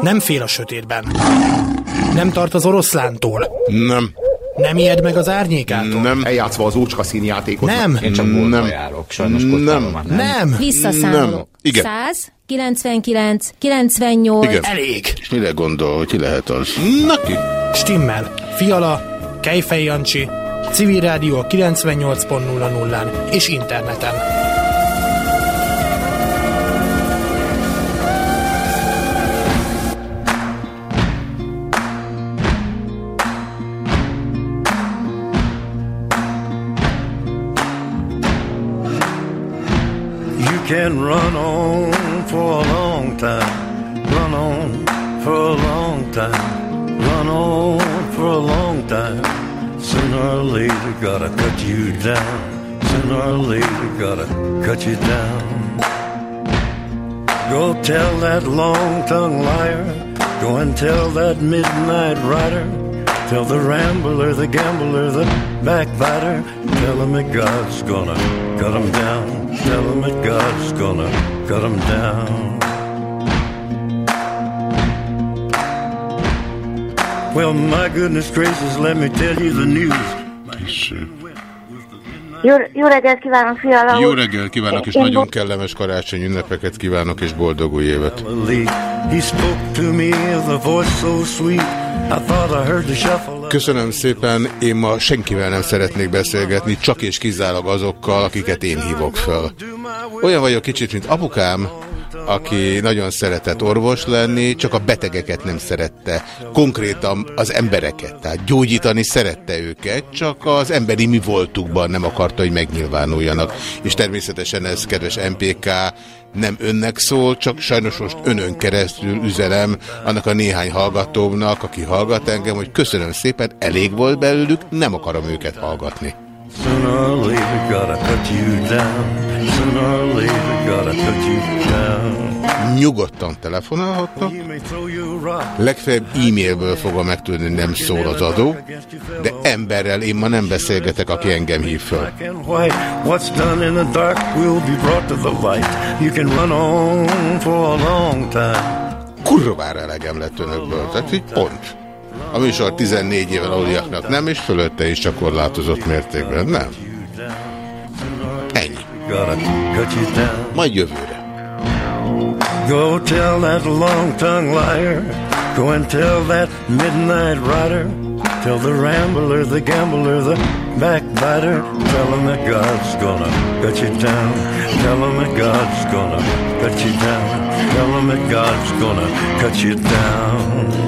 Nem fél a sötétben. Nem tart az oroszlántól. Nem. Nem ijed meg az árnyékától. Nem. Eljátszva az ócska színjátékot. Nem. Én csak Nem. járok, sajnos Nem. már nem. Nem. Visszaszámolok. Nem. Igen. 100, 99, 98. Igen. Elég. És mire gondol, hogy ki lehet az? Na ki? Stimmel. Fiala, Kejfej Jancsi, Civil Rádió 98.00-án és interneten. Can run on for a long time, run on for a long time, run on for a long time. Sooner or later, gotta cut you down. Sooner or later, gotta cut you down. Go tell that long tongued liar, go and tell that midnight rider. Tell the rambler, the gambler, the backbiter. Tell him that God's gonna cut him down. Tell him that God's gonna cut him down. Well, my goodness gracious, let me tell you the news. Jó, jó reggelt kívánok, Fiala Jó úr. reggel kívánok, és Én nagyon bo- kellemes karácsony ünnepeket kívánok, és boldog új évet. He spoke to me with a voice so sweet. I thought I heard the shuffle. Köszönöm szépen, én ma senkivel nem szeretnék beszélgetni, csak és kizárólag azokkal, akiket én hívok föl. Olyan vagyok kicsit, mint apukám, aki nagyon szeretett orvos lenni, csak a betegeket nem szerette. Konkrétan az embereket, tehát gyógyítani szerette őket, csak az emberi mi voltukban nem akarta, hogy megnyilvánuljanak. És természetesen ez, kedves MPK, nem önnek szól, csak sajnos most önön keresztül üzenem annak a néhány hallgatómnak, aki hallgat engem, hogy köszönöm szépen, elég volt belőlük, nem akarom őket hallgatni. Sooner or later, gotta cut you down. Sooner or later, gotta cut you down. Nyugodtan telefonálhatnak, legfeljebb e-mailből fogom megtudni, nem szól az adó, de emberrel én ma nem beszélgetek, aki engem hív föl. What's done in the dark will be brought to the light. You can run on for a long time. Kurvára elegem lett önökből, tehát így pont. A műsor 14 éven aluliaknak nem, és fölötte is csak korlátozott mértékben, nem. Ennyi. Majd jövőre. Go tell that long tongued liar. Go and tell that midnight rider. Tell the rambler, the gambler, the backbiter. Tell him that God's gonna cut you down. Tell him that God's gonna cut you down. Tell him that God's gonna cut you down.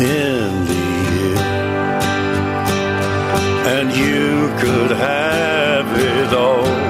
in the end. And you could have it all.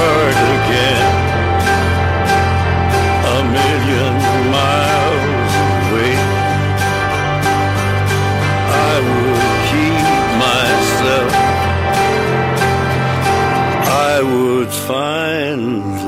find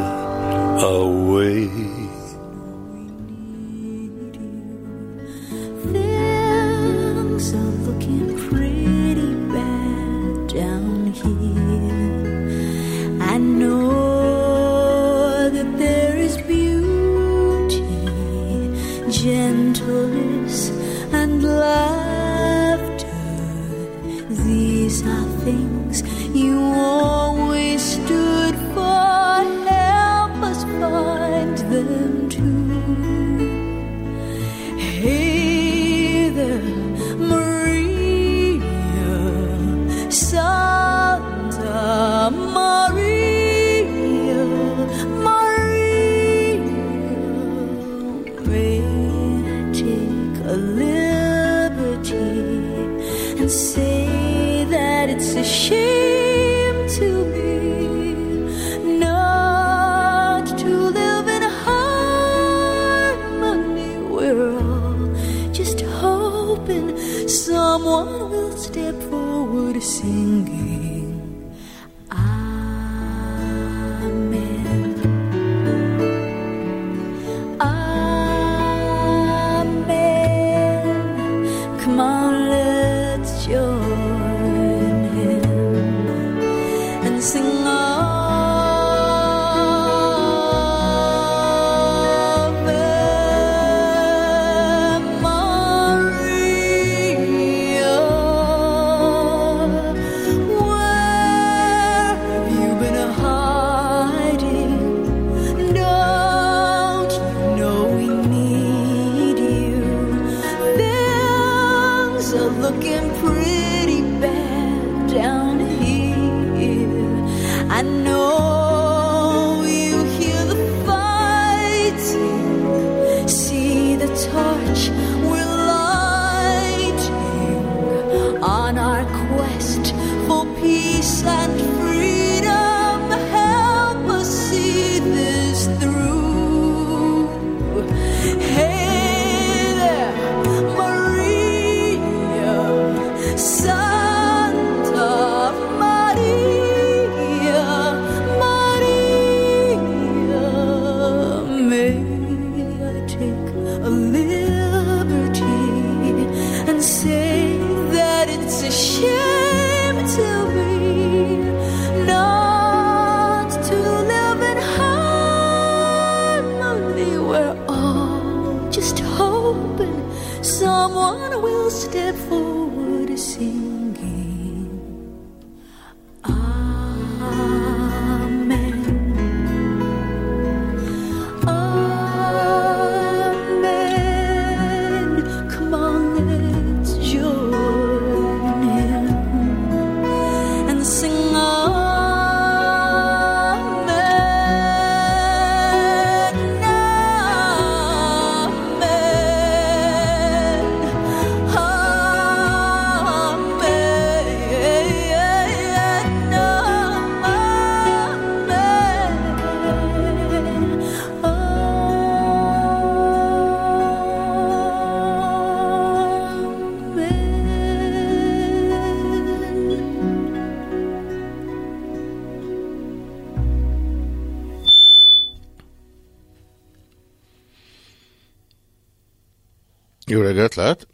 Lehet?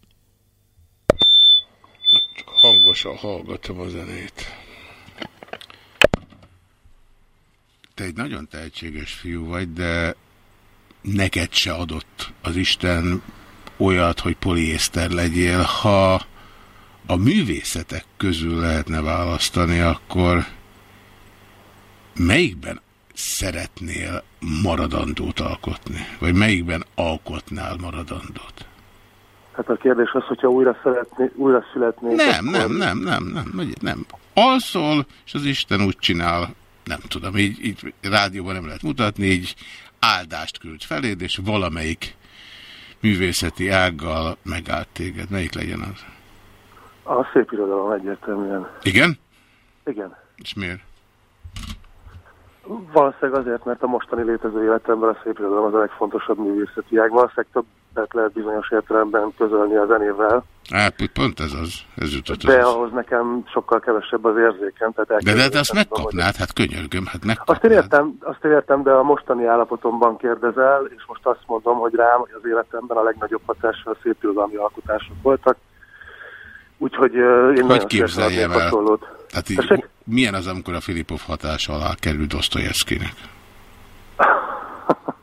Csak hangosan hallgatom a zenét. Te egy nagyon tehetséges fiú vagy, de neked se adott az Isten olyat, hogy poliészter legyél. Ha a művészetek közül lehetne választani, akkor melyikben szeretnél maradandót alkotni? Vagy melyikben alkotnál maradandót? Hát a kérdés az, hogyha újra, szeretné, újra születnék... Nem, nem, nem, nem, nem, nem, nem. Alszol, és az Isten úgy csinál, nem tudom, így, így rádióban nem lehet mutatni, így áldást küld feléd, és valamelyik művészeti ággal megállt téged. Melyik legyen az? A szép irodalom egyértelműen. Igen? Igen. És miért? Valószínűleg azért, mert a mostani létező életemben a szép irodalom az a legfontosabb művészeti ág. Valószínűleg többet lehet bizonyos értelemben közölni a zenével. Hát pont ez az, ez jutott De az. ahhoz nekem sokkal kevesebb az érzékem. Tehát De, de, de azt elképzelhetetlen, hogy- megkapnád, hát könyörgöm, hát Azt megkapnád. értem, azt értem, de a mostani állapotomban kérdezel, és most azt mondom, hogy rám hogy az életemben a legnagyobb hatással szép irodalmi alkotások voltak. Úgyhogy uh, én nagyon képzeljem el? Tehát így, Tessék? milyen az, amikor a Filipov hatás alá kerül Dostoyevskynek?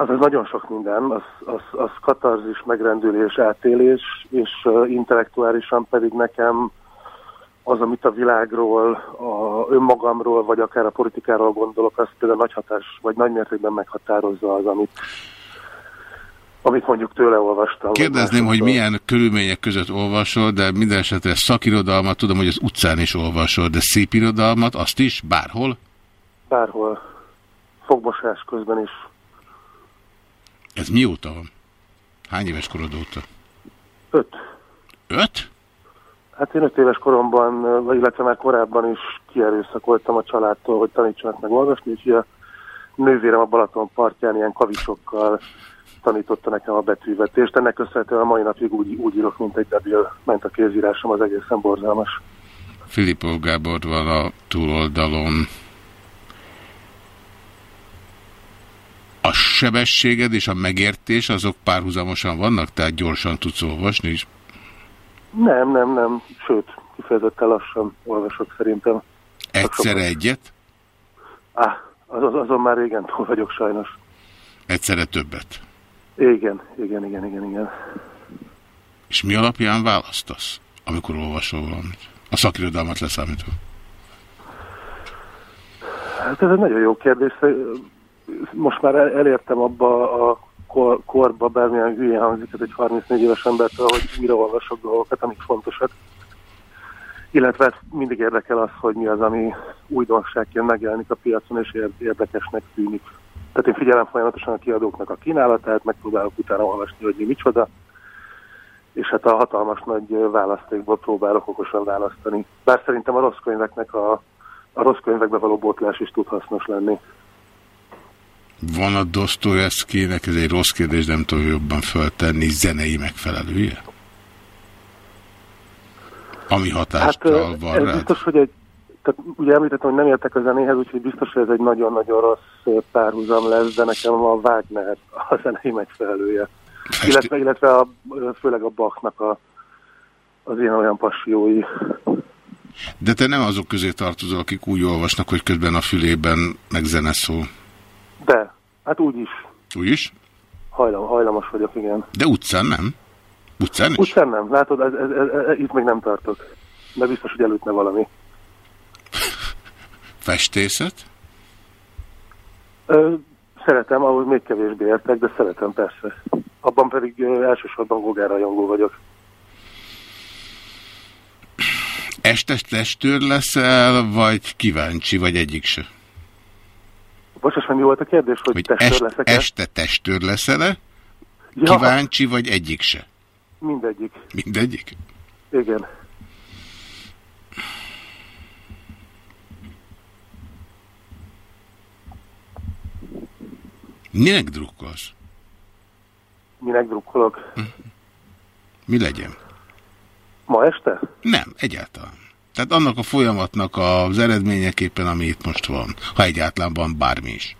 Az, az nagyon sok minden, az, az, az katarzis, megrendülés, átélés, és uh, intellektuálisan pedig nekem az, amit a világról, a önmagamról, vagy akár a politikáról gondolok, az például nagy hatás, vagy nagy mértékben meghatározza az, amit, amit mondjuk tőle olvastam. Kérdezném, hogy milyen körülmények között olvasol, de minden esetre szakirodalmat tudom, hogy az utcán is olvasol, de szép irodalmat, azt is, bárhol? Bárhol. Fogmosás közben is. Ez mióta van? Hány éves korod óta? Öt. Öt? Hát én öt éves koromban, illetve már korábban is kierőszakoltam a családtól, hogy tanítsanak meg olvasni, úgyhogy a nővérem a Balaton partján ilyen kavicsokkal tanította nekem a betűvetést. Ennek köszönhetően a mai napig úgy, úgy írok, mint egy debil, ment a kézírásom, az egészen borzalmas. Filipov Gábor van a túloldalon. A sebességed és a megértés azok párhuzamosan vannak? Tehát gyorsan tudsz olvasni is? Nem, nem, nem, sőt, kifejezetten lassan olvasok szerintem. Egyszerre egyet? Á, az, az, azon már régen túl vagyok sajnos. Egyszerre többet? Igen, igen, igen, igen, igen. És mi alapján választasz, amikor olvasol valamit? A szakirodalmat leszámítva. Hát ez egy nagyon jó kérdés. Most már el- elértem abba a kor, korba, bármilyen hülyén hangzik, ez egy 34 éves embertől, hogy újra olvasok dolgokat, amik fontosak. Illetve hát mindig érdekel az, hogy mi az, ami újdonságként megjelenik a piacon, és ér- érdekesnek tűnik. Tehát én figyelem folyamatosan a kiadóknak a kínálatát, megpróbálok utána olvasni, hogy mi micsoda, és hát a hatalmas nagy választékból próbálok okosan választani. Bár szerintem a rossz könyveknek a, a rossz könyvekbe való botlás is tud hasznos lenni. Van a Dostoyevskynek, ez egy rossz kérdés, nem tudom jobban föltenni, zenei megfelelője? Ami hatással Hát van ez rád? biztos, hogy egy, tehát ugye említettem, hogy nem értek a zenéhez, úgyhogy biztos, hogy ez egy nagyon-nagyon rossz párhuzam lesz, de nekem a Wagner a zenei megfelelője. Festi- Illetve, illetve a, főleg a Bachnak a, az ilyen olyan passiói. De te nem azok közé tartozol, akik úgy olvasnak, hogy közben a fülében meg zene szól. De, hát úgy is Úgy is? hajlam, hajlamos vagyok, igen. De utcán nem? Utcán is? Utcán nem, látod, ez, ez, ez, ez, itt még nem tartok. De biztos, hogy előtte valami. Festészet? Ö, szeretem, ahhoz még kevésbé értek, de szeretem persze. Abban pedig ö, elsősorban Gogán rajongó vagyok. Estes testőr leszel, vagy kíváncsi, vagy egyik se? Bocsás, mi volt a kérdés, hogy, Hogy testőr est, leszek-e? este testőr leszel-e? Ja, Kíváncsi, vagy egyik se? mindegyik. Mindegyik? Igen. Minek drukkolsz? Minek drukkolok? Mi legyen? Ma este? Nem, egyáltalán. Tehát annak a folyamatnak az eredményeképpen, ami itt most van, ha egyáltalán van bármi is.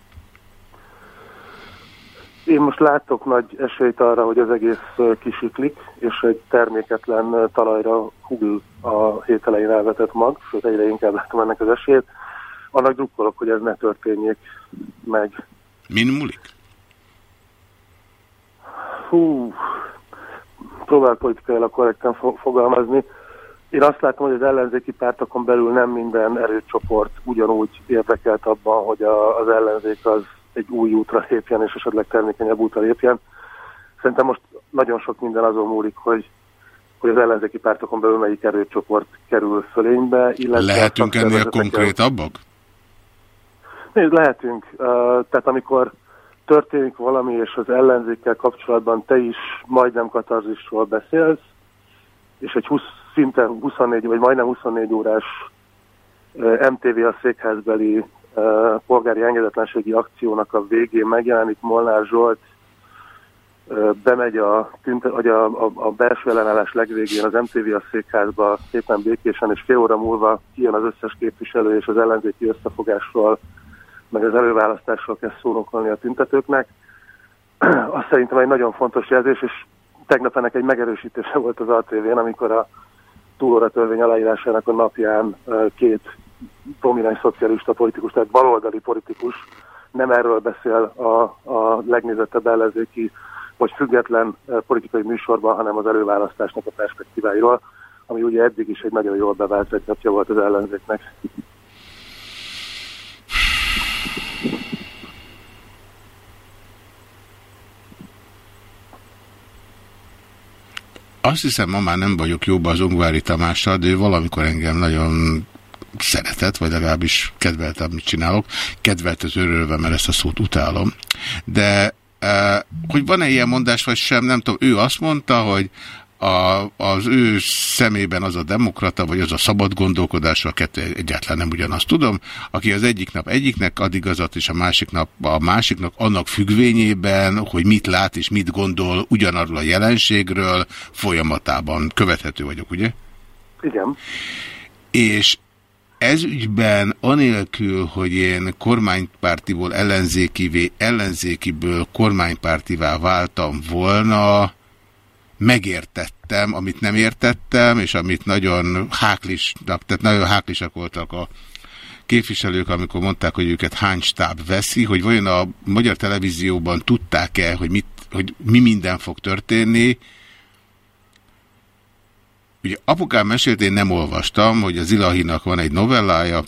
Én most látok nagy esélyt arra, hogy az egész kisiklik, és egy terméketlen talajra hull a hét elején elvetett mag, sőt egyre inkább látom ennek az esélyt. Annak drukkolok, hogy ez ne történjék meg. Min múlik? Hú, próbál politikailag korrekten fo fogalmazni. Én azt látom, hogy az ellenzéki pártokon belül nem minden erőcsoport ugyanúgy érdekelt abban, hogy a, az ellenzék az egy új útra lépjen, és esetleg termékenyebb útra lépjen. Szerintem most nagyon sok minden azon múlik, hogy, hogy az ellenzéki pártokon belül melyik erőcsoport kerül fölénybe. Illetve Lehetünk a ennél konkrétabbak? Nézd, lehetünk. Uh, tehát amikor történik valami, és az ellenzékkel kapcsolatban te is majdnem katarzisról beszélsz, és egy 20, szinte 24, vagy majdnem 24 órás MTV a székházbeli polgári engedetlenségi akciónak a végén megjelenik Molnár Zsolt, bemegy a, a, a, a belső ellenállás legvégén az MTV a székházba szépen békésen, és fél óra múlva kijön az összes képviselő, és az ellenzéki összefogásról meg az előválasztásról kell szónokolni a tüntetőknek. Azt szerintem egy nagyon fontos jelzés, és tegnap ennek egy megerősítése volt az ATV-n, amikor a túlóra törvény aláírásának a napján két prominens szocialista politikus, tehát baloldali politikus nem erről beszél a, a legnézettebb ellenzéki vagy független politikai műsorban, hanem az előválasztásnak a perspektíváiról, ami ugye eddig is egy nagyon jól bevált receptje volt az ellenzéknek. Azt hiszem, ma már nem vagyok jóban az Ongvári Tamással, de ő valamikor engem nagyon szeretett, vagy legalábbis kedvelte, amit csinálok. Kedvelt az örülve, mert ezt a szót utálom. De eh, hogy van-e ilyen mondás, vagy sem, nem tudom. Ő azt mondta, hogy a, az ő szemében az a demokrata, vagy az a szabad gondolkodás, a kettő egyáltalán nem ugyanazt tudom, aki az egyik nap egyiknek ad igazat, és a másik nap a másiknak annak függvényében, hogy mit lát és mit gondol ugyanarról a jelenségről, folyamatában követhető vagyok, ugye? Igen. És ez ügyben, anélkül, hogy én kormánypártiból ellenzékivé, ellenzékiből kormánypártivá váltam volna, megértettem, amit nem értettem, és amit nagyon háklisnak, tehát nagyon háklisak voltak a képviselők, amikor mondták, hogy őket hány stáb veszi, hogy vajon a magyar televízióban tudták-e, hogy, mit, hogy mi minden fog történni. Ugye apukám mesélt, én nem olvastam, hogy az Ilahinak van egy novellája,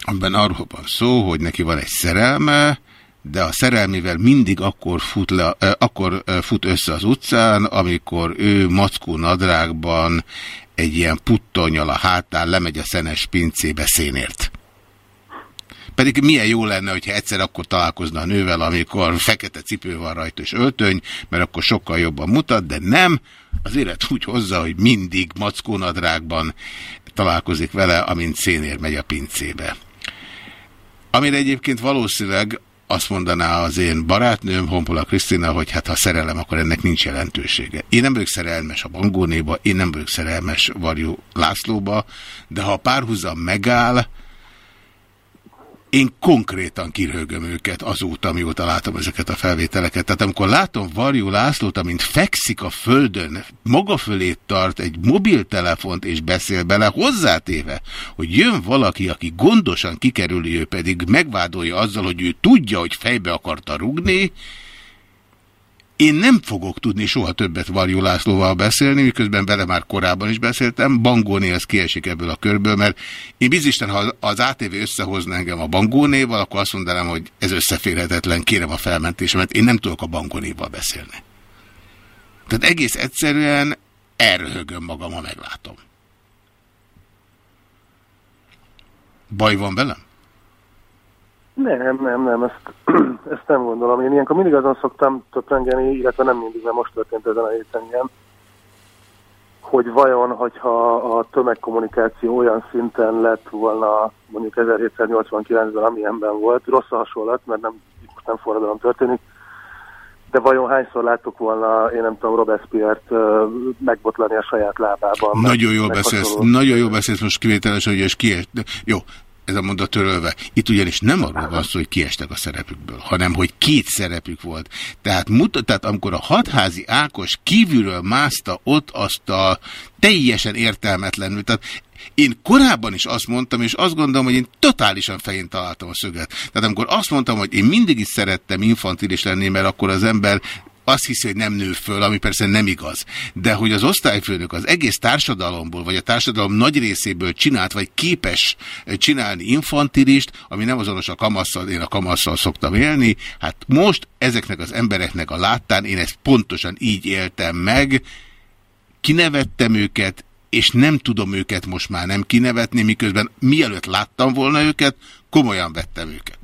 amiben arról van szó, hogy neki van egy szerelme, de a szerelmével mindig akkor fut, le, akkor fut össze az utcán, amikor ő mackó nadrágban egy ilyen puttonyal a hátán lemegy a szenes pincébe szénért. Pedig milyen jó lenne, hogyha egyszer akkor találkozna a nővel, amikor fekete cipő van rajta és öltöny, mert akkor sokkal jobban mutat, de nem. Az élet úgy hozza, hogy mindig mackónadrágban találkozik vele, amint szénér megy a pincébe. Amire egyébként valószínűleg azt mondaná az én barátnőm, Honpola Krisztina, hogy hát ha szerelem, akkor ennek nincs jelentősége. Én nem vagyok szerelmes a Bangónéba, én nem vagyok szerelmes Varjú Lászlóba, de ha a párhuzam megáll, én konkrétan kirhögöm őket azóta, mióta látom ezeket a felvételeket. Tehát amikor látom Varjú Lászlót, amint fekszik a földön, maga fölé tart egy mobiltelefont és beszél bele, hozzátéve, hogy jön valaki, aki gondosan kikerüli, ő pedig megvádolja azzal, hogy ő tudja, hogy fejbe akarta rugni, én nem fogok tudni soha többet Varjú Lászlóval beszélni, miközben vele már korábban is beszéltem. Bangóné az kiesik ebből a körből, mert én bizisten, ha az ATV összehozna engem a Bangónéval, akkor azt mondanám, hogy ez összeférhetetlen, kérem a felmentésemet. Én nem tudok a Bangónéval beszélni. Tehát egész egyszerűen elröhögöm magam, ha meglátom. Baj van velem? Nem, nem, nem, ezt, ezt nem gondolom. Én ilyenkor mindig azon szoktam töprengeni, illetve nem mindig, mert most történt ezen a héten ilyen, hogy vajon, hogyha a tömegkommunikáció olyan szinten lett volna mondjuk 1789-ben, amilyenben volt, rossz a hasonlat, mert nem, most nem forradalom történik, de vajon hányszor láttuk volna, én nem tudom, Robespierre-t megbotlani a saját lábában? Nagyon jól beszélsz, hasonló. nagyon jól beszélsz most kivételes, hogy és kies... Jó, ez a mondat törölve. Itt ugyanis nem arról van szó, hogy kiestek a szerepükből, hanem hogy két szerepük volt. Tehát, mutat, tehát amikor a hatházi Ákos kívülről mászta ott azt a teljesen értelmetlenül, tehát én korábban is azt mondtam, és azt gondolom, hogy én totálisan fején találtam a szöget. Tehát amikor azt mondtam, hogy én mindig is szerettem infantilis lenni, mert akkor az ember azt hiszi, hogy nem nő föl, ami persze nem igaz. De hogy az osztályfőnök az egész társadalomból, vagy a társadalom nagy részéből csinált, vagy képes csinálni infantilist, ami nem azonos a kamasszal, én a kamasszal szoktam élni, hát most ezeknek az embereknek a láttán én ezt pontosan így éltem meg, kinevettem őket, és nem tudom őket most már nem kinevetni, miközben mielőtt láttam volna őket, komolyan vettem őket.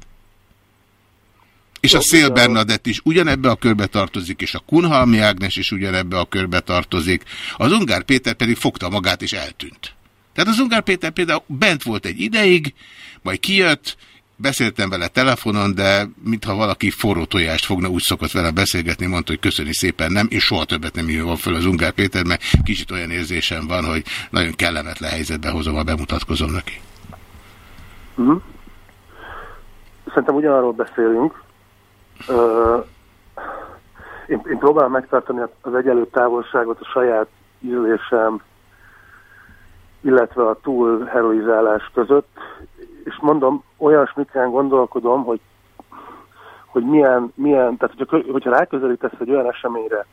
És a Szél Bernadett is ugyanebbe a körbe tartozik, és a Kunhalmi Ágnes is ugyanebbe a körbe tartozik. Az Ungár Péter pedig fogta magát és eltűnt. Tehát az Ungár Péter például bent volt egy ideig, majd kijött, beszéltem vele telefonon, de mintha valaki forró tojást fogna, úgy szokott vele beszélgetni, mondta, hogy köszöni szépen nem, és soha többet nem jön föl az Ungár Péter, mert kicsit olyan érzésem van, hogy nagyon kellemetlen helyzetbe hozom, a bemutatkozom neki. Uh -huh. Szerintem ugyanarról beszélünk, én, én próbálom megtartani az egyelő távolságot a saját ízlésem, illetve a túl heroizálás között, és mondom, olyasmikán gondolkodom, hogy, hogy milyen, milyen tehát hogyha, hogyha ráközelítesz egy olyan eseményre,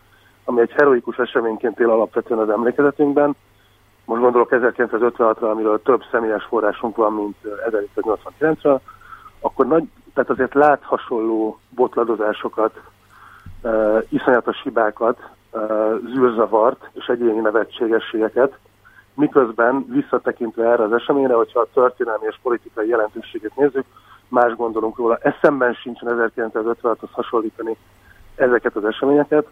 ami egy heroikus eseményként él alapvetően az emlékezetünkben, most gondolok 1956-ra, amiről több személyes forrásunk van, mint 1989-ra, akkor nagy, tehát azért lát hasonló botladozásokat, uh, iszonyatos hibákat, uh, zűrzavart és egyéni nevetségességeket, miközben visszatekintve erre az eseményre, hogyha a történelmi és politikai jelentőségét nézzük, más gondolunk róla. Eszemben sincsen 1956-hoz hasonlítani ezeket az eseményeket,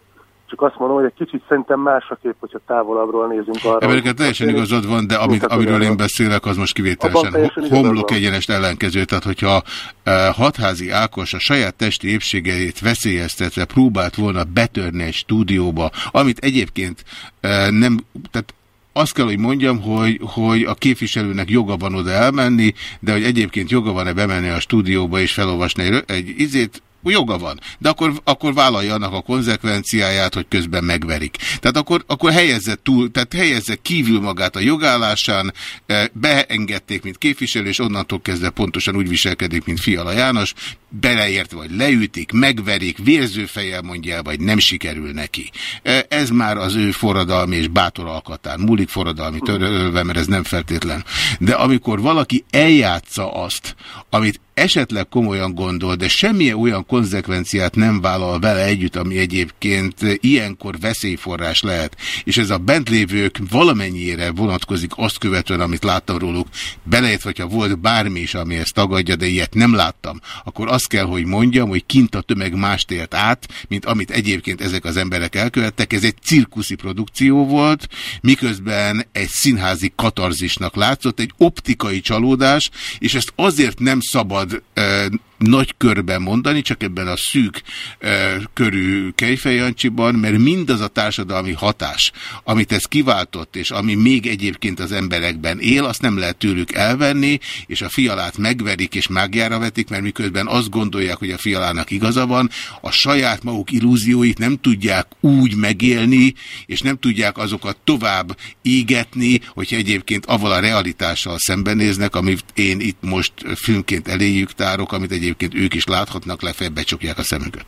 csak azt mondom, hogy egy kicsit szerintem más a kép, hogyha távolabbról nézünk arra. Ebben teljesen igazad van, de amit, amiről én beszélek, az most kivételesen homlok egyenest ellenkező. Tehát, hogyha uh, hatházi Ákos a saját testi épségeit veszélyeztetve próbált volna betörni egy stúdióba, amit egyébként uh, nem, tehát azt kell, hogy mondjam, hogy, hogy a képviselőnek joga van oda elmenni, de hogy egyébként joga van-e bemenni a stúdióba és felolvasni egy izét, joga van, de akkor, akkor vállalja annak a konzekvenciáját, hogy közben megverik. Tehát akkor, akkor helyezze túl, tehát helyezze kívül magát a jogállásán, eh, beengedték, mint képviselő, és onnantól kezdve pontosan úgy viselkedik, mint Fiala János, beleért, vagy leütik, megverik, vérzőfejjel mondja vagy nem sikerül neki. Eh, ez már az ő forradalmi és bátor alkatán múlik forradalmi törölve, mert ez nem feltétlen. De amikor valaki eljátsza azt, amit esetleg komolyan gondol, de semmilyen olyan konzekvenciát nem vállal vele együtt, ami egyébként ilyenkor veszélyforrás lehet, és ez a bent lévők valamennyire vonatkozik azt követően, amit láttam róluk, belejött, hogyha volt bármi is, ami ezt tagadja, de ilyet nem láttam, akkor azt kell, hogy mondjam, hogy kint a tömeg mást élt át, mint amit egyébként ezek az emberek elkövettek. Ez egy cirkuszi produkció volt, miközben egy színházi katarzisnak látszott, egy optikai csalódás, és ezt azért nem szabad szabad e, nagy körben mondani, csak ebben a szűk e, körű Kejfejancsiban, mert mindaz a társadalmi hatás, amit ez kiváltott, és ami még egyébként az emberekben él, azt nem lehet tőlük elvenni, és a fialát megverik és mágjára vetik, mert miközben azt gondolják, hogy a fialának igaza van, a saját maguk illúzióit nem tudják úgy megélni, és nem tudják azokat tovább égetni, hogy egyébként avval a realitással szembenéznek, amit én itt most filmként eléjük tárok, amit egyébként ők is láthatnak, legfeljebb becsukják a szemüket.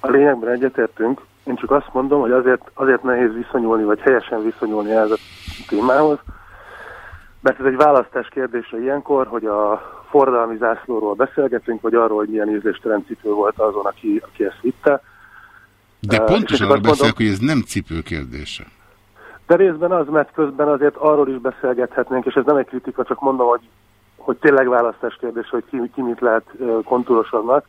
A lényegben egyetértünk. Én csak azt mondom, hogy azért, azért nehéz viszonyulni, vagy helyesen viszonyulni ehhez a témához, mert ez egy választás kérdése ilyenkor, hogy a forradalmi zászlóról beszélgetünk, vagy arról, hogy milyen ízléstelen cipő volt azon, aki, aki ezt vitte. De pontosan arra beszélek, hogy ez nem cipő kérdése. De részben az, mert közben azért arról is beszélgethetnénk, és ez nem egy kritika, csak mondom, hogy hogy tényleg választás kérdés, hogy ki, ki mit lehet konturosabbnak,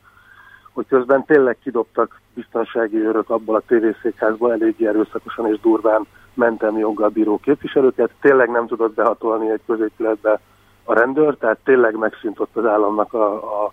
hogy közben tényleg kidobtak biztonsági őrök abból a tévészékházból eléggé erőszakosan és durván mentelmi joggal bíró képviselőket, tényleg nem tudott behatolni egy középületbe a rendőr, tehát tényleg megszűnt ott az államnak a, a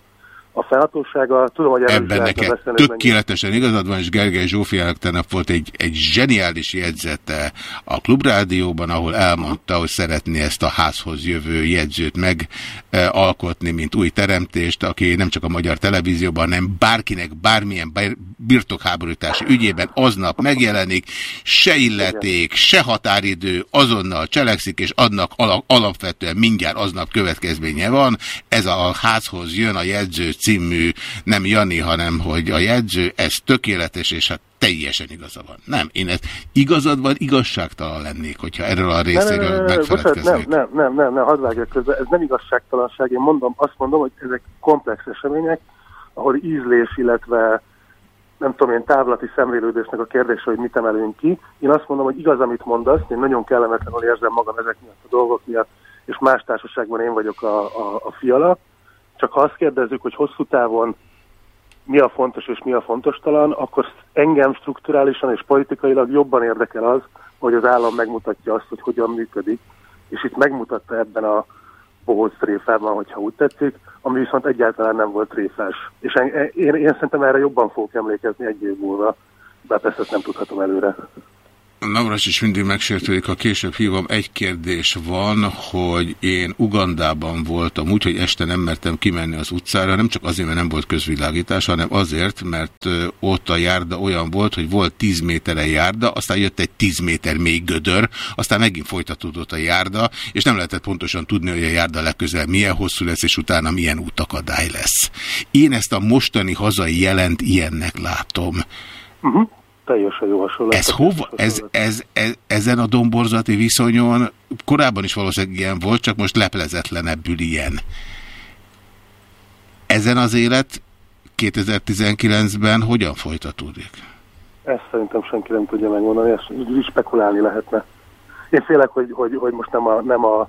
a felhatósága. Tudom, hogy Ebben neked tökéletesen igazad van, és Gergely Zsófiának tegnap volt egy, egy zseniális jegyzete a Klubrádióban, ahol elmondta, hogy szeretné ezt a házhoz jövő jegyzőt megalkotni, mint új teremtést, aki nem csak a magyar televízióban, hanem bárkinek bármilyen bir- birtokháborítási ügyében aznap megjelenik, se illeték, se határidő, azonnal cselekszik, és annak ala- alapvetően mindjárt aznap következménye van. Ez a házhoz jön a jegyző című, nem Jani, hanem hogy a jegyző, ez tökéletes, és hát teljesen igaza van. Nem, én ezt igazad van, igazságtalan lennék, hogyha erről a részéről nem, nem, megfeledkeznék. nem, nem, nem, nem, hadd vágjak közben. Ez nem igazságtalanság. Én mondom, azt mondom, hogy ezek komplex események, ahol ízlés, illetve nem tudom én, távlati szemlélődésnek a kérdése, hogy mit emelünk ki. Én azt mondom, hogy igaz, amit mondasz, én nagyon kellemetlenül érzem magam ezek miatt a dolgok miatt, és más társaságban én vagyok a, a, a fiala. Csak ha azt kérdezzük, hogy hosszú távon mi a fontos és mi a fontos talan, akkor engem strukturálisan és politikailag jobban érdekel az, hogy az állam megmutatja azt, hogy hogyan működik, és itt megmutatta ebben a bohóc tréfában, hogyha úgy tetszik, ami viszont egyáltalán nem volt tréfás. És en- én, én szerintem erre jobban fogok emlékezni egy év múlva, bár persze ezt nem tudhatom előre. Navras is mindig megsértődik, ha később hívom. Egy kérdés van, hogy én Ugandában voltam, úgyhogy este nem mertem kimenni az utcára, nem csak azért, mert nem volt közvilágítás, hanem azért, mert ott a járda olyan volt, hogy volt 10 méteren járda, aztán jött egy 10 méter mély gödör, aztán megint folytatódott a járda, és nem lehetett pontosan tudni, hogy a járda legközelebb milyen hosszú lesz, és utána milyen útakadály lesz. Én ezt a mostani hazai jelent ilyennek látom. Uh-huh. Teljesen jó hasonlat. Ez hova? Ez, ez, ez, ezen a domborzati viszonyon korábban is valószínűleg ilyen volt, csak most leplezetlenebbül ilyen. Ezen az élet 2019-ben hogyan folytatódik? Ezt szerintem senki nem tudja megmondani, ezt így spekulálni lehetne. Én félek, hogy, hogy, hogy most nem, a, nem a,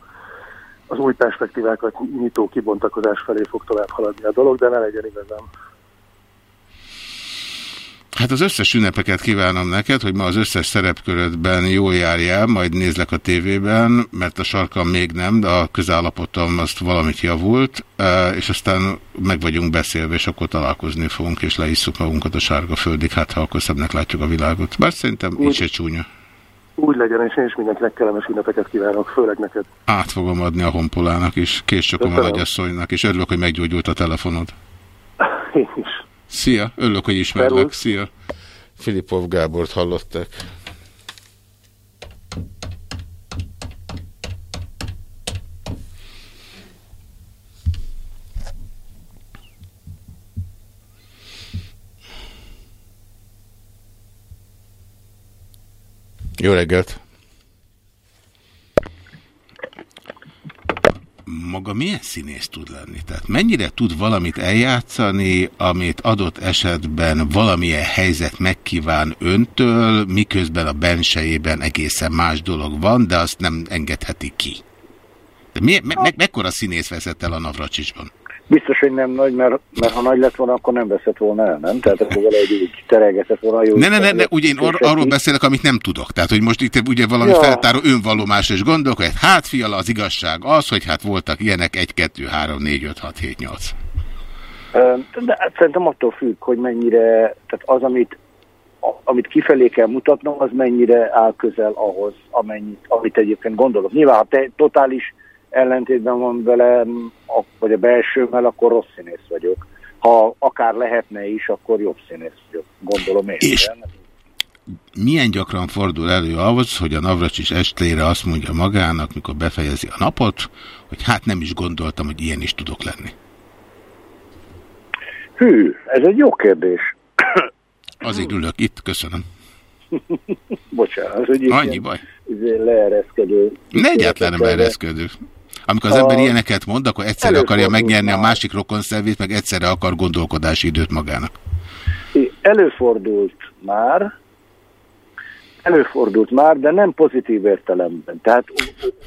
az új perspektívákat nyitó kibontakozás felé fog tovább haladni a dolog, de ne legyen igazán. Hát az összes ünnepeket kívánom neked, hogy ma az összes szerepkörödben jól járjál, majd nézlek a tévében, mert a sarkam még nem, de a közállapotom azt valamit javult, és aztán meg vagyunk beszélve, és akkor találkozni fogunk, és leisszuk magunkat a sárga földig, hát ha akkor szebbnek látjuk a világot. Bár szerintem így se csúnya. Úgy legyen, és én is mindenkinek kellemes ünnepeket kívánok, főleg neked. Át fogom adni a honpolának is, késcsokom a nagyasszonynak, és örülök, hogy meggyógyult a telefonod. Én is. Szia, örülök, hogy ismerlek. Szia. Filipov Gábort hallották. Jó reggelt! Maga milyen színész tud lenni? Tehát mennyire tud valamit eljátszani, amit adott esetben valamilyen helyzet megkíván öntől, miközben a bensejében egészen más dolog van, de azt nem engedheti ki. De mi, me, me, mekkora színész veszett el a Navracsicsban? Biztos, hogy nem nagy, mert, mert ha nagy lett volna, akkor nem veszett volna el, nem? Tehát akkor valahogy úgy teregetett volna. Jó, Ne, ne, ne, ne, ugye én ar arról beszélek, amit nem tudok. Tehát, hogy most itt ugye valami Ja. feltáró önvallomásra is gondolok, hogy hát fiala, az igazság az, hogy hát voltak ilyenek 1, 2, 3, 4, 5, 6, 7, 8. Ö, De hát szerintem attól függ, hogy mennyire, tehát az, amit, amit kifelé kell mutatnom, az mennyire áll közel ahhoz, amennyit, amit egyébként gondolok. Nyilván, ha te totális ellentétben van velem, a- vagy a belsőmmel, akkor rossz színész vagyok. Ha akár lehetne is, akkor jobb színész vagyok, gondolom én. És- milyen gyakran fordul elő ahhoz, hogy a Navracsis estére azt mondja magának, mikor befejezi a napot, hogy hát nem is gondoltam, hogy ilyen is tudok lenni. Hű, ez egy jó kérdés. Azért ülök itt, köszönöm. Bocsánat, egy Annyi ilyen baj. izé leereszkedő. Ne egyáltalán nem ereszkedő. Amikor az A- ember ilyeneket mond, akkor egyszerre akarja megnyerni a másik rokonszelvét, meg egyszerre akar gondolkodási időt magának. Előfordult már, előfordult már, de nem pozitív értelemben. Tehát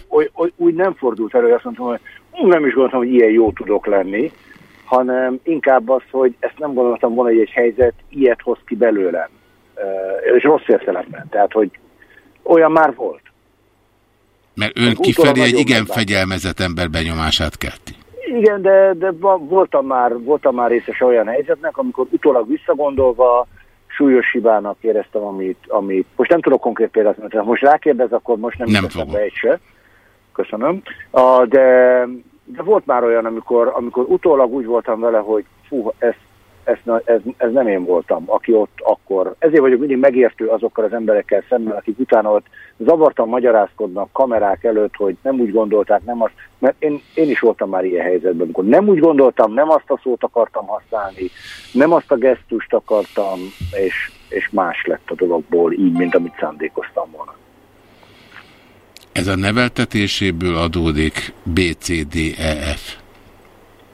oly, oly, úgy nem fordult elő, hogy azt mondtam, hogy "Ú, nem is gondoltam, hogy ilyen jó tudok lenni, hanem inkább az, hogy ezt nem gondoltam volna, hogy egy helyzet ilyet hoz ki belőlem. És rossz értelemben. Tehát, hogy olyan már volt. Mert ön Utólag kifelé egy igen meglátom. fegyelmezett ember benyomását kelti. Igen, de, de voltam már, voltam már részes olyan helyzetnek, amikor utólag visszagondolva súlyos hibának éreztem, amit, amit most nem tudok konkrét példát mondani, ha most rákérdez, akkor most nem, nem fogom. be egy se. Köszönöm. A, de, de volt már olyan, amikor, amikor utólag úgy voltam vele, hogy fú, ezt ez, ez, ez nem én voltam, aki ott akkor. Ezért vagyok mindig megértő azokkal az emberekkel szemben, akik utána ott zavartan magyarázkodnak kamerák előtt, hogy nem úgy gondolták, nem azt, mert én, én is voltam már ilyen helyzetben, amikor nem úgy gondoltam, nem azt a szót akartam használni, nem azt a gesztust akartam, és, és más lett a dologból, így, mint amit szándékoztam volna. Ez a neveltetéséből adódik BCDEF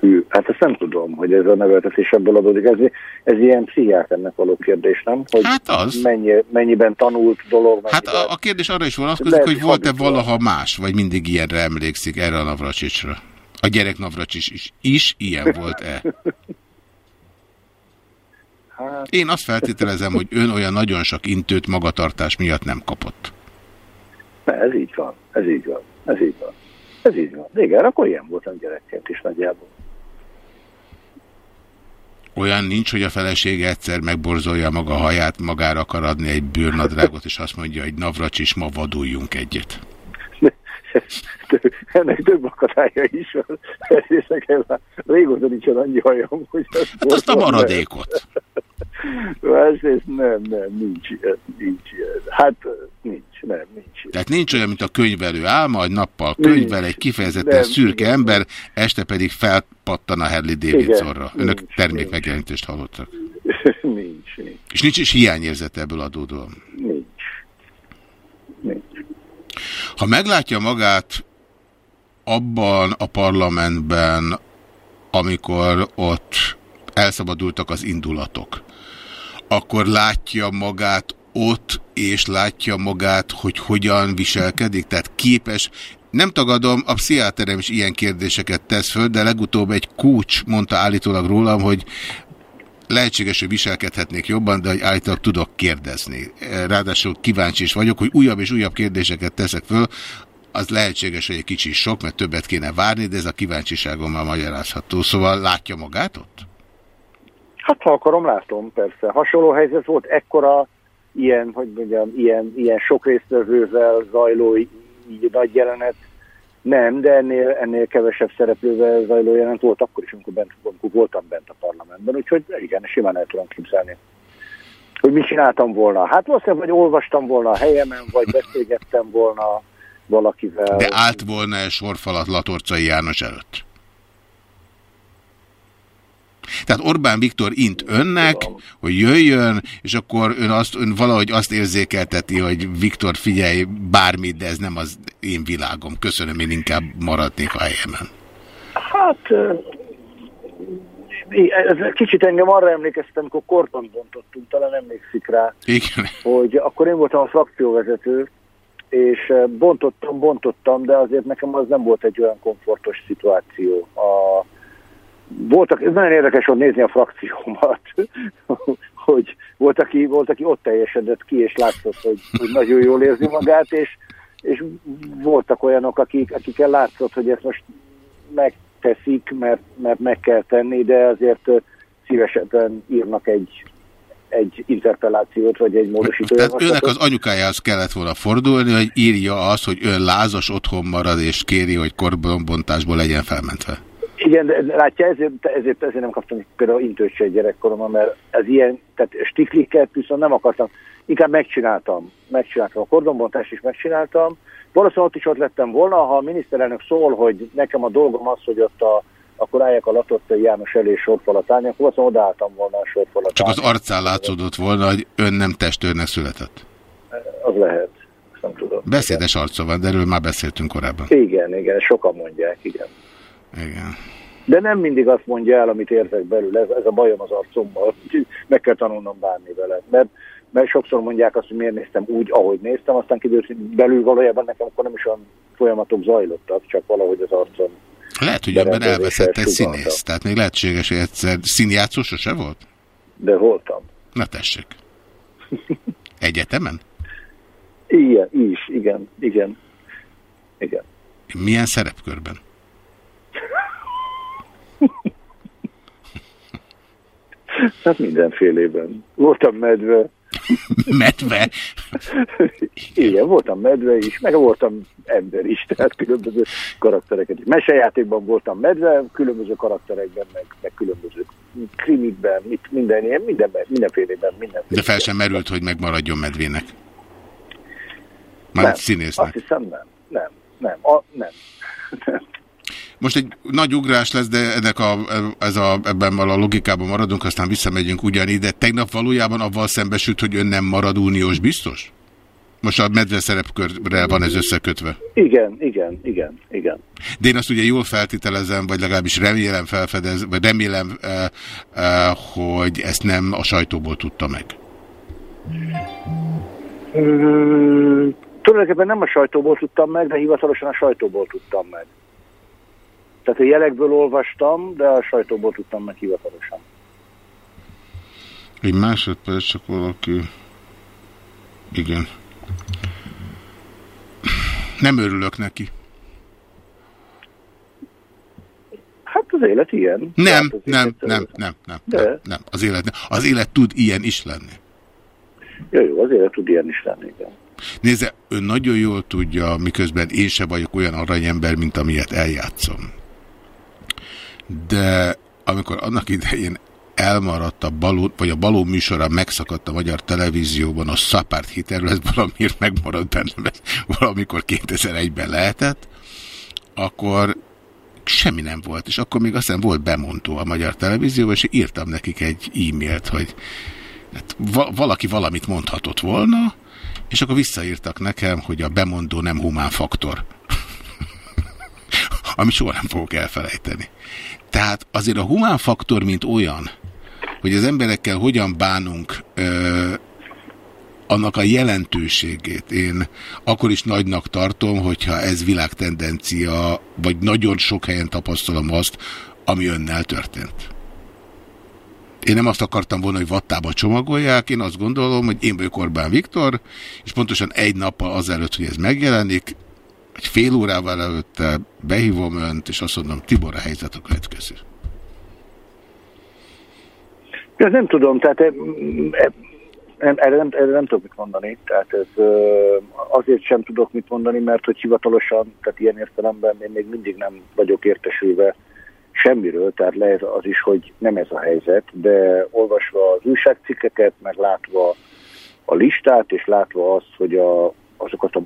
hű. Hát ezt nem tudom, hogy ez a neveltetés ebből adódik. Ez, ez ilyen pszichiáternek való kérdés, nem? Hogy hát az. Mennyi, mennyiben tanult dolog. Hát a, a kérdés arra is vonatkozik, hogy volt-e valaha más, vagy mindig ilyenre emlékszik erre a Navracsicsra? A gyerek Navracsics is, is ilyen volt-e? Hát... Én azt feltételezem, hogy ön olyan nagyon sok intőt magatartás miatt nem kapott. Ne, ez így van, ez így van, ez így van. Ez így van. Igen, akkor ilyen voltam gyerekként is nagyjából. Olyan nincs, hogy a felesége egyszer megborzolja maga haját, magára akar adni egy bőrnadrágot, és azt mondja, hogy Navracsis, ma vaduljunk egyet. Ennek több akadálya is van. Ezért nekem régóta nincsen annyi hajam, hogy... Hát azt a maradékot. Másrészt nem, nem, nincs ilyen, nincs ilyen. Hát nincs, nem, nincs ilyen. Tehát nincs olyan, mint a könyvelő álma, hogy nappal könyvel egy kifejezetten nem, szürke nem, ember, este pedig felpattan a Harley Davidsonra. Önök nincs, termékmegjelentést hallottak. nincs, nincs. És nincs is hiányérzet ebből adódóan? Ha meglátja magát abban a parlamentben, amikor ott elszabadultak az indulatok, akkor látja magát ott, és látja magát, hogy hogyan viselkedik? Tehát képes, nem tagadom, a pszichiáterem is ilyen kérdéseket tesz föl, de legutóbb egy kúcs mondta állítólag rólam, hogy lehetséges, hogy viselkedhetnék jobban, de hogy állítólag tudok kérdezni. Ráadásul kíváncsi is vagyok, hogy újabb és újabb kérdéseket teszek föl, az lehetséges, hogy egy kicsi sok, mert többet kéne várni, de ez a kíváncsiságommal magyarázható. Szóval látja magát ott? Hát ha akarom, látom, persze. Hasonló helyzet volt, ekkora ilyen, hogy mondjam, ilyen, ilyen sok résztvevővel zajló így nagy jelenet, nem, de ennél, ennél kevesebb szereplővel zajló jelenet volt akkor is, amikor, bent, amikor voltam bent a parlamentben, úgyhogy igen, simán el tudom képzelni. Hogy mit csináltam volna? Hát valószínűleg, vagy olvastam volna a helyemen, vagy beszélgettem volna valakivel. De állt volna-e sorfalat Latorcai János előtt? Tehát Orbán Viktor int önnek, hogy jöjjön, és akkor ön, azt, ön valahogy azt érzékelteti, hogy Viktor figyelj, bármit, de ez nem az én világom. Köszönöm, én inkább maradnék a helyemen. Hát ez kicsit engem arra emlékeztem, amikor korban bontottunk, talán emlékszik rá, Igen. hogy akkor én voltam a frakcióvezető, és bontottam, bontottam, de azért nekem az nem volt egy olyan komfortos szituáció. A, voltak, ez nagyon érdekes volt nézni a frakciómat, hogy volt aki, volt, aki ott teljesedett ki, és látszott, hogy, hogy nagyon jól érzi magát, és, és voltak olyanok, akik, akikkel látszott, hogy ezt most megteszik, mert, mert meg kell tenni, de azért szívesebben írnak egy, egy interpellációt, vagy egy módosító Tehát önnek az anyukájához kellett volna fordulni, hogy írja azt, hogy ön lázas otthon marad, és kéri, hogy korbonbontásból legyen felmentve. Igen, de látja, ezért, ezért, ezért nem kaptam például intőt se gyerekkoromban, mert ez ilyen, tehát stikliket viszont nem akartam, inkább megcsináltam. Megcsináltam a kordonbontást is megcsináltam. Valószínűleg ott is ott lettem volna, ha a miniszterelnök szól, hogy nekem a dolgom az, hogy ott a, akkor álljak a Latottai János elé sorfalat állni, akkor valószínűleg odaálltam volna a sorfalat Csak az arcán látszódott volna, hogy ön nem testőrnek született. Az lehet. Nem tudom. Beszédes arca van, de erről már beszéltünk korábban. Igen, igen, sokan mondják, igen. Igen. De nem mindig azt mondja el, amit érzek belül. Ez, ez a bajom az arcommal. Meg kell tanulnom bánni vele. Mert, mert sokszor mondják azt, hogy miért néztem úgy, ahogy néztem, aztán kiderült, hogy belül valójában nekem akkor nem is olyan folyamatok zajlottak, csak valahogy az arcom. Lehet, hogy ebben elveszett egy színész. Tehát még lehetséges, hogy egyszer színjátszó sose volt? De voltam. Na tessék. Egyetemen? Igen, is, igen, igen. igen. Milyen szerepkörben? Hát mindenfélében. Voltam medve. medve? Igen, voltam medve is, meg voltam ember is, tehát különböző karaktereket is. Mesejátékban voltam medve, különböző karakterekben, meg, meg különböző krimikben, mit, minden ilyen, mindenben, mindenfélében, mindenfélében. De fel sem merült, hogy megmaradjon medvének. Már nem, színésznek. Azt hiszem nem, nem, nem, a, nem. nem. Most egy nagy ugrás lesz, de ennek a, ez a, ebben a logikában maradunk, aztán visszamegyünk ugyanígy, tegnap valójában avval szembesült, hogy ön nem marad uniós biztos? Most a medve szerepkörrel van ez összekötve. Igen, igen, igen, igen. De én azt ugye jól feltételezem, vagy legalábbis remélem felfedez, vagy remélem, eh, eh, hogy ezt nem a sajtóból tudta meg. Hmm, tulajdonképpen nem a sajtóból tudtam meg, de hivatalosan a sajtóból tudtam meg. Tehát a jelekből olvastam, de a sajtóból tudtam meg hivatalosan. Egy másodperc, csak valaki... Igen. Nem örülök neki. Hát az élet ilyen. Nem, az nem, nem, nem, nem, nem, nem, az élet, az élet tud ilyen is lenni. Jó, jó, az élet tud ilyen is lenni, igen. Nézze, ön nagyon jól tudja, miközben én se vagyok olyan aranyember, mint amilyet eljátszom. De amikor annak idején elmaradt a baló, vagy a baló műsora megszakadt a magyar televízióban, a szapárt hitelről, ez valamiért megmaradt bennem, valamikor 2001-ben lehetett, akkor semmi nem volt, és akkor még aztán volt bemondó a magyar televízióban, és írtam nekik egy e-mailt, hogy hát va valaki valamit mondhatott volna, és akkor visszaírtak nekem, hogy a bemondó nem humán faktor. Ami soha nem fogok elfelejteni. Tehát azért a humán faktor, mint olyan, hogy az emberekkel hogyan bánunk, ö, annak a jelentőségét én akkor is nagynak tartom, hogyha ez világtendencia, vagy nagyon sok helyen tapasztalom azt, ami önnel történt. Én nem azt akartam volna, hogy vattába csomagolják, én azt gondolom, hogy én vagyok Orbán Viktor, és pontosan egy nappal azelőtt, hogy ez megjelenik, egy fél órával előtte behívom önt, és azt mondom, Tibor, a helyzet a következő. Ja, nem tudom, tehát erre nem, erre nem tudok mit mondani, tehát ez, azért sem tudok mit mondani, mert hogy hivatalosan, tehát ilyen értelemben én még mindig nem vagyok értesülve semmiről, tehát lehet az is, hogy nem ez a helyzet, de olvasva az újságcikkeket, meg látva a listát, és látva azt, hogy a, azokat a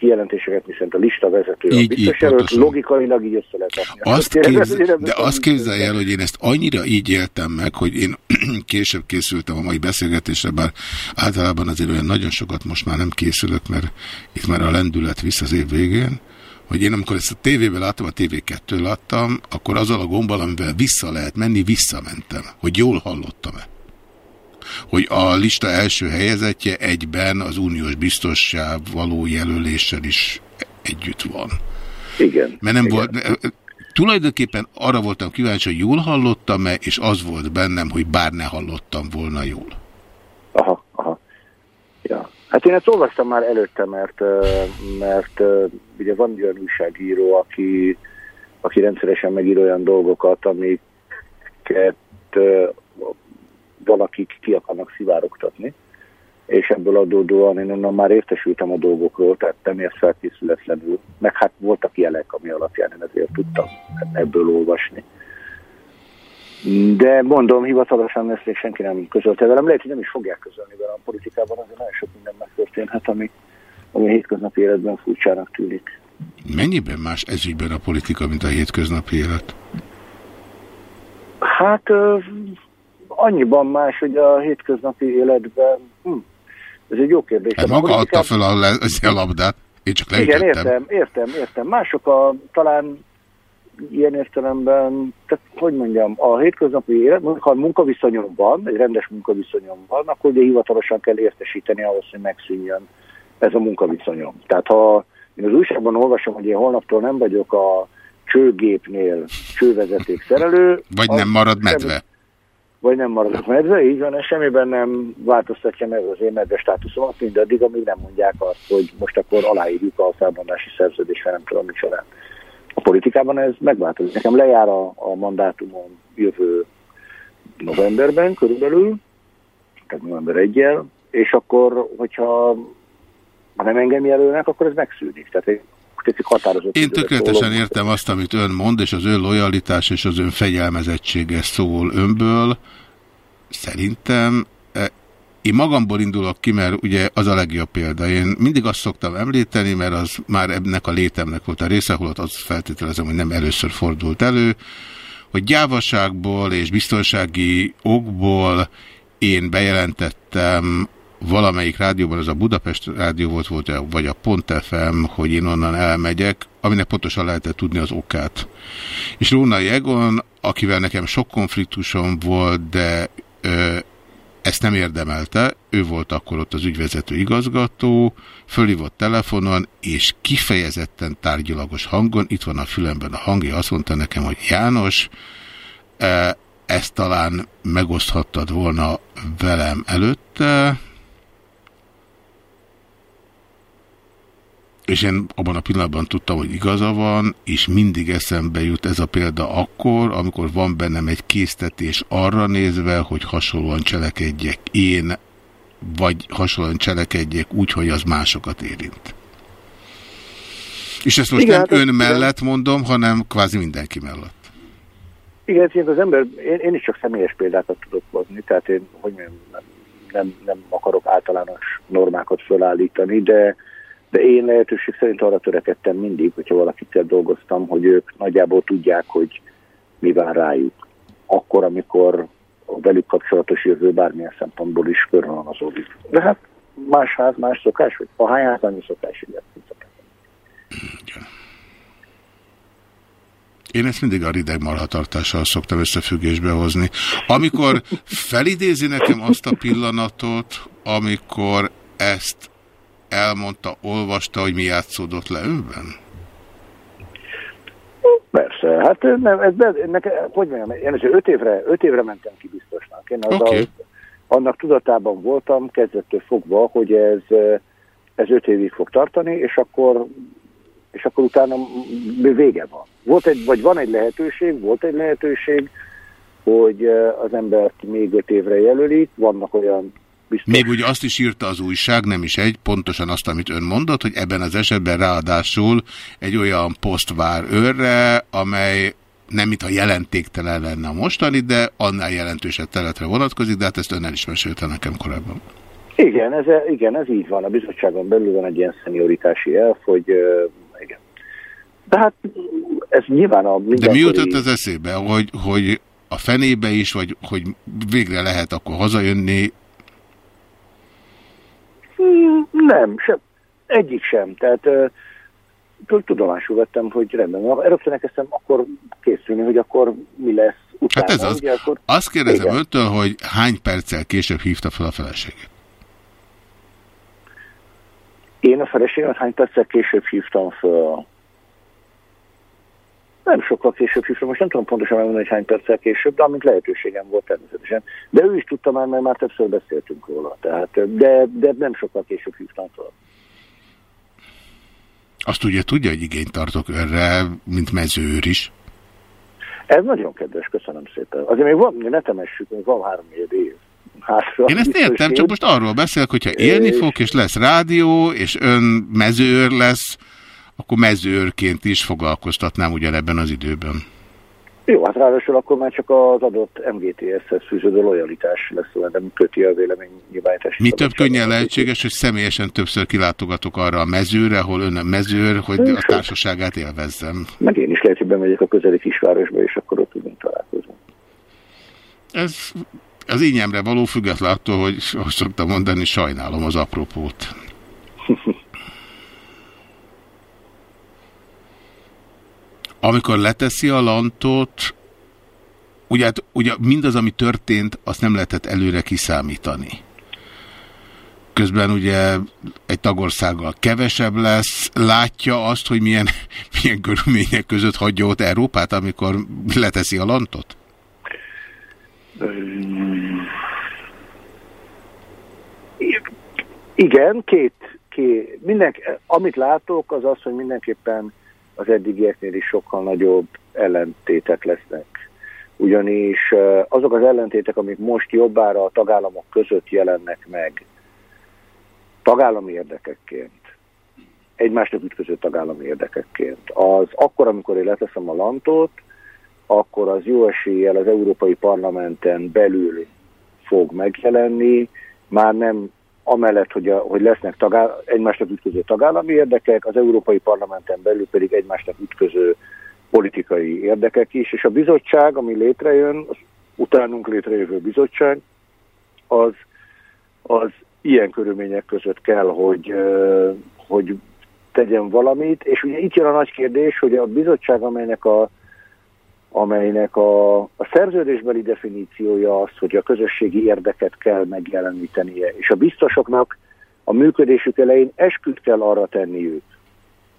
kijelentéseket, viszont a lista vezető így, a biztos jelölt, logikailag így össze lehet. Azt képz... De azt képzelj el, hogy én ezt annyira így éltem meg, hogy én később készültem a mai beszélgetésre, bár általában azért olyan nagyon sokat most már nem készülök, mert itt már a lendület visz az év végén, hogy én amikor ezt a tévében láttam, a TV2 láttam, akkor azzal a gombbal, amivel vissza lehet menni, visszamentem, hogy jól hallottam-e hogy a lista első helyezettje egyben az uniós biztossá való jelöléssel is együtt van. Igen. Mert nem igen. volt, tulajdonképpen arra voltam kíváncsi, hogy jól hallottam-e, és az volt bennem, hogy bár ne hallottam volna jól. Aha, aha. Ja. Hát én ezt olvastam már előtte, mert, mert ugye van olyan újságíró, aki, aki rendszeresen megír olyan dolgokat, amiket valakik ki akarnak szivárogtatni, és ebből adódóan én onnan már értesültem a dolgokról, tehát nem ért felkészületlenül, meg hát voltak jelek, ami alapján én ezért tudtam ebből olvasni. De mondom, hivatalosan ezt még senki nem közölte velem. Lehet, hogy nem is fogják közölni velem a politikában, azért nagyon sok minden megtörténhet, ami, ami a hétköznapi életben furcsának tűnik. Mennyiben más ezügyben a politika, mint a hétköznapi élet? Hát annyiban más, hogy a hétköznapi életben, hm, ez egy jó kérdés. Hát maga adta fel a, le, a labdát, én csak leütöttem. Igen, értem, értem, értem. Mások a, talán ilyen értelemben, tehát hogy mondjam, a hétköznapi élet, ha munkaviszonyom van, egy rendes munkaviszonyom van, akkor ugye hivatalosan kell értesíteni ahhoz, hogy megszűnjön ez a munkaviszonyom. Tehát ha én az újságban olvasom, hogy én holnaptól nem vagyok a csőgépnél csővezeték szerelő. Vagy nem marad medve vagy nem maradok medve, így van, ez semmiben nem változtatja meg az én medve státuszomat, mindaddig, amíg nem mondják azt, hogy most akkor aláírjuk a felmondási szerződést, nem tudom micsoda. A politikában ez megváltozik. Nekem lejár a, a mandátumom jövő novemberben körülbelül, tehát november 1 és akkor, hogyha ha nem engem jelölnek, akkor ez megszűnik. Tehát tetszik határozott. Én tökéletesen értem azt, amit ön mond, és az ön lojalitás és az ön fegyelmezettsége szól önből. Szerintem én magamból indulok ki, mert ugye az a legjobb példa. Én mindig azt szoktam említeni, mert az már ennek a létemnek volt a része, holott azt feltételezem, hogy nem először fordult elő, hogy gyávaságból és biztonsági okból én bejelentettem valamelyik rádióban, az a Budapest rádió volt, volt vagy a Pont FM, hogy én onnan elmegyek, aminek pontosan lehetett tudni az okát. És Rónai Egon, akivel nekem sok konfliktusom volt, de ö, ezt nem érdemelte, ő volt akkor ott az ügyvezető igazgató, fölhívott telefonon, és kifejezetten tárgyalagos hangon, itt van a fülemben a hangja, azt mondta nekem, hogy János, ezt talán megoszthattad volna velem előtte, és én abban a pillanatban tudtam, hogy igaza van, és mindig eszembe jut ez a példa akkor, amikor van bennem egy késztetés arra nézve, hogy hasonlóan cselekedjek én, vagy hasonlóan cselekedjek úgy, hogy az másokat érint. És ezt most igen, nem ön mellett mondom, hanem kvázi mindenki mellett. Igen, az ember, én, én is csak személyes példákat tudok hozni, tehát én hogy nem, nem, nem akarok általános normákat felállítani, de de én lehetőség szerint arra törekedtem mindig, hogyha valakikkel dolgoztam, hogy ők nagyjából tudják, hogy mi vár rájuk. Akkor, amikor a velük kapcsolatos jövő bármilyen szempontból is körvonalazódik. De hát más ház, más szokás, vagy a ház, annyi szokás, igen. Én ezt mindig a rideg marhatartással szoktam összefüggésbe hozni. Amikor felidézi nekem azt a pillanatot, amikor ezt elmondta, olvasta, hogy mi játszódott le önben? Persze, hát nem, ez, be, nekem, hogy mondjam, én az öt évre, öt évre mentem ki biztosnak. Én az okay. annak tudatában voltam kezdettől fogva, hogy ez, ez öt évig fog tartani, és akkor, és akkor utána vége van. Volt egy, vagy van egy lehetőség, volt egy lehetőség, hogy az embert még öt évre jelölik, vannak olyan Biztos. Még ugye azt is írta az újság, nem is egy, pontosan azt, amit ön mondott, hogy ebben az esetben ráadásul egy olyan poszt vár őrre, amely nem mintha jelentéktelen lenne a mostani, de annál jelentősebb teletre vonatkozik, de hát ezt ön el is mesélte nekem korábban. Igen ez, igen, ez így van. A bizottságon belül van egy ilyen szenioritási elf, hogy uh, igen. De hát ez nyilván a mindenkori... De mi jutott az eszébe, hogy, hogy a fenébe is, vagy hogy végre lehet akkor hazajönni, nem, sem. Egyik sem. Tehát tudomásul vettem, hogy rendben van. Rögtön elkezdtem akkor készülni, hogy akkor mi lesz utána. Hát ez az. Ugye, akkor... Azt kérdezem Igen. öntől, hogy hány perccel később hívta fel a feleségét? Én a feleségemet hány perccel később hívtam fel? Nem sokkal később hívtam, most nem tudom pontosan megmondani, hogy hány perccel később, de amint lehetőségem volt természetesen. De ő is tudta már, mert már többször beszéltünk róla. Tehát, de, de nem sokkal később hívtam fel. Azt ugye tudja, hogy igényt tartok erre, mint mezőőr is. Ez nagyon kedves, köszönöm szépen. Azért még van, ne temessük, még van három év. Hátra, Én ezt értem, csak most arról beszélek, hogyha élni és... fog, és lesz rádió, és ön mezőőr lesz, akkor mezőrként is foglalkoztatnám ugyanebben az időben. Jó, hát ráadásul akkor már csak az adott MGTS-hez fűződő lojalitás lesz, nem köti a vélemény nyilvánítást. Mi több könnyen lehetséges, hogy személyesen többször kilátogatok arra a mezőre, ahol ön a mezőr, hogy a társaságát élvezzem. Meg én is lehet, hogy bemegyek a közeli kisvárosba, és akkor ott tudunk találkozni. Ez az ínyemre való független attól, hogy, ahogy szoktam mondani, sajnálom az apropót. Amikor leteszi a lantot, ugye, hát, ugye mindaz, ami történt, azt nem lehetett előre kiszámítani. Közben ugye egy tagországgal kevesebb lesz, látja azt, hogy milyen, milyen körülmények között hagyja ott Európát, amikor leteszi a lantot? Igen, két, két mindenki, amit látok, az az, hogy mindenképpen az eddigieknél is sokkal nagyobb ellentétek lesznek. Ugyanis azok az ellentétek, amik most jobbára a tagállamok között jelennek meg, tagállami érdekekként, egymásnak ütköző tagállami érdekekként, az akkor, amikor én leteszem a lantot, akkor az jó eséllyel az Európai Parlamenten belül fog megjelenni, már nem amellett, hogy, a, hogy lesznek tagáll, egymásnak ütköző tagállami érdekek, az Európai Parlamenten belül pedig egymásnak ütköző politikai érdekek is, és a bizottság, ami létrejön, az utánunk létrejövő bizottság, az, az ilyen körülmények között kell, hogy, hogy tegyen valamit, és ugye itt jön a nagy kérdés, hogy a bizottság, amelynek a amelynek a, a szerződésbeli definíciója az, hogy a közösségi érdeket kell megjelenítenie, és a biztosoknak a működésük elején esküt kell arra tenniük,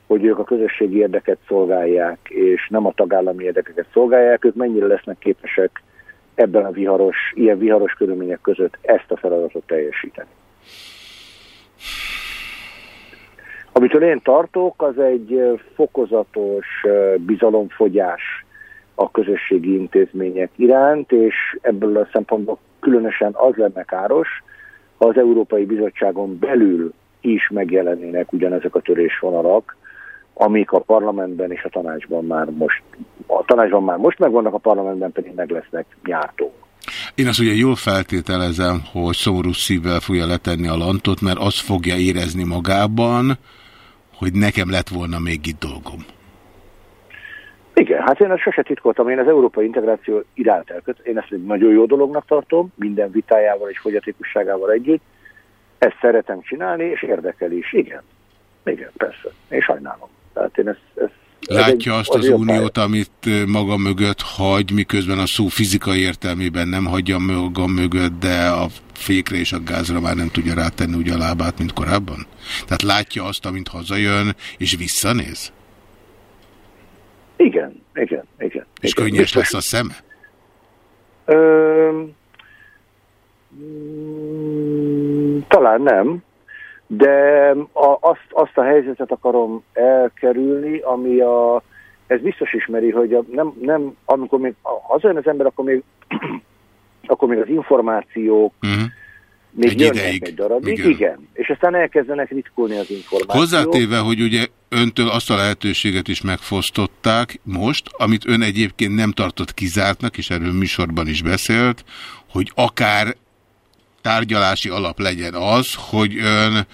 hogy ők a közösségi érdeket szolgálják, és nem a tagállami érdekeket szolgálják, ők mennyire lesznek képesek ebben a viharos, ilyen viharos körülmények között ezt a feladatot teljesíteni. Amitől én tartok, az egy fokozatos bizalomfogyás a közösségi intézmények iránt, és ebből a szempontból különösen az lenne káros, ha az Európai Bizottságon belül is megjelennének ugyanezek a törésvonalak, amik a parlamentben és a tanácsban már most, a tanácsban már most megvannak, a parlamentben pedig meg lesznek nyártó. Én azt ugye jól feltételezem, hogy szomorú szívvel fogja letenni a lantot, mert azt fogja érezni magában, hogy nekem lett volna még itt dolgom. Igen, hát én ezt sose titkoltam, én az európai integráció iránt elköt, én ezt egy nagyon jó dolognak tartom, minden vitájával és fogyatékosságával együtt, ezt szeretem csinálni, és érdekel is, igen. Igen, persze, én sajnálom. Tehát én ezt, ezt Látja azt az, az uniót, amit maga mögött hagy, miközben a szó fizikai értelmében nem hagyja maga mögött, de a fékre és a gázra már nem tudja rátenni úgy a lábát, mint korábban? Tehát látja azt, amint hazajön, és visszanéz? Igen, igen. És igen. könnyes lesz a szeme? Ö, mm, talán nem, de a, azt, azt a helyzetet akarom elkerülni, ami a, ez biztos ismeri, hogy a, nem, nem, amikor még hazajön az ember, akkor még, akkor még az információk uh mhm. -huh még egy ideig. egy darabig, igen. igen. És aztán elkezdenek ritkulni az információk. Hozzátéve, hogy ugye öntől azt a lehetőséget is megfosztották most, amit ön egyébként nem tartott kizártnak, és erről műsorban is beszélt, hogy akár tárgyalási alap legyen az, hogy ön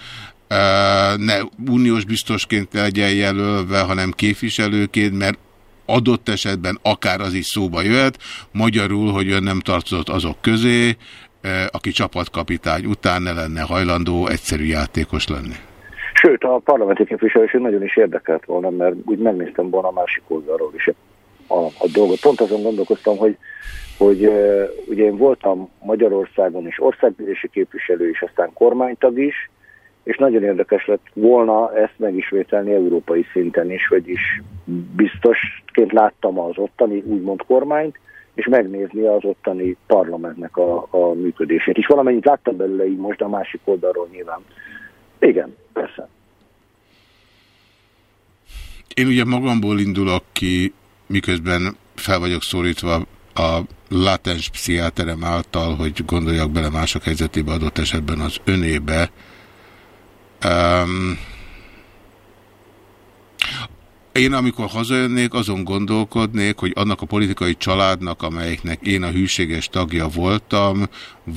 ne uniós biztosként legyen jelölve, hanem képviselőként, mert adott esetben akár az is szóba jöhet, magyarul, hogy ön nem tartozott azok közé, aki csapatkapitány után ne lenne hajlandó egyszerű játékos lenni? Sőt, a parlamenti képviselőség nagyon is érdekelt volna, mert úgy megnéztem volna a másik oldalról is a, a dolgot. Pont azon gondolkoztam, hogy, hogy ugye én voltam Magyarországon is országgyűlési képviselő, és aztán kormánytag is, és nagyon érdekes lett volna ezt megismételni európai szinten is, vagyis biztosként láttam az ottani úgymond kormányt, és megnézni az ottani parlamentnek a, a működését. És valamennyit láttam belőle így most a másik oldalról nyilván. Igen, persze. Én ugye magamból indulok ki, miközben fel vagyok szólítva a latens pszichiáterem által, hogy gondoljak bele mások helyzetébe adott esetben az önébe. Um, én amikor hazajönnék, azon gondolkodnék, hogy annak a politikai családnak, amelyiknek én a hűséges tagja voltam,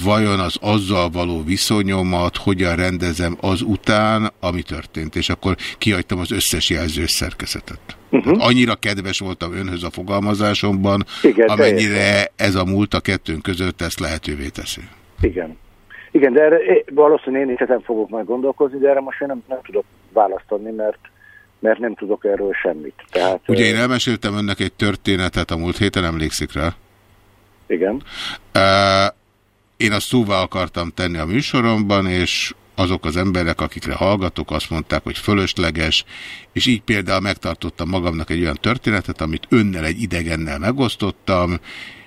vajon az azzal való viszonyomat hogyan rendezem az után, ami történt. És akkor kihagytam az összes jelzős szerkezetet. Uh -huh. Annyira kedves voltam önhöz a fogalmazásomban, Igen, amennyire teljesen. ez a múlt a kettőnk között ezt lehetővé teszi. Igen. Igen, de erre valószínűleg én is ezen fogok majd gondolkozni, de erre most én nem, nem tudok választani, mert mert nem tudok erről semmit. Tehát, Ugye én elmeséltem önnek egy történetet a múlt héten, emlékszik rá? Igen. Én azt szóvá akartam tenni a műsoromban, és azok az emberek, akikre hallgatok, azt mondták, hogy fölösleges, és így például megtartottam magamnak egy olyan történetet, amit önnel egy idegennel megosztottam,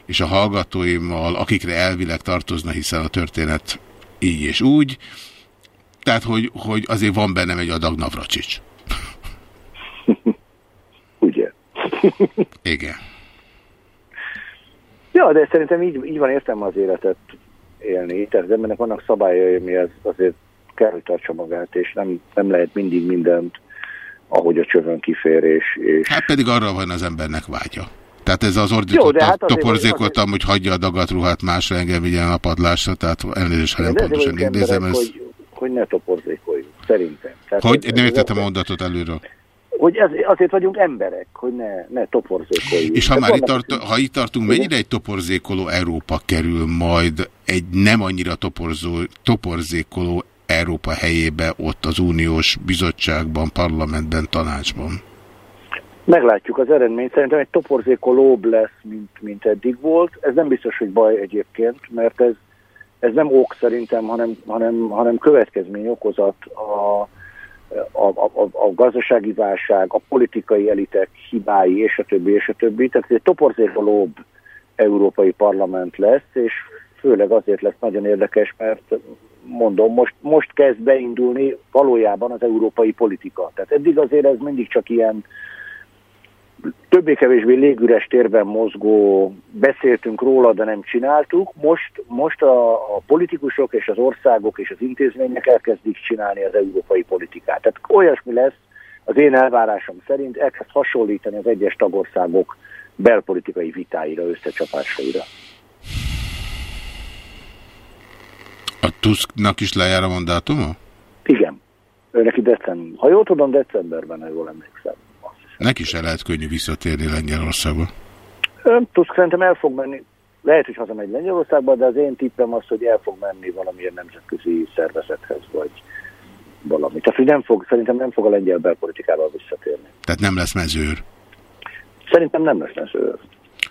és a hallgatóimmal, akikre elvileg tartozna, hiszen a történet így és úgy, tehát, hogy, hogy azért van bennem egy adag Navracsics. Igen. Ja, de szerintem így, így van értelme az életet élni. Tehát az embernek vannak szabályai, ami az, azért kell, hogy tartsa magát, és nem, nem lehet mindig mindent, ahogy a csövön kifér, és, és... Hát pedig arra van az embernek vágya. Tehát ez az ordított hát toporzékoltam, hogy hagyja a dagatruhát másra, engem vigyen a padlásra, tehát elnézést, ha nem pontosan. Emberek, ez... hogy, hogy ne toporzékoljuk, szerintem. Tehát hogy? Ez, nem értettem a mondatot előről hogy ez, azért vagyunk emberek, hogy ne, ne toporzékoljunk. És ha már itt, tart, ha itt tartunk, mennyire egy toporzékoló Európa kerül majd egy nem annyira toporzó, toporzékoló Európa helyébe ott az uniós bizottságban, parlamentben, tanácsban? Meglátjuk az eredményt. Szerintem egy toporzékolóbb lesz, mint, mint eddig volt. Ez nem biztos, hogy baj egyébként, mert ez, ez nem ok szerintem, hanem, hanem, hanem következmény okozat a, a, a, a gazdasági válság, a politikai elitek hibái, és a többi, és a többi. Tehát egy toporzékolóbb európai parlament lesz, és főleg azért lesz nagyon érdekes, mert mondom, most, most kezd beindulni valójában az európai politika. Tehát eddig azért ez mindig csak ilyen többé-kevésbé légüres térben mozgó, beszéltünk róla, de nem csináltuk. Most, most a, a politikusok és az országok és az intézmények elkezdik csinálni az európai politikát. Tehát olyasmi lesz, az én elvárásom szerint elkezd hasonlítani az egyes tagországok belpolitikai vitáira, összecsapásaira. A Tusknak is lejár a mandátuma? Igen. Őnek december. Ha jól tudom, decemberben, ha jól emlékszem. Neki se lehet könnyű visszatérni Lengyelországba. Tusk szerintem el fog menni. Lehet, hogy hazamegy Lengyelországba, de az én tippem az, hogy el fog menni valamilyen nemzetközi szervezethez, vagy valami. Tehát, hogy nem fog, szerintem nem fog a lengyel belpolitikával visszatérni. Tehát nem lesz mezőr? Szerintem nem lesz mezőr.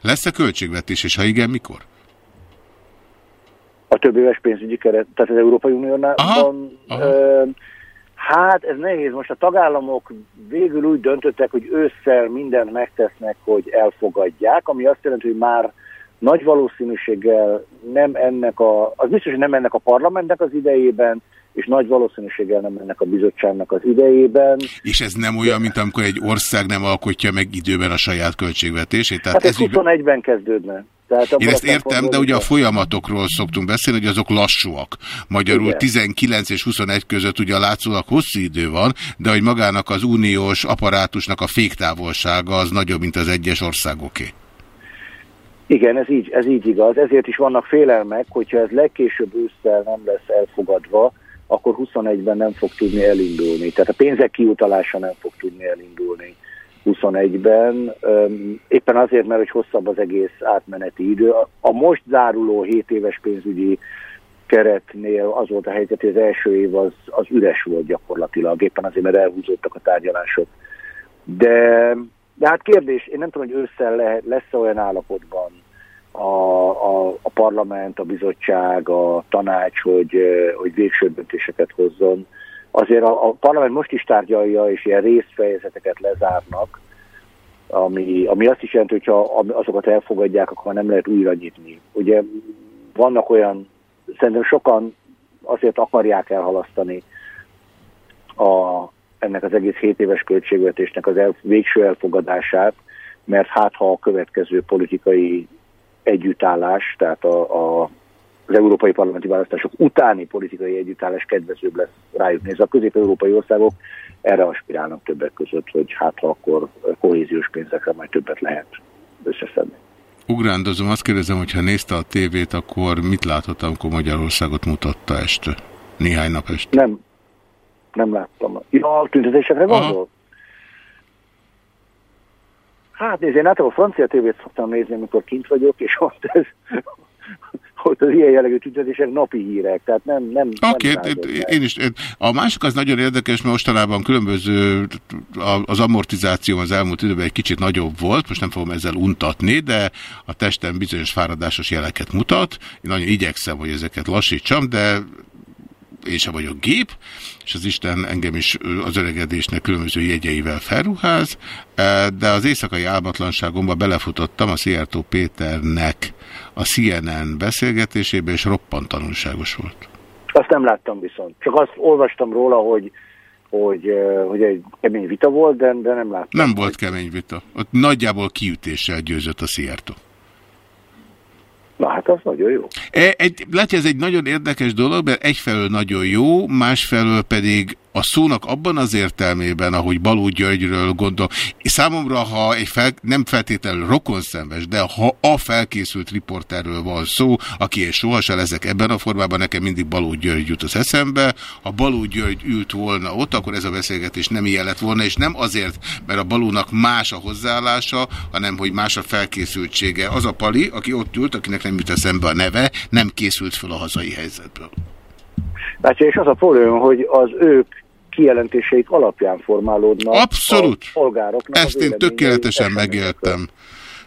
Lesz-e költségvetés, és ha igen, mikor? A több éves pénzügyi keret, tehát az Európai Uniónál van... Hát ez nehéz. Most a tagállamok végül úgy döntöttek, hogy ősszel mindent megtesznek, hogy elfogadják, ami azt jelenti, hogy már nagy valószínűséggel nem ennek a, az biztos, hogy nem ennek a parlamentnek az idejében, és nagy valószínűséggel nem ennek a bizottságnak az idejében. És ez nem olyan, mint amikor egy ország nem alkotja meg időben a saját költségvetését? Tehát hát ez, ez 21-ben kezdődne. Tehát Én ezt értem, de ugye a folyamatokról szoktunk beszélni, hogy azok lassúak. Magyarul Igen. 19 és 21 között ugye látszólag hosszú idő van, de hogy magának az uniós apparátusnak a féktávolsága az nagyobb, mint az egyes országoké. Igen, ez így, ez így igaz. Ezért is vannak félelmek, hogyha ez legkésőbb ősszel nem lesz elfogadva, akkor 21-ben nem fog tudni elindulni. Tehát a pénzek kiutalása nem fog tudni elindulni 21-ben. Éppen azért, mert hogy hosszabb az egész átmeneti idő. A most záruló 7 éves pénzügyi keretnél az volt a helyzet, hogy az első év az, az üres volt gyakorlatilag, éppen azért, mert elhúzódtak a tárgyalások. De, de hát kérdés, én nem tudom, hogy ősszel lehet, lesz-e olyan állapotban, a, a, a parlament, a bizottság, a tanács, hogy, hogy végső döntéseket hozzon. Azért a, a parlament most is tárgyalja, és ilyen részfejezeteket lezárnak, ami, ami azt is jelenti, hogy ha azokat elfogadják, akkor nem lehet újra nyitni. Ugye vannak olyan, szerintem sokan azért akarják elhalasztani a, ennek az egész 7 éves költségvetésnek az el, végső elfogadását, mert hát ha a következő politikai együttállás, tehát a, a, az európai parlamenti választások utáni politikai együttállás kedvezőbb lesz rájuk nézve. A közép-európai országok erre aspirálnak többek között, hogy hát ha akkor kohéziós pénzekre majd többet lehet összeszedni. Ugrándozom, azt kérdezem, hogy ha nézte a tévét, akkor mit látott, amikor Magyarországot mutatta este? Néhány nap este? Nem, nem láttam. Ja, a tüntetésekre gondol? Hát nézd, én általában a francia tévét szoktam nézni, amikor kint vagyok, és ott ez ott az ilyen jellegű tüntetések napi hírek, tehát nem... nem Oké, okay, én is. A másik az nagyon érdekes, mert mostanában különböző, az amortizáció az elmúlt időben egy kicsit nagyobb volt, most nem fogom ezzel untatni, de a testem bizonyos fáradásos jeleket mutat. Én nagyon igyekszem, hogy ezeket lassítsam, de én sem vagyok gép, és az Isten engem is az öregedésnek különböző jegyeivel felruház, de az éjszakai álmatlanságomba belefutottam a Szijjártó Péternek a CNN beszélgetésébe, és roppant tanulságos volt. Azt nem láttam viszont. Csak azt olvastam róla, hogy hogy, hogy egy kemény vita volt, de, de nem láttam. Nem volt kemény vita. Ott nagyjából kiütéssel győzött a Szijjártó. Na hát az nagyon jó. E, egy, látja, ez egy nagyon érdekes dolog, mert egyfelől nagyon jó, másfelől pedig a szónak abban az értelmében, ahogy Baló Györgyről gondol, számomra, ha egy fel, nem feltétlenül rokonszenves, de ha a felkészült riporterről van szó, aki én sohasem leszek ebben a formában, nekem mindig Baló György jut az eszembe. Ha Baló György ült volna ott, akkor ez a beszélgetés nem ilyen lett volna, és nem azért, mert a Balónak más a hozzáállása, hanem hogy más a felkészültsége. Az a Pali, aki ott ült, akinek nem jut eszembe a neve, nem készült fel a hazai helyzetből. Látja, és az a probléma, hogy az ők kijelentéseik alapján formálódnak Abszolút. a polgároknak. Ezt én tökéletesen megéltem.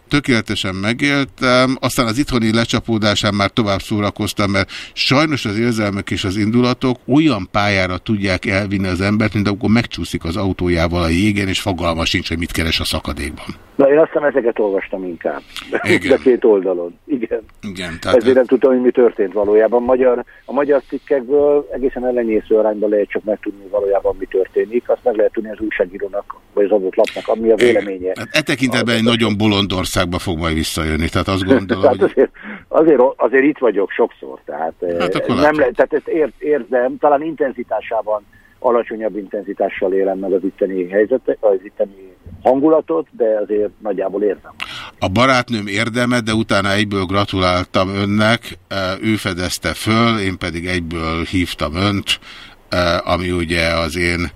Tökéletesen megéltem, aztán az itthoni lecsapódásán már tovább szórakoztam, mert sajnos az érzelmek és az indulatok olyan pályára tudják elvinni az embert, mint akkor megcsúszik az autójával a jégen, és fogalma sincs, hogy mit keres a szakadékban. Na én aztán ezeket olvastam inkább. Igen. De két oldalon. Igen. Igen, tehát Ezért nem tudtam, hogy mi történt valójában. Magyar, a magyar cikkekből egészen ellenyésző arányban lehet csak megtudni valójában mi történik. Azt meg lehet tudni az újságírónak, vagy az adott lapnak, ami a véleménye. Hát e tekintetben egy nagyon bolond országba fog majd visszajönni, tehát azt gondolom, tehát hogy... azért, azért, azért itt vagyok sokszor, tehát, Hát akkor nem le, tehát ezt ér, érzem, talán intenzitásában alacsonyabb intenzitással élem meg az itteni helyzetet, az itteni hangulatot, de azért nagyjából érzem. A barátnőm érdeme, de utána egyből gratuláltam önnek, e, ő fedezte föl, én pedig egyből hívtam önt, e, ami ugye az én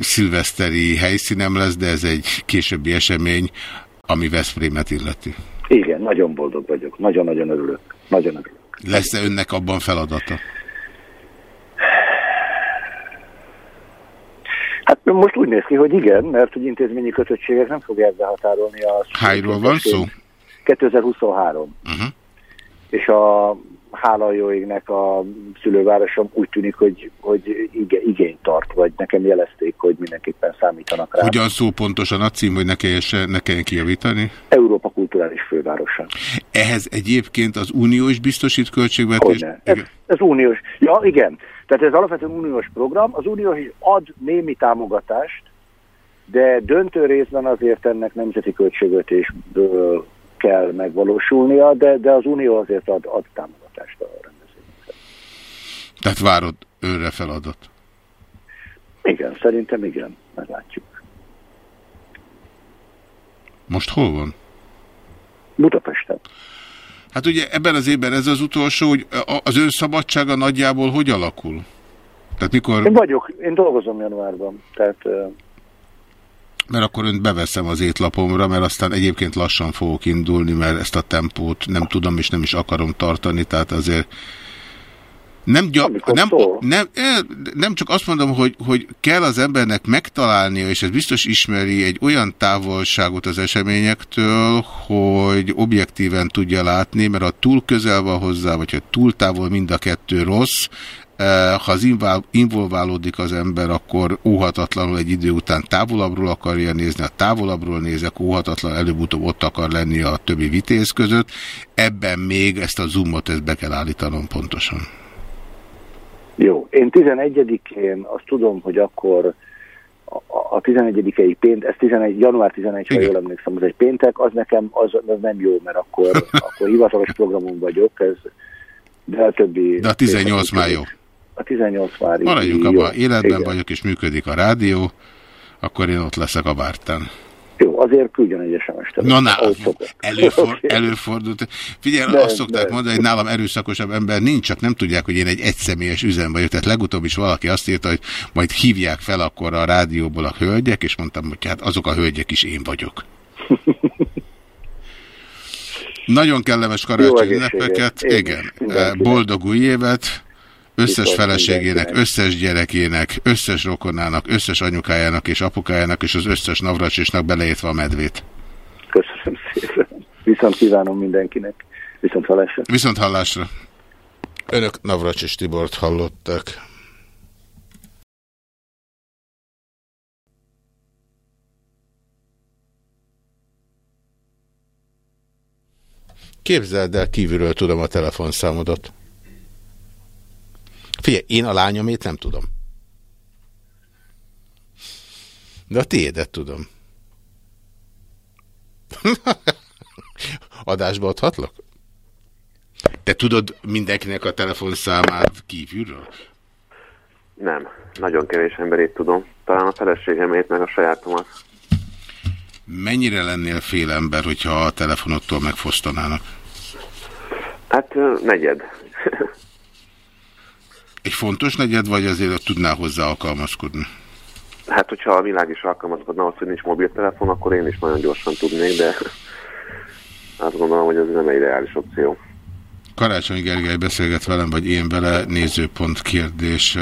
szilveszteri helyszínem lesz, de ez egy későbbi esemény, ami Veszprémet illeti. Igen, nagyon boldog vagyok, nagyon-nagyon örülök, nagyon örülök. Lesz-e önnek abban feladata? Hát most úgy néz ki, hogy igen, mert hogy intézményi kötöttségek nem fogják behatárolni a... Hányról van szó? 2023. Uh-huh. És a hála jó égnek a szülővárosom úgy tűnik, hogy, hogy ige, igényt tart, vagy nekem jelezték, hogy mindenképpen számítanak rá. Hogyan szó pontosan a cím, hogy ne kelljen, ne kelljen kijavítani? Európa kulturális fővárosa. Ehhez egyébként az Unió is biztosít költségvetést? Hogyne. Ez, ez uniós. Ja, igen. Tehát ez alapvetően uniós program. Az unió is ad némi támogatást, de döntő részben azért ennek nemzeti költségvetésből kell megvalósulnia, de, de az unió azért ad, ad támogatást a rendezvényekre. Tehát várod őre feladat. Igen, szerintem igen, meglátjuk. Most hol van? Budapesten. Hát ugye ebben az évben ez az utolsó, hogy az ön szabadsága nagyjából hogy alakul? Tehát mikor, Én vagyok, én dolgozom januárban, tehát mert akkor önt beveszem az étlapomra, mert aztán egyébként lassan fogok indulni, mert ezt a tempót nem tudom és nem is akarom tartani, tehát azért nem, nem, nem, eh, nem csak azt mondom, hogy, hogy kell az embernek megtalálnia, és ez biztos ismeri egy olyan távolságot az eseményektől, hogy objektíven tudja látni, mert ha túl közel van hozzá, vagy ha túl távol mind a kettő rossz, ha az involválódik az ember, akkor óhatatlanul egy idő után távolabbról akarja nézni, a távolabbról nézek, óhatatlan előbb-utóbb ott akar lenni a többi vitéz között. Ebben még ezt a zoomot ezt be kell állítanom pontosan. Jó, én 11-én azt tudom, hogy akkor a, a 11-i pént, ez 11, január 11, ha jól emlékszem, az egy péntek, az nekem az, az nem jó, mert akkor, akkor hivatalos programon vagyok, ez, de a többi... De a 18 már jó. A 18 már Maradjunk abban, életben Igen. vagyok és működik a rádió, akkor én ott leszek a vártán. Jó, azért küldjön egy SMS-t. Na, szokott. előfor, előfordult. Figyelj, De- azt szokták de- mondani, hogy nálam erőszakosabb ember nincs, csak nem tudják, hogy én egy egyszemélyes üzem vagyok. Tehát legutóbb is valaki azt írta, hogy majd hívják fel akkor a rádióból a hölgyek, és mondtam, hogy hát azok a hölgyek is én vagyok. Nagyon kellemes karácsony ünnepeket. Igen. mindenkinek. Boldog új évet. Összes feleségének, összes gyerekének, összes rokonának, összes anyukájának és apukájának, és az összes navracsisnak beleértve a medvét. Köszönöm szépen. Viszont kívánom mindenkinek. Viszont hallásra. Viszont hallásra. Önök Navracsis Tibort hallottak. Képzeld el, kívülről tudom a telefonszámodat. Figyelj, én a lányomét nem tudom. De a tiédet tudom. Adásba adhatlak? Te tudod mindenkinek a telefonszámát kívülről? Nem. Nagyon kevés emberét tudom. Talán a feleségemét, meg a sajátomat. Mennyire lennél fél ember, hogyha a telefonodtól megfosztanának? Hát negyed. Egy fontos negyed, vagy azért tudnál hozzá alkalmazkodni? Hát, hogyha a világ is alkalmazkodna az, hogy nincs mobiltelefon, akkor én is nagyon gyorsan tudnék, de azt gondolom, hogy ez nem egy reális opció. Karácsony Gergely beszélget velem, vagy én vele nézőpont kérdés.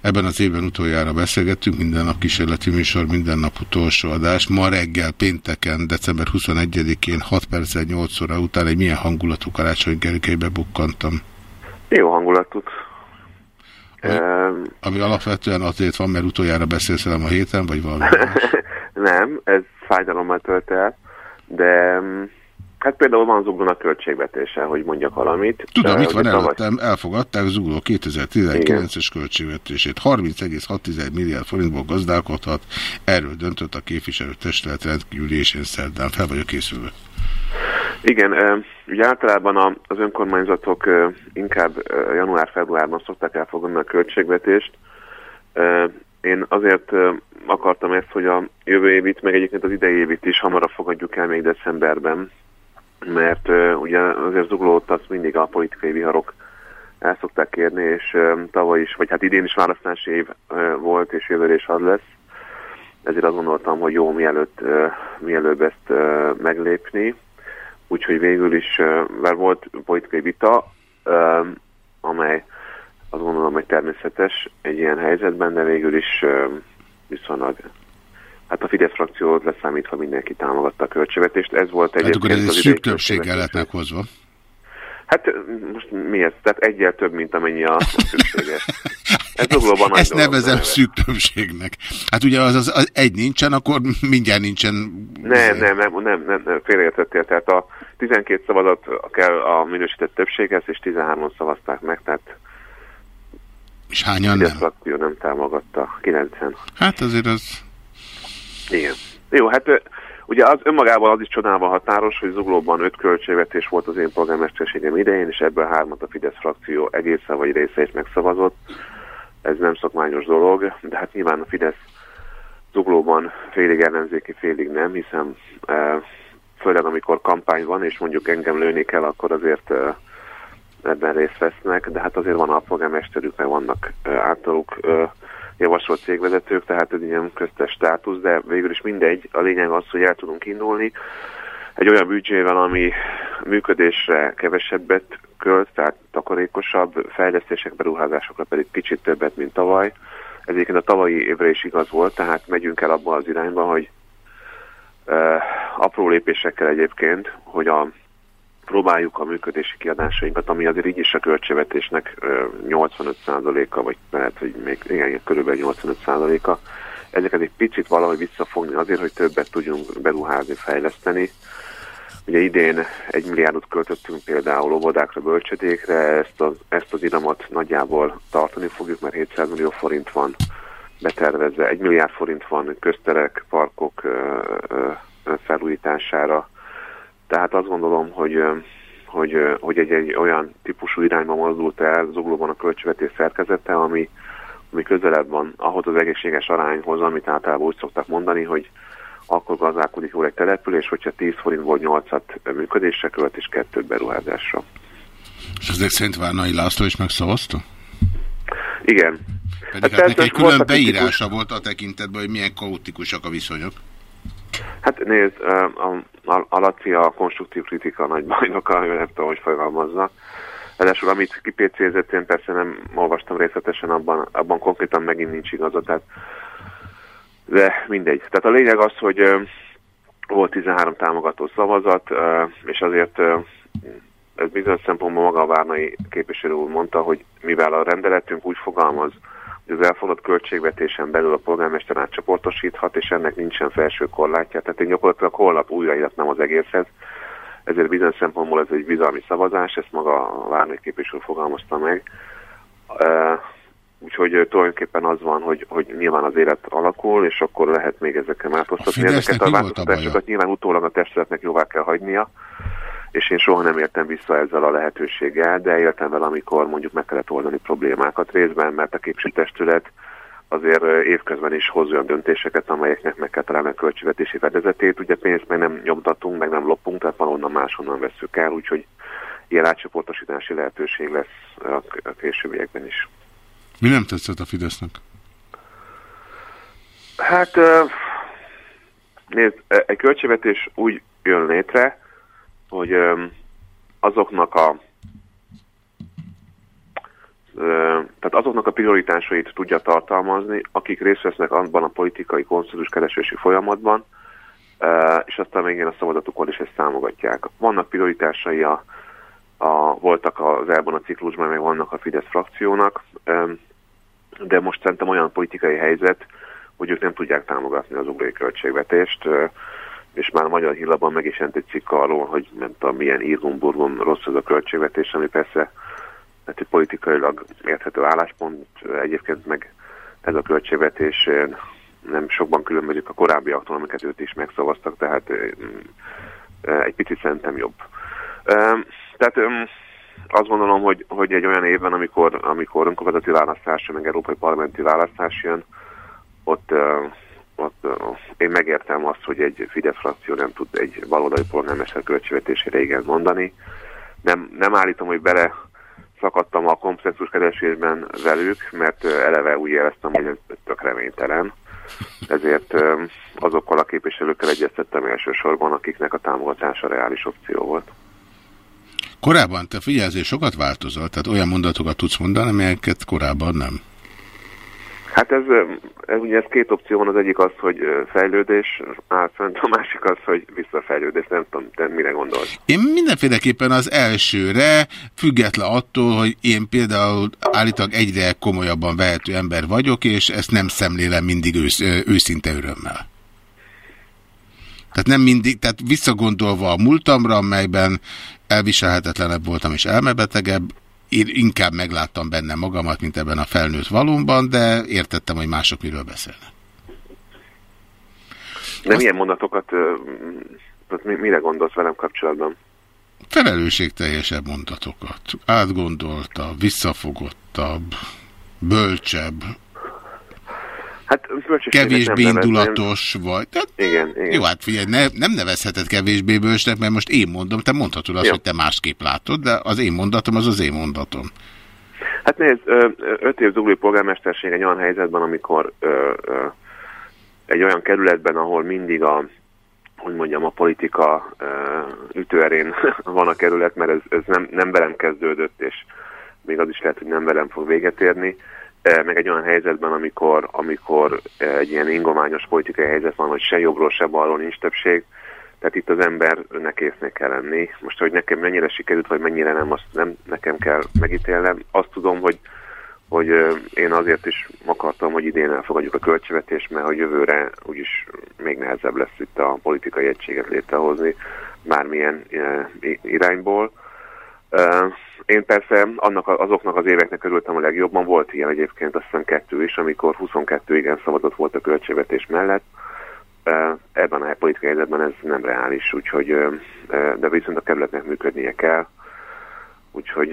Ebben az évben utoljára beszélgettünk, minden nap kísérleti műsor, minden nap utolsó adás. Ma reggel, pénteken, december 21-én, 6 perccel 8 óra után egy milyen hangulatú Karácsony Gergelybe bukkantam. Jó hangulatút. Ami, ami alapvetően azért van, mert utoljára beszélsz velem a héten, vagy valami? nem, ez fájdalommal tölt el, de Hát például van Zuglón a költségvetése, hogy mondjak valamit. Tudom, itt van előttem, elfogadták Zugló 2019-es költségvetését. 30,6 milliárd forintból gazdálkodhat, erről döntött a képviselőtestület rendkívülésén szerdán. Fel vagyok készülve. Igen, ugye általában az önkormányzatok inkább január-februárban szokták elfogadni a költségvetést. Én azért akartam ezt, hogy a jövő évit, meg egyébként az idei évit is hamarabb fogadjuk el még decemberben, mert ugye azért zuglót azt mindig a politikai viharok el szokták kérni, és tavaly is, vagy hát idén is választási év volt, és jövőre is az lesz. Ezért azt gondoltam, hogy jó mielőtt, mielőbb ezt meglépni. Úgyhogy végül is, mert volt politikai vita, amely azt gondolom, hogy természetes egy ilyen helyzetben, de végül is viszonylag Hát a Fidesz frakció leszámítva mindenki támogatta a költségvetést. Ez volt egy. Hát akkor ez egy szűk többséggel lett meghozva. Hát most mi ez? Tehát egyel több, mint amennyi a szükséges. Ez Zuglóban Ezt nevezem szűk többségnek. Hát ugye az, az, az egy nincsen, akkor mindjárt nincsen... Nem, nem, nem, nem, nem, nem félreértettél. Tehát a 12 szavazat kell a minősített többséghez, és 13-on szavazták meg, tehát és hányan nem? A frakció nem támogatta, 90. Hát azért az... Igen. Jó, hát ugye az önmagában az is csodálva határos, hogy Zuglóban öt költségvetés volt az én polgármesterségem idején, és ebből hármat a Fidesz frakció egészen vagy része is megszavazott. Ez nem szokmányos dolog, de hát nyilván a Fidesz Zuglóban félig ellenzéki, félig nem, hiszen e, főleg amikor kampány van, és mondjuk engem lőni kell, akkor azért e, ebben részt vesznek, de hát azért van a polgármesterük, meg vannak e, általuk javasolt cégvezetők, tehát ez ilyen köztes státusz, de végül is mindegy. A lényeg az, hogy el tudunk indulni egy olyan büdzsével, ami működésre kevesebbet költ, tehát takarékosabb, fejlesztések, beruházásokra pedig kicsit többet, mint tavaly. Ez a tavalyi évre is igaz volt, tehát megyünk el abban az irányba, hogy uh, apró lépésekkel egyébként, hogy a próbáljuk a működési kiadásainkat, ami azért így is a költségvetésnek 85%-a, vagy lehet, hogy még igen, körülbelül 85%-a, ezeket egy picit valahogy visszafogni azért, hogy többet tudjunk beruházni, fejleszteni. Ugye idén egy milliárdot költöttünk például óvodákra, bölcsödékre, ezt az, ezt az iramot nagyjából tartani fogjuk, mert 700 millió forint van betervezve, egy milliárd forint van közterek, parkok felújítására, tehát azt gondolom, hogy, hogy, hogy egy, egy olyan típusú irányba mozdult el zuglóban a költségvetés szerkezete, ami, ami közelebb van ahhoz az egészséges arányhoz, amit általában úgy szoktak mondani, hogy akkor gazdálkodik jól egy település, hogyha 10 forintból 8-at működésre költ, és kettőt beruházásra. És ezek szerint Várnai László is megszavazta? Igen. Pedig hát, hát neki egy külön beírása volt a tekintetben, hogy milyen kaotikusak a viszonyok. Hát nézd, a, a, a Laci a konstruktív kritika nagy bajnoka, nem tudom, hogy fogalmazza. Ráadásul amit kipécézett, én persze nem olvastam részletesen, abban, abban konkrétan megint nincs igaza, tehát de mindegy. Tehát a lényeg az, hogy volt 13 támogató szavazat, és azért ez bizonyos szempontból maga a Várnai képviselő úr mondta, hogy mivel a rendeletünk úgy fogalmaz, hogy az elfogadott költségvetésen belül a polgármester átcsoportosíthat, és ennek nincsen felső korlátja. Tehát én gyakorlatilag holnap újraíratnám az egészet, ezért bizonyos szempontból ez egy bizalmi szavazás, ezt maga a várnék képviselő fogalmazta meg. Úgyhogy tulajdonképpen az van, hogy, hogy nyilván az élet alakul, és akkor lehet még ezekkel változtatni. Ezeket a változtatásokat nyilván utólag a testületnek jóvá kell hagynia, és én soha nem értem vissza ezzel a lehetőséggel, de éltem vele, amikor mondjuk meg kellett oldani problémákat részben, mert a képzőtestület azért évközben is hoz olyan döntéseket, amelyeknek meg kell találni a költségvetési fedezetét. Ugye pénzt meg nem nyomtatunk, meg nem lopunk, tehát valonnan máshonnan veszük el, úgyhogy ilyen átcsoportosítási lehetőség lesz a későbbiekben is. Mi nem tetszett a Fidesznek? Hát nézd, egy költségvetés úgy jön létre, hogy azoknak a tehát azoknak a prioritásait tudja tartalmazni, akik részt vesznek abban a politikai konszenzus keresési folyamatban, és aztán még a szavazatukon is ezt támogatják. Vannak prioritásai a, a, voltak az elban a ciklusban, meg vannak a Fidesz frakciónak, de most szerintem olyan politikai helyzet, hogy ők nem tudják támogatni az ugrai költségvetést, és már a Magyar Hírlapban meg is jelent egy cikk arról, hogy nem tudom, milyen írgumburgum rossz az a költségvetés, ami persze hát egy politikailag érthető álláspont, egyébként meg ez a költségvetés nem sokban különbözik a korábbiaktól, amiket őt is megszavaztak, tehát egy picit szerintem jobb. Tehát azt gondolom, hogy, hogy egy olyan évben, amikor, amikor önkormányzati választás, meg európai parlamenti választás jön, ott, ott én megértem azt, hogy egy Fidesz frakció nem tud egy baloldali polgármester költségvetésére igen mondani. Nem, nem állítom, hogy bele szakadtam a konszenzus keresésben velük, mert eleve úgy éreztem, hogy ez tök reménytelen. Ezért azokkal a képviselőkkel egyeztettem elsősorban, akiknek a támogatása reális opció volt. Korábban te figyelzés sokat változott, tehát olyan mondatokat tudsz mondani, amelyeket korábban nem. Hát ez, ez ugye ez két opció van, az egyik az, hogy fejlődés áll fent, a másik az, hogy visszafejlődés, nem tudom, te mire gondolsz? Én mindenféleképpen az elsőre, független attól, hogy én például állítólag egyre komolyabban vehető ember vagyok, és ezt nem szemlélem mindig ősz, őszinte örömmel. Tehát nem mindig, tehát visszagondolva a múltamra, amelyben elviselhetetlenebb voltam és elmebetegebb, én inkább megláttam benne magamat, mint ebben a felnőtt valóban, de értettem, hogy mások miről beszélnek. De Azt... milyen mondatokat, mire gondolsz velem kapcsolatban? Felelősségteljesebb mondatokat. Átgondoltabb, visszafogottabb, bölcsebb, Hát kevésbé indulatos vagy. Tehát, igen, igen. Jó, hát figyelj, ne, nem nevezheted kevésbé bölcsnek, mert most én mondom, te mondhatod azt, jó. hogy te másképp látod, de az én mondatom az az én mondatom. Hát nézd, öt év zuglói polgármesterség egy olyan helyzetben, amikor ö, ö, egy olyan kerületben, ahol mindig a, hogy mondjam, a politika ö, ütőerén van a kerület, mert ez, ez nem, nem velem kezdődött, és még az is lehet, hogy nem velem fog véget érni, meg egy olyan helyzetben, amikor, amikor egy ilyen ingományos politikai helyzet van, hogy se jobbról, se balról nincs többség, tehát itt az embernek észnek kell lenni. Most, hogy nekem mennyire sikerült, vagy mennyire nem, azt nem nekem kell megítélnem. Azt tudom, hogy, hogy én azért is akartam, hogy idén elfogadjuk a költségvetést, mert a jövőre úgyis még nehezebb lesz itt a politikai egységet létrehozni bármilyen irányból. Én persze annak, azoknak az éveknek örültem a legjobban, volt ilyen egyébként azt hiszem kettő is, amikor 22 igen szavazat volt a költségvetés mellett. Ebben a politikai helyzetben ez nem reális, úgyhogy, de viszont a kerületnek működnie kell, úgyhogy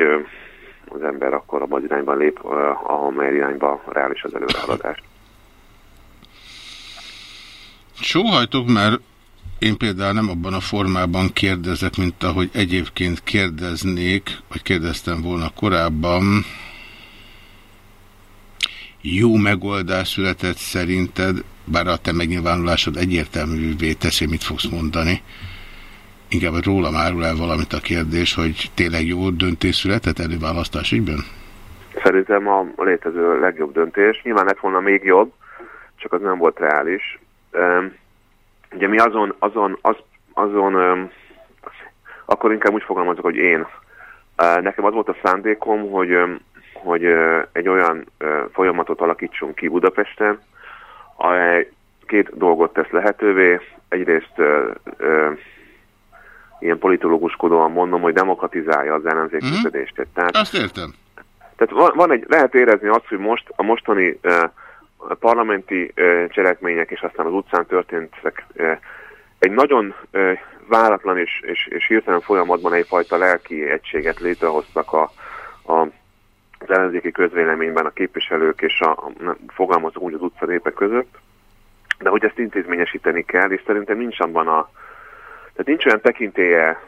az ember akkor abban az irányban lép, ahol irányba reális az előrehaladás. Sóhajtok, mert én például nem abban a formában kérdezek, mint ahogy egyébként kérdeznék, vagy kérdeztem volna korábban. Jó megoldás született szerinted, bár a te megnyilvánulásod egyértelművé teszi, mit fogsz mondani. Inkább rólam árul el valamit a kérdés, hogy tényleg jó döntés született előválasztás ügyben? Szerintem a létező legjobb döntés. Nyilván lett volna még jobb, csak az nem volt reális. Ugye mi azon, azon, az, azon öm, akkor inkább úgy fogalmazok, hogy én. Nekem az volt a szándékom, hogy, hogy egy olyan folyamatot alakítsunk ki Budapesten, amely két dolgot tesz lehetővé. Egyrészt ilyen politológuskodóan mondom, hogy demokratizálja az ellenzék mm. működést. Tehát, Azt értem. Tehát van, van egy, lehet érezni azt, hogy most a mostani uh, parlamenti uh, cselekmények és aztán az utcán történtek egy nagyon váratlan és, és, és hirtelen folyamatban egyfajta lelki egységet létrehoztak a, a, az ellenzéki közvéleményben a képviselők és a, a fogalmazok úgy az utca népek között, de hogy ezt intézményesíteni kell, és szerintem nincs abban a, tehát nincs olyan tekintélye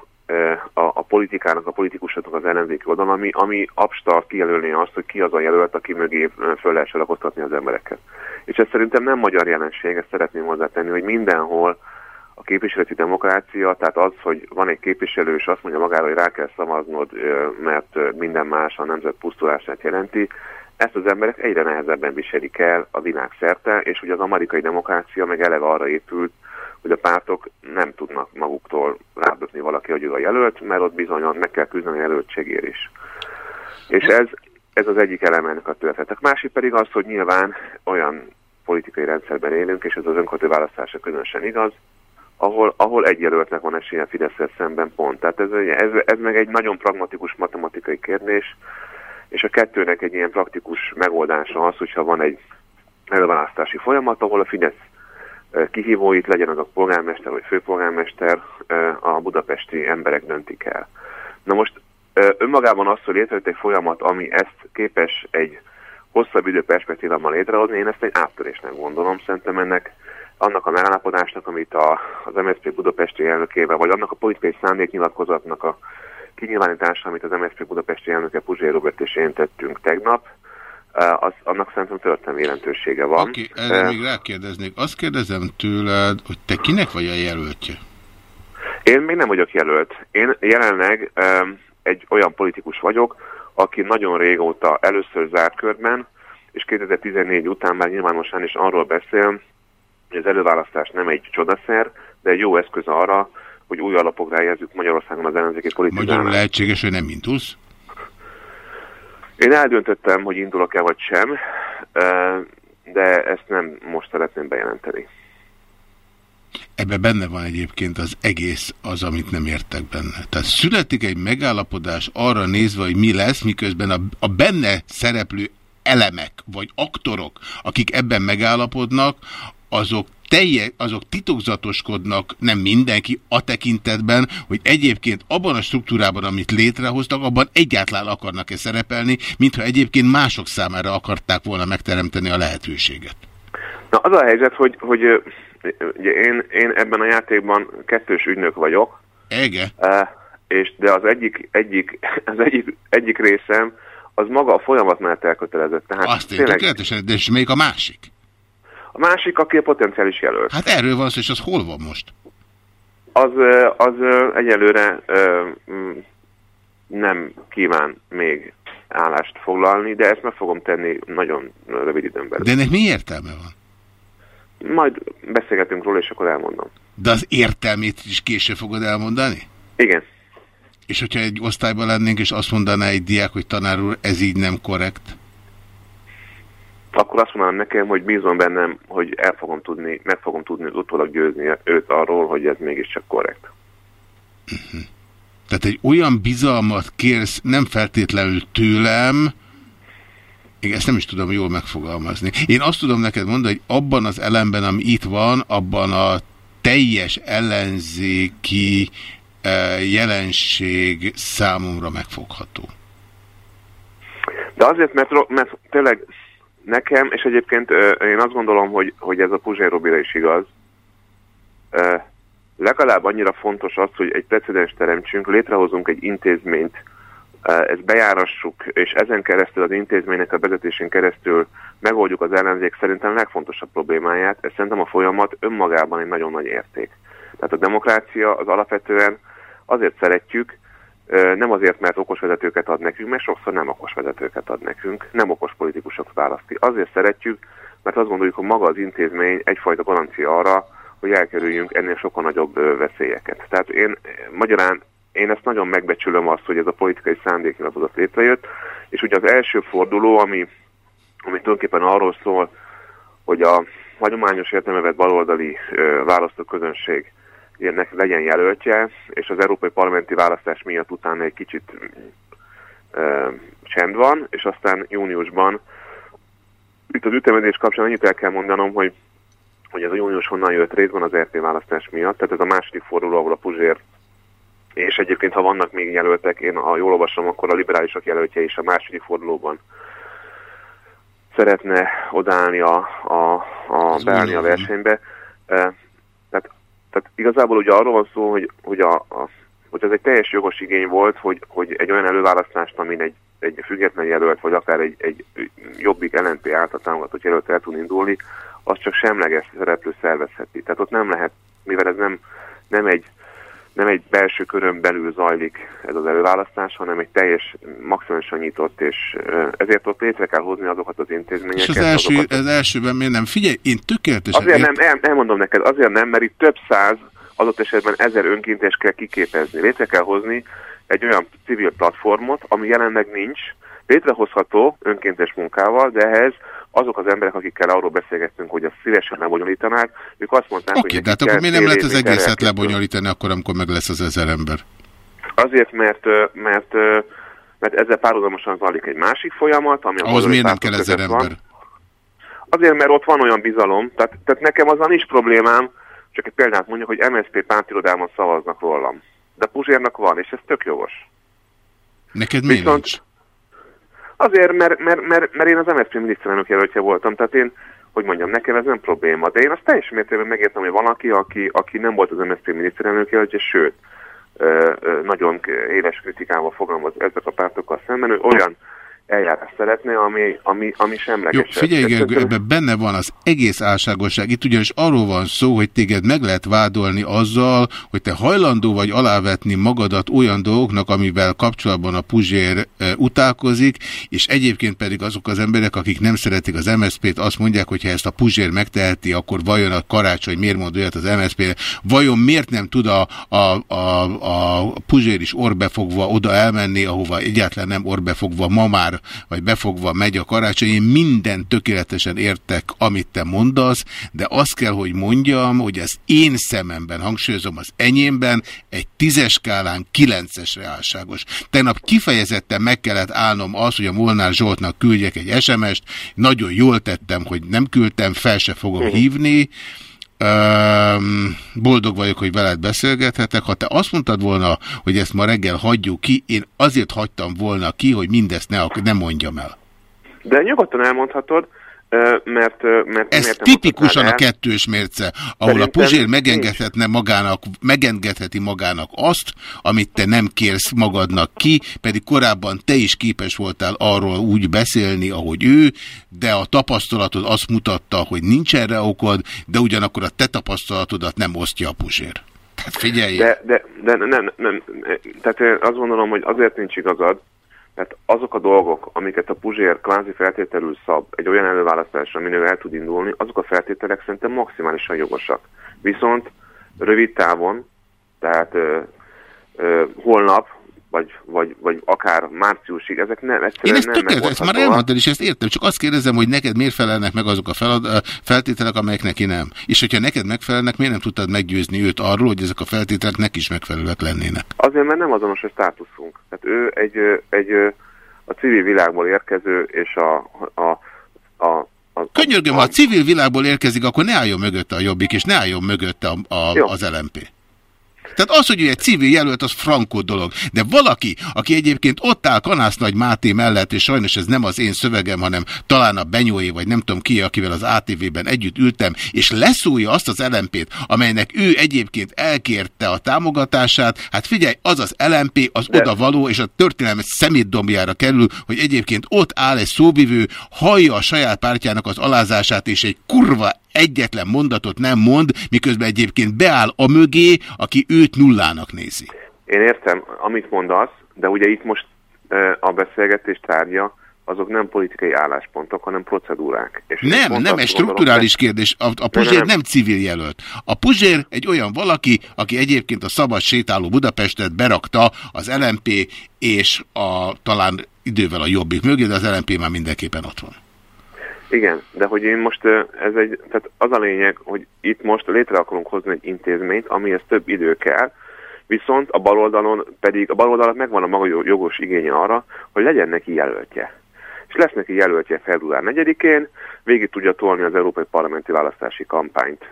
a, a politikának, a politikusoknak az ellenzéki oldalon, ami, ami abstart kijelölni azt, hogy ki az a jelölt, aki mögé föl lehessen lakoztatni az embereket. És ez szerintem nem magyar jelenség, ezt szeretném hozzátenni, hogy mindenhol a képviseleti demokrácia, tehát az, hogy van egy képviselő, és azt mondja magára, hogy rá kell szavaznod, mert minden más a nemzet pusztulását jelenti, ezt az emberek egyre nehezebben viselik el a világ szerte, és ugye az amerikai demokrácia meg eleve arra épült, hogy a pártok nem tudnak maguktól rábökni valaki, hogy ő a jelölt, mert ott bizonyan meg kell küzdeni a jelöltségért is. És ez, ez az egyik eleme ennek a történetek. Másik pedig az, hogy nyilván olyan politikai rendszerben élünk, és ez az önkötő választása különösen igaz, ahol, ahol egy jelöltnek van esélye fidesz szemben pont. Tehát ez, ez, ez meg egy nagyon pragmatikus matematikai kérdés, és a kettőnek egy ilyen praktikus megoldása az, hogyha van egy előválasztási folyamat, ahol a Fidesz kihívóit, legyen az a polgármester vagy főpolgármester, a budapesti emberek döntik el. Na most önmagában az, hogy létrejött egy folyamat, ami ezt képes egy hosszabb idő perspektívában létrehozni, én ezt egy áttörésnek gondolom. Szerintem ennek annak a megállapodásnak, amit a, az MSZP budapesti elnökével, vagy annak a politikai szándéknyilatkozatnak a kinyilvánítása, amit az MSZP budapesti elnöke Puzsé Robert és én tettünk tegnap, az, annak szerintem történelmi jelentősége van. Oké, okay, erre uh, még rákérdeznék. Azt kérdezem tőled, hogy te kinek vagy a jelöltje? Én még nem vagyok jelölt. Én jelenleg um, egy olyan politikus vagyok, aki nagyon régóta először zárt körben, és 2014 után már nyilvánosan is arról beszél, hogy az előválasztás nem egy csodaszer, de egy jó eszköz arra, hogy új alapokra helyezzük Magyarországon az ellenzéki politikát. Magyarul lehetséges, hogy nem indulsz? Én eldöntöttem, hogy indulok-e vagy sem, de ezt nem most szeretném bejelenteni. Ebben benne van egyébként az egész az, amit nem értek benne. Tehát születik egy megállapodás arra nézve, hogy mi lesz, miközben a, a benne szereplő elemek vagy aktorok, akik ebben megállapodnak, azok telje, azok titokzatoskodnak, nem mindenki, a tekintetben, hogy egyébként abban a struktúrában, amit létrehoztak, abban egyáltalán akarnak-e szerepelni, mintha egyébként mások számára akarták volna megteremteni a lehetőséget. Na az a helyzet, hogy, hogy ugye én, én ebben a játékban kettős ügynök vagyok. Ege. És, de az egyik, egyik, az egyik, egyik részem az maga a folyamat mellett elkötelezett. Tehát Azt tényleg... tökéletesen, de és még a másik? A másik, aki a potenciális jelölt. Hát erről van szó, és az hol van most? Az, az egyelőre nem kíván még állást foglalni, de ezt meg fogom tenni nagyon rövid időn belül. De ennek mi értelme van? Majd beszélgetünk róla, és akkor elmondom. De az értelmét is később fogod elmondani? Igen. És hogyha egy osztályban lennénk, és azt mondaná egy diák, hogy tanár úr, ez így nem korrekt? Akkor azt mondanám nekem, hogy bízom bennem, hogy el fogom tudni, meg fogom tudni utólag győzni őt arról, hogy ez mégiscsak korrekt. Uh -huh. Tehát egy olyan bizalmat kérsz nem feltétlenül tőlem, még ezt nem is tudom jól megfogalmazni. Én azt tudom neked mondani, hogy abban az elemben, ami itt van, abban a teljes ellenzéki eh, jelenség számomra megfogható. De azért, mert, mert tényleg Nekem, és egyébként én azt gondolom, hogy, hogy ez a Puzsé Robira is igaz, legalább annyira fontos az, hogy egy precedens teremtsünk, létrehozunk egy intézményt, ezt bejárassuk, és ezen keresztül az intézménynek a vezetésén keresztül megoldjuk az ellenzék szerintem legfontosabb problémáját. Ez szerintem a folyamat önmagában egy nagyon nagy érték. Tehát a demokrácia az alapvetően azért szeretjük, nem azért, mert okos vezetőket ad nekünk, mert sokszor nem okos vezetőket ad nekünk, nem okos politikusok választi. Azért szeretjük, mert azt gondoljuk, hogy maga az intézmény egyfajta garancia arra, hogy elkerüljünk ennél sokkal nagyobb veszélyeket. Tehát én magyarán én ezt nagyon megbecsülöm azt, hogy ez a politikai szándéknyilatkozat létrejött, és ugye az első forduló, ami, ami tulajdonképpen arról szól, hogy a hagyományos értelmevet baloldali választóközönség ennek legyen jelöltje, és az európai parlamenti választás miatt utána egy kicsit uh, csend van, és aztán júniusban itt az ütemezés kapcsán annyit el kell mondanom, hogy, hogy ez a június honnan jött részben az RT választás miatt, tehát ez a második forduló, ahol a Puzsér és egyébként, ha vannak még jelöltek, én ha jól olvasom, akkor a liberálisok jelöltje is a második fordulóban szeretne odállni a, a, a beállni a versenybe. Tehát igazából ugye arról van szó, hogy, hogy, a, a, hogy ez egy teljes jogos igény volt, hogy, hogy egy olyan előválasztást, amin egy, egy független jelölt, vagy akár egy, egy jobbik LNP által támogatott jelölt el tud indulni, az csak semleges szereplő szervezheti. Tehát ott nem lehet, mivel ez nem, nem egy nem egy belső körön belül zajlik ez az előválasztás, hanem egy teljes, maximálisan nyitott, és ezért ott létre kell hozni azokat az intézményeket. És az, első, azokat, az elsőben miért nem? Figyelj, én tökéletesen... Azért ért... nem, el, elmondom neked, azért nem, mert itt több száz, adott esetben ezer önkéntes kell kiképezni. Létre kell hozni egy olyan civil platformot, ami jelenleg nincs, létrehozható önkéntes munkával, de ehhez azok az emberek, akikkel arról beszélgettünk, hogy azt szívesen lebonyolítanák, ők azt mondták, okay, hogy... Oké, de hát akkor miért nem lehet az egészet lebonyolítani akkor, amikor meg lesz az ezer ember? Azért, mert, mert, mert ezzel párhuzamosan zajlik egy másik folyamat, ami Ahhoz miért nem kell ezer ember? Van. Azért, mert ott van olyan bizalom, tehát, tehát nekem azon is problémám, csak egy példát mondjuk, hogy MSZP pártirodában szavaznak rólam. De Puzsérnak van, és ez tök jogos. Neked miért Viszont, nincs? Azért, mert, mert, mert, mert én az MSZP miniszterelnök jelöltje voltam, tehát én, hogy mondjam, nekem ez nem probléma. De én azt teljes mértékben megértem, hogy valaki, aki, aki nem volt az MSZP miniszterelnök jelöltje, sőt, nagyon éles kritikával fogalmaz ezek a pártokkal szemben, ő olyan eljárás szeretne, ami, ami, ami semleges. Jó, figyelj, Gergő, ebben benne van az egész álságosság. Itt ugyanis arról van szó, hogy téged meg lehet vádolni azzal, hogy te hajlandó vagy alávetni magadat olyan dolgoknak, amivel kapcsolatban a Puzsér e, utálkozik, és egyébként pedig azok az emberek, akik nem szeretik az MSZP-t, azt mondják, hogy ha ezt a Puzsér megteheti, akkor vajon a karácsony miért mond olyat az MSZP-re? Vajon miért nem tud a, a, a, a Puzsér is orbefogva oda elmenni, ahova egyáltalán nem orbefogva ma már vagy befogva megy a karácsony. Én minden tökéletesen értek, amit te mondasz, de azt kell, hogy mondjam, hogy az én szememben, hangsúlyozom az enyémben, egy tízes skálán kilencesre álságos. Tegnap kifejezetten meg kellett állnom az, hogy a Molnár Zsoltnak küldjek egy SMS-t, nagyon jól tettem, hogy nem küldtem, fel se fogom hívni, Boldog vagyok, hogy veled beszélgethetek. Ha te azt mondtad volna, hogy ezt ma reggel hagyjuk ki, én azért hagytam volna ki, hogy mindezt ne, ne mondjam el. De nyugodtan elmondhatod, mert, mert Ez tipikusan a kettős mérce, ahol Szerintem a Puzsér megengedhetne magának, megengedheti magának azt, amit te nem kérsz magadnak ki, pedig korábban te is képes voltál arról úgy beszélni, ahogy ő, de a tapasztalatod azt mutatta, hogy nincs erre okod, de ugyanakkor a te tapasztalatodat nem osztja a Puzsér. Hát figyelj! De, de, de nem, nem, nem, tehát én azt gondolom, hogy azért nincs igazad, mert azok a dolgok, amiket a Puzsér kvázi feltételül szab egy olyan előválasztásra, amin ő el tud indulni, azok a feltételek szerintem maximálisan jogosak. Viszont rövid távon, tehát ö, ö, holnap, vagy, vagy, vagy akár márciusig, ezek nem egyszerűen Én ezt tökéletes, ezt már elmondtad, és ezt értem, csak azt kérdezem, hogy neked miért felelnek meg azok a felad, feltételek, amelyek neki nem. És hogyha neked megfelelnek, miért nem tudtad meggyőzni őt arról, hogy ezek a feltételek neki is megfelelőek lennének? Azért, mert nem azonos a státuszunk. Tehát ő egy, egy a civil világból érkező, és a, a, a a, Könyörgöm, ha a civil világból érkezik, akkor ne álljon mögötte a Jobbik, és ne álljon mögötte a, a, az LMP. Tehát az, hogy ő egy civil jelölt, az frankó dolog. De valaki, aki egyébként ott áll Kanász Nagy Máté mellett, és sajnos ez nem az én szövegem, hanem talán a Benyóé, vagy nem tudom ki, akivel az ATV-ben együtt ültem, és leszúlja azt az LMP-t, amelynek ő egyébként elkérte a támogatását, hát figyelj, az az LMP, az De. oda való, és a történelme szemétdombjára kerül, hogy egyébként ott áll egy szóvivő, hallja a saját pártjának az alázását, és egy kurva egyetlen mondatot nem mond, miközben egyébként beáll a mögé, aki őt nullának nézi. Én értem, amit mondasz, de ugye itt most a beszélgetés tárgya azok nem politikai álláspontok, hanem procedúrák. És nem, nem, egy strukturális kérdés. A, a Puzsér nem. nem civil jelölt. A Puzsér egy olyan valaki, aki egyébként a szabad sétáló Budapestet berakta az LMP és a, talán idővel a Jobbik mögé, de az LMP már mindenképpen ott van. Igen, de hogy én most ez egy, tehát az a lényeg, hogy itt most létre akarunk hozni egy intézményt, amihez több idő kell, Viszont a baloldalon pedig, a baloldalon megvan a maga jogos igénye arra, hogy legyen neki jelöltje. És lesz neki jelöltje február 4-én, végig tudja tolni az európai parlamenti választási kampányt,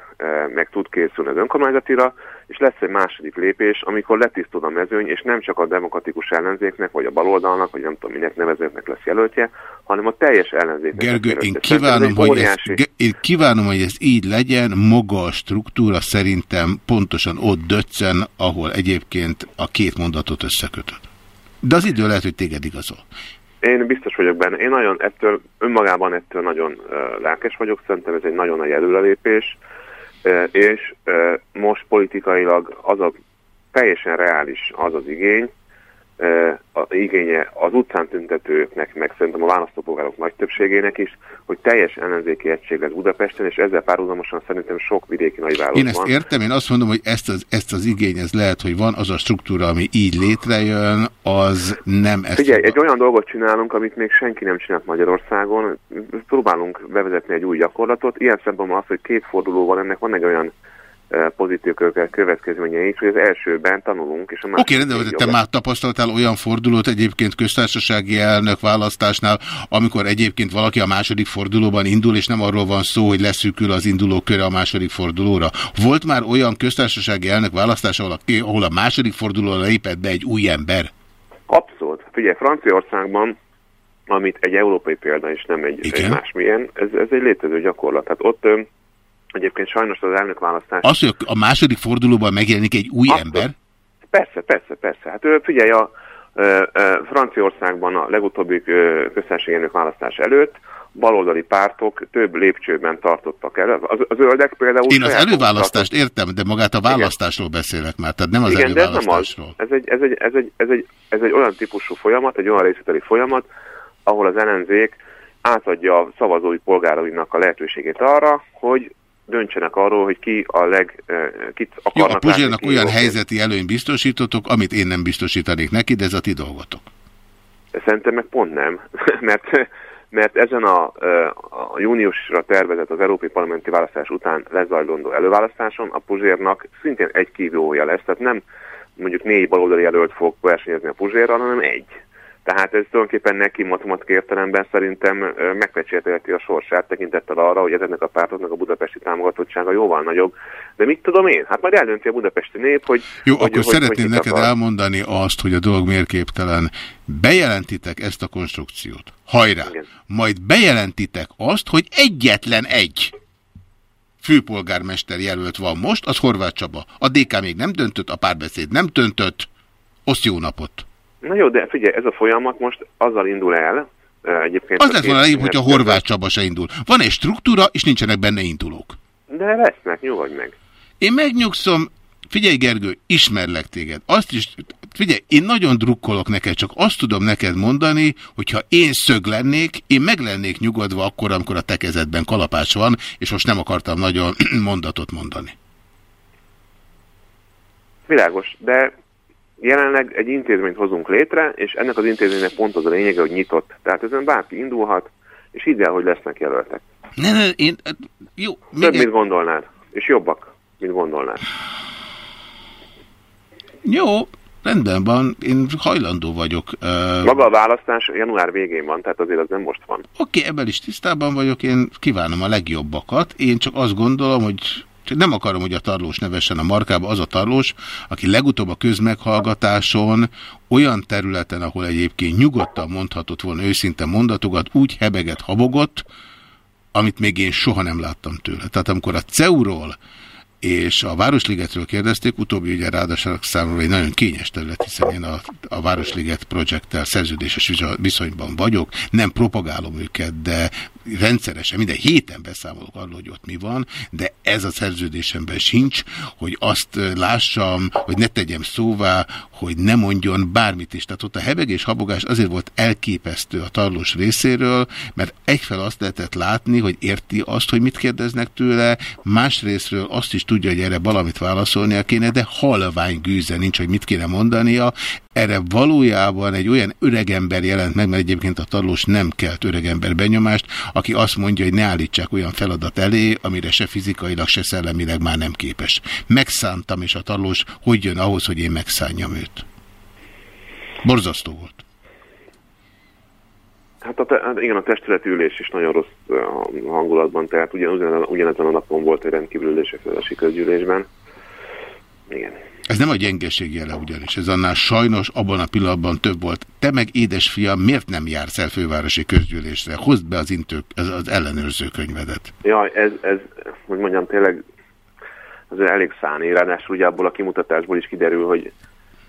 meg tud készülni az önkormányzatira, és lesz egy második lépés, amikor letisztod a mezőny, és nem csak a demokratikus ellenzéknek, vagy a baloldalnak, vagy nem tudom, minek nevezőknek lesz jelöltje, hanem a teljes ellenzéknek. Gergő, én kívánom, hogy óriási... ez, én kívánom, hogy ez így legyen, maga a struktúra szerintem pontosan ott döccen, ahol egyébként a két mondatot összekötött. De az idő lehet, hogy téged igazol. Én biztos vagyok benne. Én nagyon ettől, önmagában ettől nagyon uh, lelkes vagyok, szerintem ez egy nagyon nagy előrelépés, uh, és most politikailag az a teljesen reális az az igény, a igénye az utcán tüntetőknek, meg szerintem a választópolgárok nagy többségének is, hogy teljes ellenzéki egység lesz Budapesten, és ezzel párhuzamosan szerintem sok vidéki nagyvárosban. Én ezt értem, én azt mondom, hogy ezt az, ezt az igény, ez lehet, hogy van, az a struktúra, ami így létrejön, az nem ezt... Figyelj, egy olyan dolgot csinálunk, amit még senki nem csinált Magyarországon, próbálunk bevezetni egy új gyakorlatot, ilyen szempontból az, hogy két forduló van, ennek van egy olyan pozitív következménye is, hogy az elsőben tanulunk, és a Oké, okay, de te már tapasztaltál olyan fordulót egyébként köztársasági elnök választásnál, amikor egyébként valaki a második fordulóban indul, és nem arról van szó, hogy leszűkül az induló köre a második fordulóra. Volt már olyan köztársasági elnök választás, ahol a, ahol a második fordulóra lépett be egy új ember? Abszolút. Figyelj, Franciaországban amit egy európai példa is nem egy, egy másmilyen, ez, ez egy létező gyakorlat. Tehát ott Egyébként sajnos az elnökválasztás... Az, hogy a második fordulóban megjelenik egy új Attól, ember? Persze, persze, persze. Hát figyelj, a, a, a Franciaországban a legutóbbi köztársasági elnök választás előtt baloldali pártok több lépcsőben tartottak el. Az, az zöldek például... Én az előválasztást tartott... értem, de magát a választásról Igen. beszélek már, tehát nem az Igen, előválasztásról. De ez nem az. Ez egy, ez, egy, ez, egy, ez, egy, ez egy olyan típusú folyamat, egy olyan részleteli folyamat, ahol az ellenzék átadja a szavazói polgárainak a lehetőségét arra, hogy döntsenek arról, hogy ki a leg... Eh, kit akarnak Jó, a Puzsérnak olyan helyzeti előny biztosítotok, amit én nem biztosítanék neki, de ez a ti dolgotok. Szerintem meg pont nem, mert, mert ezen a, eh, a júniusra tervezett az Európai Parlamenti választás után lezajlódó előválasztáson a Puzsérnak szintén egy kívója lesz, tehát nem mondjuk négy baloldali jelölt fog versenyezni a Puzsérral, hanem egy. Tehát ez tulajdonképpen neki matematik értelemben szerintem megpecsértelheti a sorsát tekintettel arra, hogy ezeknek a pártoknak a budapesti támogatottsága jóval nagyobb. De mit tudom én? Hát majd eldönti a budapesti nép, hogy... Jó, hogy, akkor hogy, szeretném hogy neked akar. elmondani azt, hogy a dolog mérképtelen. Bejelentitek ezt a konstrukciót. Hajrá! Igen. Majd bejelentitek azt, hogy egyetlen egy főpolgármester jelölt van most, az Horváth Csaba. A DK még nem döntött, a párbeszéd nem döntött. Oszt jó napot! Na jó, de figyelj, ez a folyamat most azzal indul el, egyébként... Az lett volna legjobb, hogy a Horváth Csaba se indul. Van egy struktúra, és nincsenek benne indulók. De lesznek, nyugodj meg. Én megnyugszom, figyelj Gergő, ismerlek téged. Azt is, figyelj, én nagyon drukkolok neked, csak azt tudom neked mondani, hogyha én szög lennék, én meg lennék nyugodva akkor, amikor a tekezetben kalapács van, és most nem akartam nagyon mondatot mondani. Világos, de jelenleg egy intézményt hozunk létre, és ennek az intézménynek pont az a lényege, hogy nyitott. Tehát ezen bárki indulhat, és hidd el, hogy lesznek jelöltek. Ne, ne, én... Jó, Több, mint gondolnád, és jobbak, mint gondolnád. Jó, rendben van, én hajlandó vagyok. Uh... Maga a választás január végén van, tehát azért az nem most van. Oké, okay, ebben is tisztában vagyok, én kívánom a legjobbakat. Én csak azt gondolom, hogy nem akarom, hogy a tarlós nevessen a markába, az a tarlós, aki legutóbb a közmeghallgatáson olyan területen, ahol egyébként nyugodtan mondhatott volna őszinte mondatokat, úgy hebeget habogott, amit még én soha nem láttam tőle. Tehát amikor a CEU-ról és a Városligetről kérdezték, utóbbi ugye ráadásul számomra egy nagyon kényes terület, hiszen én a, a Városliget projekttel szerződéses viszonyban vagyok, nem propagálom őket, de rendszeresen, minden héten beszámolok arról, hogy ott mi van, de ez a szerződésemben sincs, hogy azt lássam, hogy ne tegyem szóvá, hogy ne mondjon bármit is. Tehát ott a hebegés, habogás azért volt elképesztő a tarlós részéről, mert egyfel azt lehetett látni, hogy érti azt, hogy mit kérdeznek tőle, másrésztről azt is tudja, hogy erre valamit válaszolnia kéne, de halvány gűze nincs, hogy mit kéne mondania. Erre valójában egy olyan öregember jelent meg, mert egyébként a tarlós nem kelt öregember benyomást, aki azt mondja, hogy ne állítsák olyan feladat elé, amire se fizikailag, se szellemileg már nem képes. Megszántam, és a tarlós hogy jön ahhoz, hogy én megszánjam őt. Borzasztó volt. Hát a te, hát igen, a testületi ülés is nagyon rossz hangulatban, tehát ugyan, ugyan, ugyanezen a napon volt egy rendkívül ülés a közgyűlésben. Igen. Ez nem a gyengeség jele ugyanis, ez annál sajnos abban a pillanatban több volt. Te meg édesfiam, miért nem jársz el fővárosi közgyűlésre? Hozd be az, intők, az, az ellenőrző könyvedet. Ja, ez, ez, hogy mondjam, tényleg az elég száni, ráadásul ugye abból a kimutatásból is kiderül, hogy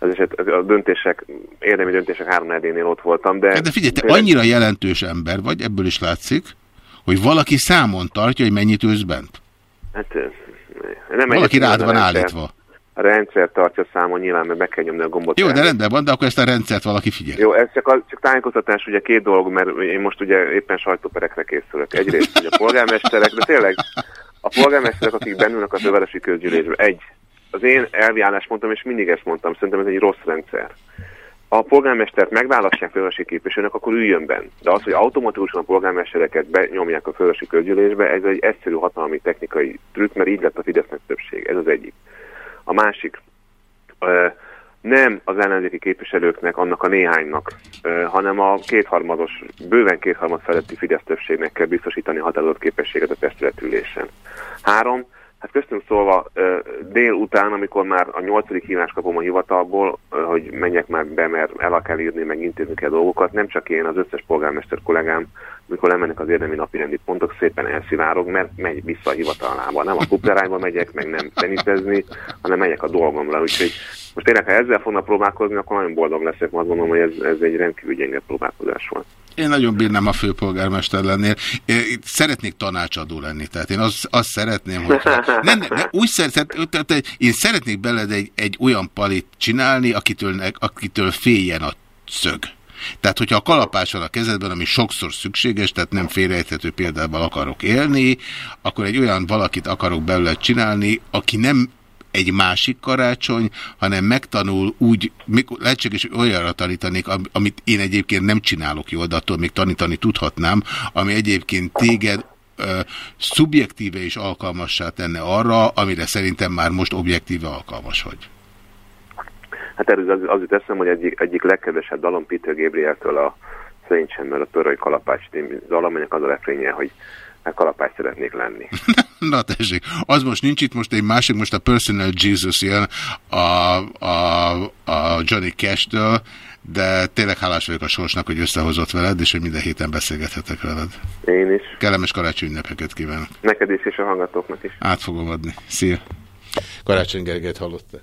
az eset, a döntések, érdemi döntések három edénél ott voltam, de... De figyelj, te annyira jelentős ember vagy, ebből is látszik, hogy valaki számon tartja, hogy mennyit ősz bent. Hát nem Valaki rád van állítva. A rendszer tartja számon nyilván, mert meg kell nyomni a gombot. Jó, de rendben van, de akkor ezt a rendszert valaki figyel. Jó, ez csak, a, csak tájékoztatás, ugye két dolog, mert én most ugye éppen sajtóperekre készülök. Egyrészt, hogy a polgármesterek, de tényleg a polgármesterek, akik bennülnek a fővárosi közgyűlésben, egy, az én elviállás mondtam, és mindig ezt mondtam, szerintem ez egy rossz rendszer. Ha a polgármestert megválasztják fővárosi képviselőnek, akkor üljön benn. De az, hogy automatikusan a polgármestereket benyomják a fővárosi közgyűlésbe, ez egy egyszerű hatalmi technikai trükk, mert így lett a Fidesznek többség. Ez az egyik. A másik, nem az ellenzéki képviselőknek, annak a néhánynak, hanem a kétharmados, bőven kétharmad feletti Fidesz többségnek kell biztosítani határozott képességet a testületülésen. Három, Hát köztünk szólva dél után, amikor már a nyolcadik hívás kapom a hivatalból, hogy menjek már be, mert el kell írni, meg intézni kell dolgokat, nem csak én, az összes polgármester kollégám, amikor lemennek az érdemi napirendi pontok, szépen elszivárog, mert megy vissza a hivatalába. Nem a kuplerányba megyek, meg nem tenitezni, hanem megyek a dolgomra. Úgyhogy most tényleg, ha ezzel fognak próbálkozni, akkor nagyon boldog leszek, mert azt gondolom, hogy ez, ez egy rendkívül gyenge próbálkozás volt. Én nagyon bírnám a főpolgármester lennél. Én szeretnék tanácsadó lenni, tehát én azt, azt szeretném, hogy... Nem, nem, úgy szeret, tehát én szeretnék beled egy, egy olyan palit csinálni, akitől, akitől féljen a szög. Tehát, hogyha a kalapás van a kezedben, ami sokszor szükséges, tehát nem félrejthető példával akarok élni, akkor egy olyan valakit akarok belőle csinálni, aki nem egy másik karácsony, hanem megtanul úgy, lehetséges, hogy olyanra tanítanék, amit én egyébként nem csinálok jól, de attól még tanítani tudhatnám, ami egyébként téged ö, szubjektíve is alkalmassá tenne arra, amire szerintem már most objektíve alkalmas vagy. Hát ez az, az eszem, hogy egyik, egyik legkedvesebb dalom Peter Gabrieltől a Szerint a Töröly Kalapács című dal, aminek az a refrénye, hogy hát kalapács szeretnék lenni. Na tessék, az most nincs itt, most egy másik, most a Personal Jesus jön a, a, a Johnny Cash-től, de tényleg hálás vagyok a sorsnak, hogy összehozott veled, és hogy minden héten beszélgethetek veled. Én is. Kellemes karácsony ünnepeket kívánok. Neked is, és a hallgatóknak is. Át fogom adni. Szia. Karácsony Gergelyt hallottak.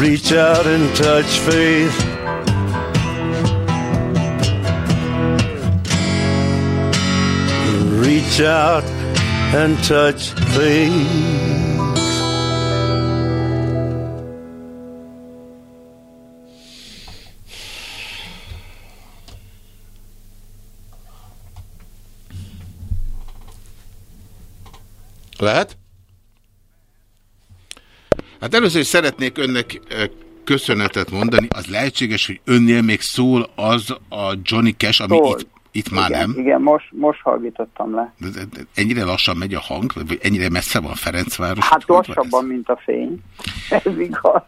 Reach out and touch faith. Reach out and touch faith. Először is szeretnék önnek köszönetet mondani. Az lehetséges, hogy önnél még szól az a Johnny Cash, ami Szól. itt, itt már igen, nem. Igen, most, most hallgatottam le. De, de, de ennyire lassan megy a hang, vagy ennyire messze van Ferencváros? Hát lassabban, mint a fény. Ez igaz.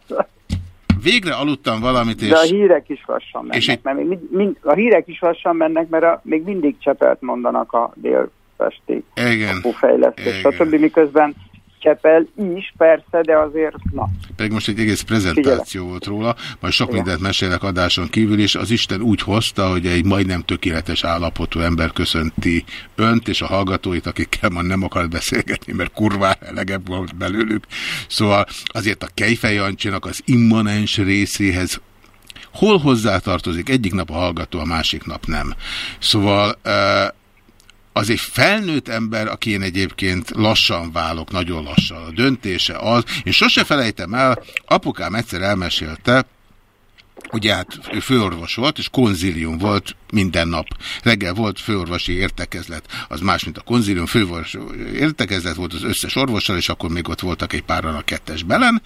Végre aludtam valamit, és... De a hírek is lassan mennek, és egy- mert még mind, a hírek is lassan mennek, mert a, még mindig csepelt mondanak a délpesti Igen. kapufejlesztés, Igen. stb. Miközben Csepel is, persze, de azért, na, Pedig most egy egész prezentáció volt róla, majd sok mindent mesélek adáson kívül, és az Isten úgy hozta, hogy egy majdnem tökéletes állapotú ember köszönti önt és a hallgatóit, akikkel ma nem akart beszélgetni, mert kurvá elegebb volt belőlük. Szóval azért a Kejfej Jancsinak az immanens részéhez hol hozzátartozik egyik nap a hallgató, a másik nap nem. Szóval eh, az egy felnőtt ember, aki én egyébként lassan válok, nagyon lassan. A döntése az, én sose felejtem el, apukám egyszer elmesélte, Ugye hát ő főorvos volt, és konzilium volt minden nap. Reggel volt főorvosi értekezlet, az más, mint a konzilium, főorvosi értekezlet volt az összes orvossal, és akkor még ott voltak egy páran a kettes belen,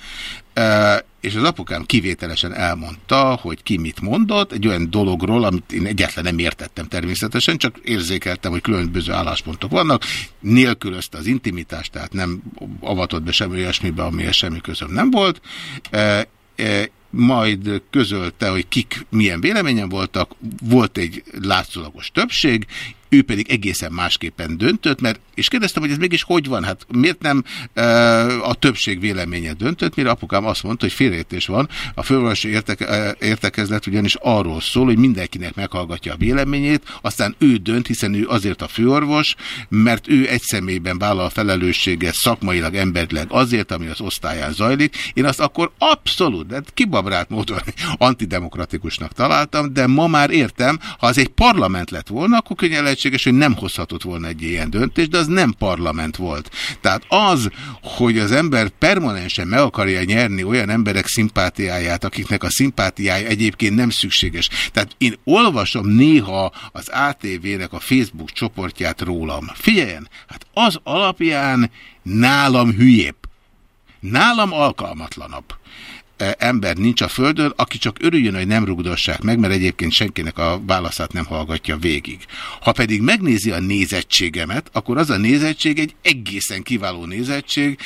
és az apukám kivételesen elmondta, hogy ki mit mondott, egy olyan dologról, amit én egyáltalán nem értettem természetesen, csak érzékeltem, hogy különböző álláspontok vannak, nélkülözte az intimitást, tehát nem avatott be semmi olyasmibe, amihez semmi közöm nem volt, majd közölte, hogy kik milyen véleményen voltak, volt egy látszólagos többség, ő pedig egészen másképpen döntött, mert, és kérdeztem, hogy ez mégis hogy van, hát miért nem e, a többség véleménye döntött, mire apukám azt mondta, hogy félreértés van, a fővárosi érteke, értekezlet ugyanis arról szól, hogy mindenkinek meghallgatja a véleményét, aztán ő dönt, hiszen ő azért a főorvos, mert ő egy személyben vállal a felelősséget szakmailag, emberileg azért, ami az osztályán zajlik. Én azt akkor abszolút, de kibabrált módon antidemokratikusnak találtam, de ma már értem, ha az egy parlament lett volna, akkor könnyen lehetséges, hogy nem hozhatott volna egy ilyen döntést, de az nem parlament volt. Tehát az, hogy az ember permanensen meg akarja nyerni olyan emberek szimpátiáját, akiknek a szimpátiája egyébként nem szükséges. Tehát én olvasom néha az ATV-nek a Facebook csoportját rólam. Figyeljen, hát az alapján nálam hülyébb. Nálam alkalmatlanabb ember nincs a földön, aki csak örüljön, hogy nem rugdossák meg, mert egyébként senkinek a válaszát nem hallgatja végig. Ha pedig megnézi a nézettségemet, akkor az a nézettség egy egészen kiváló nézettség,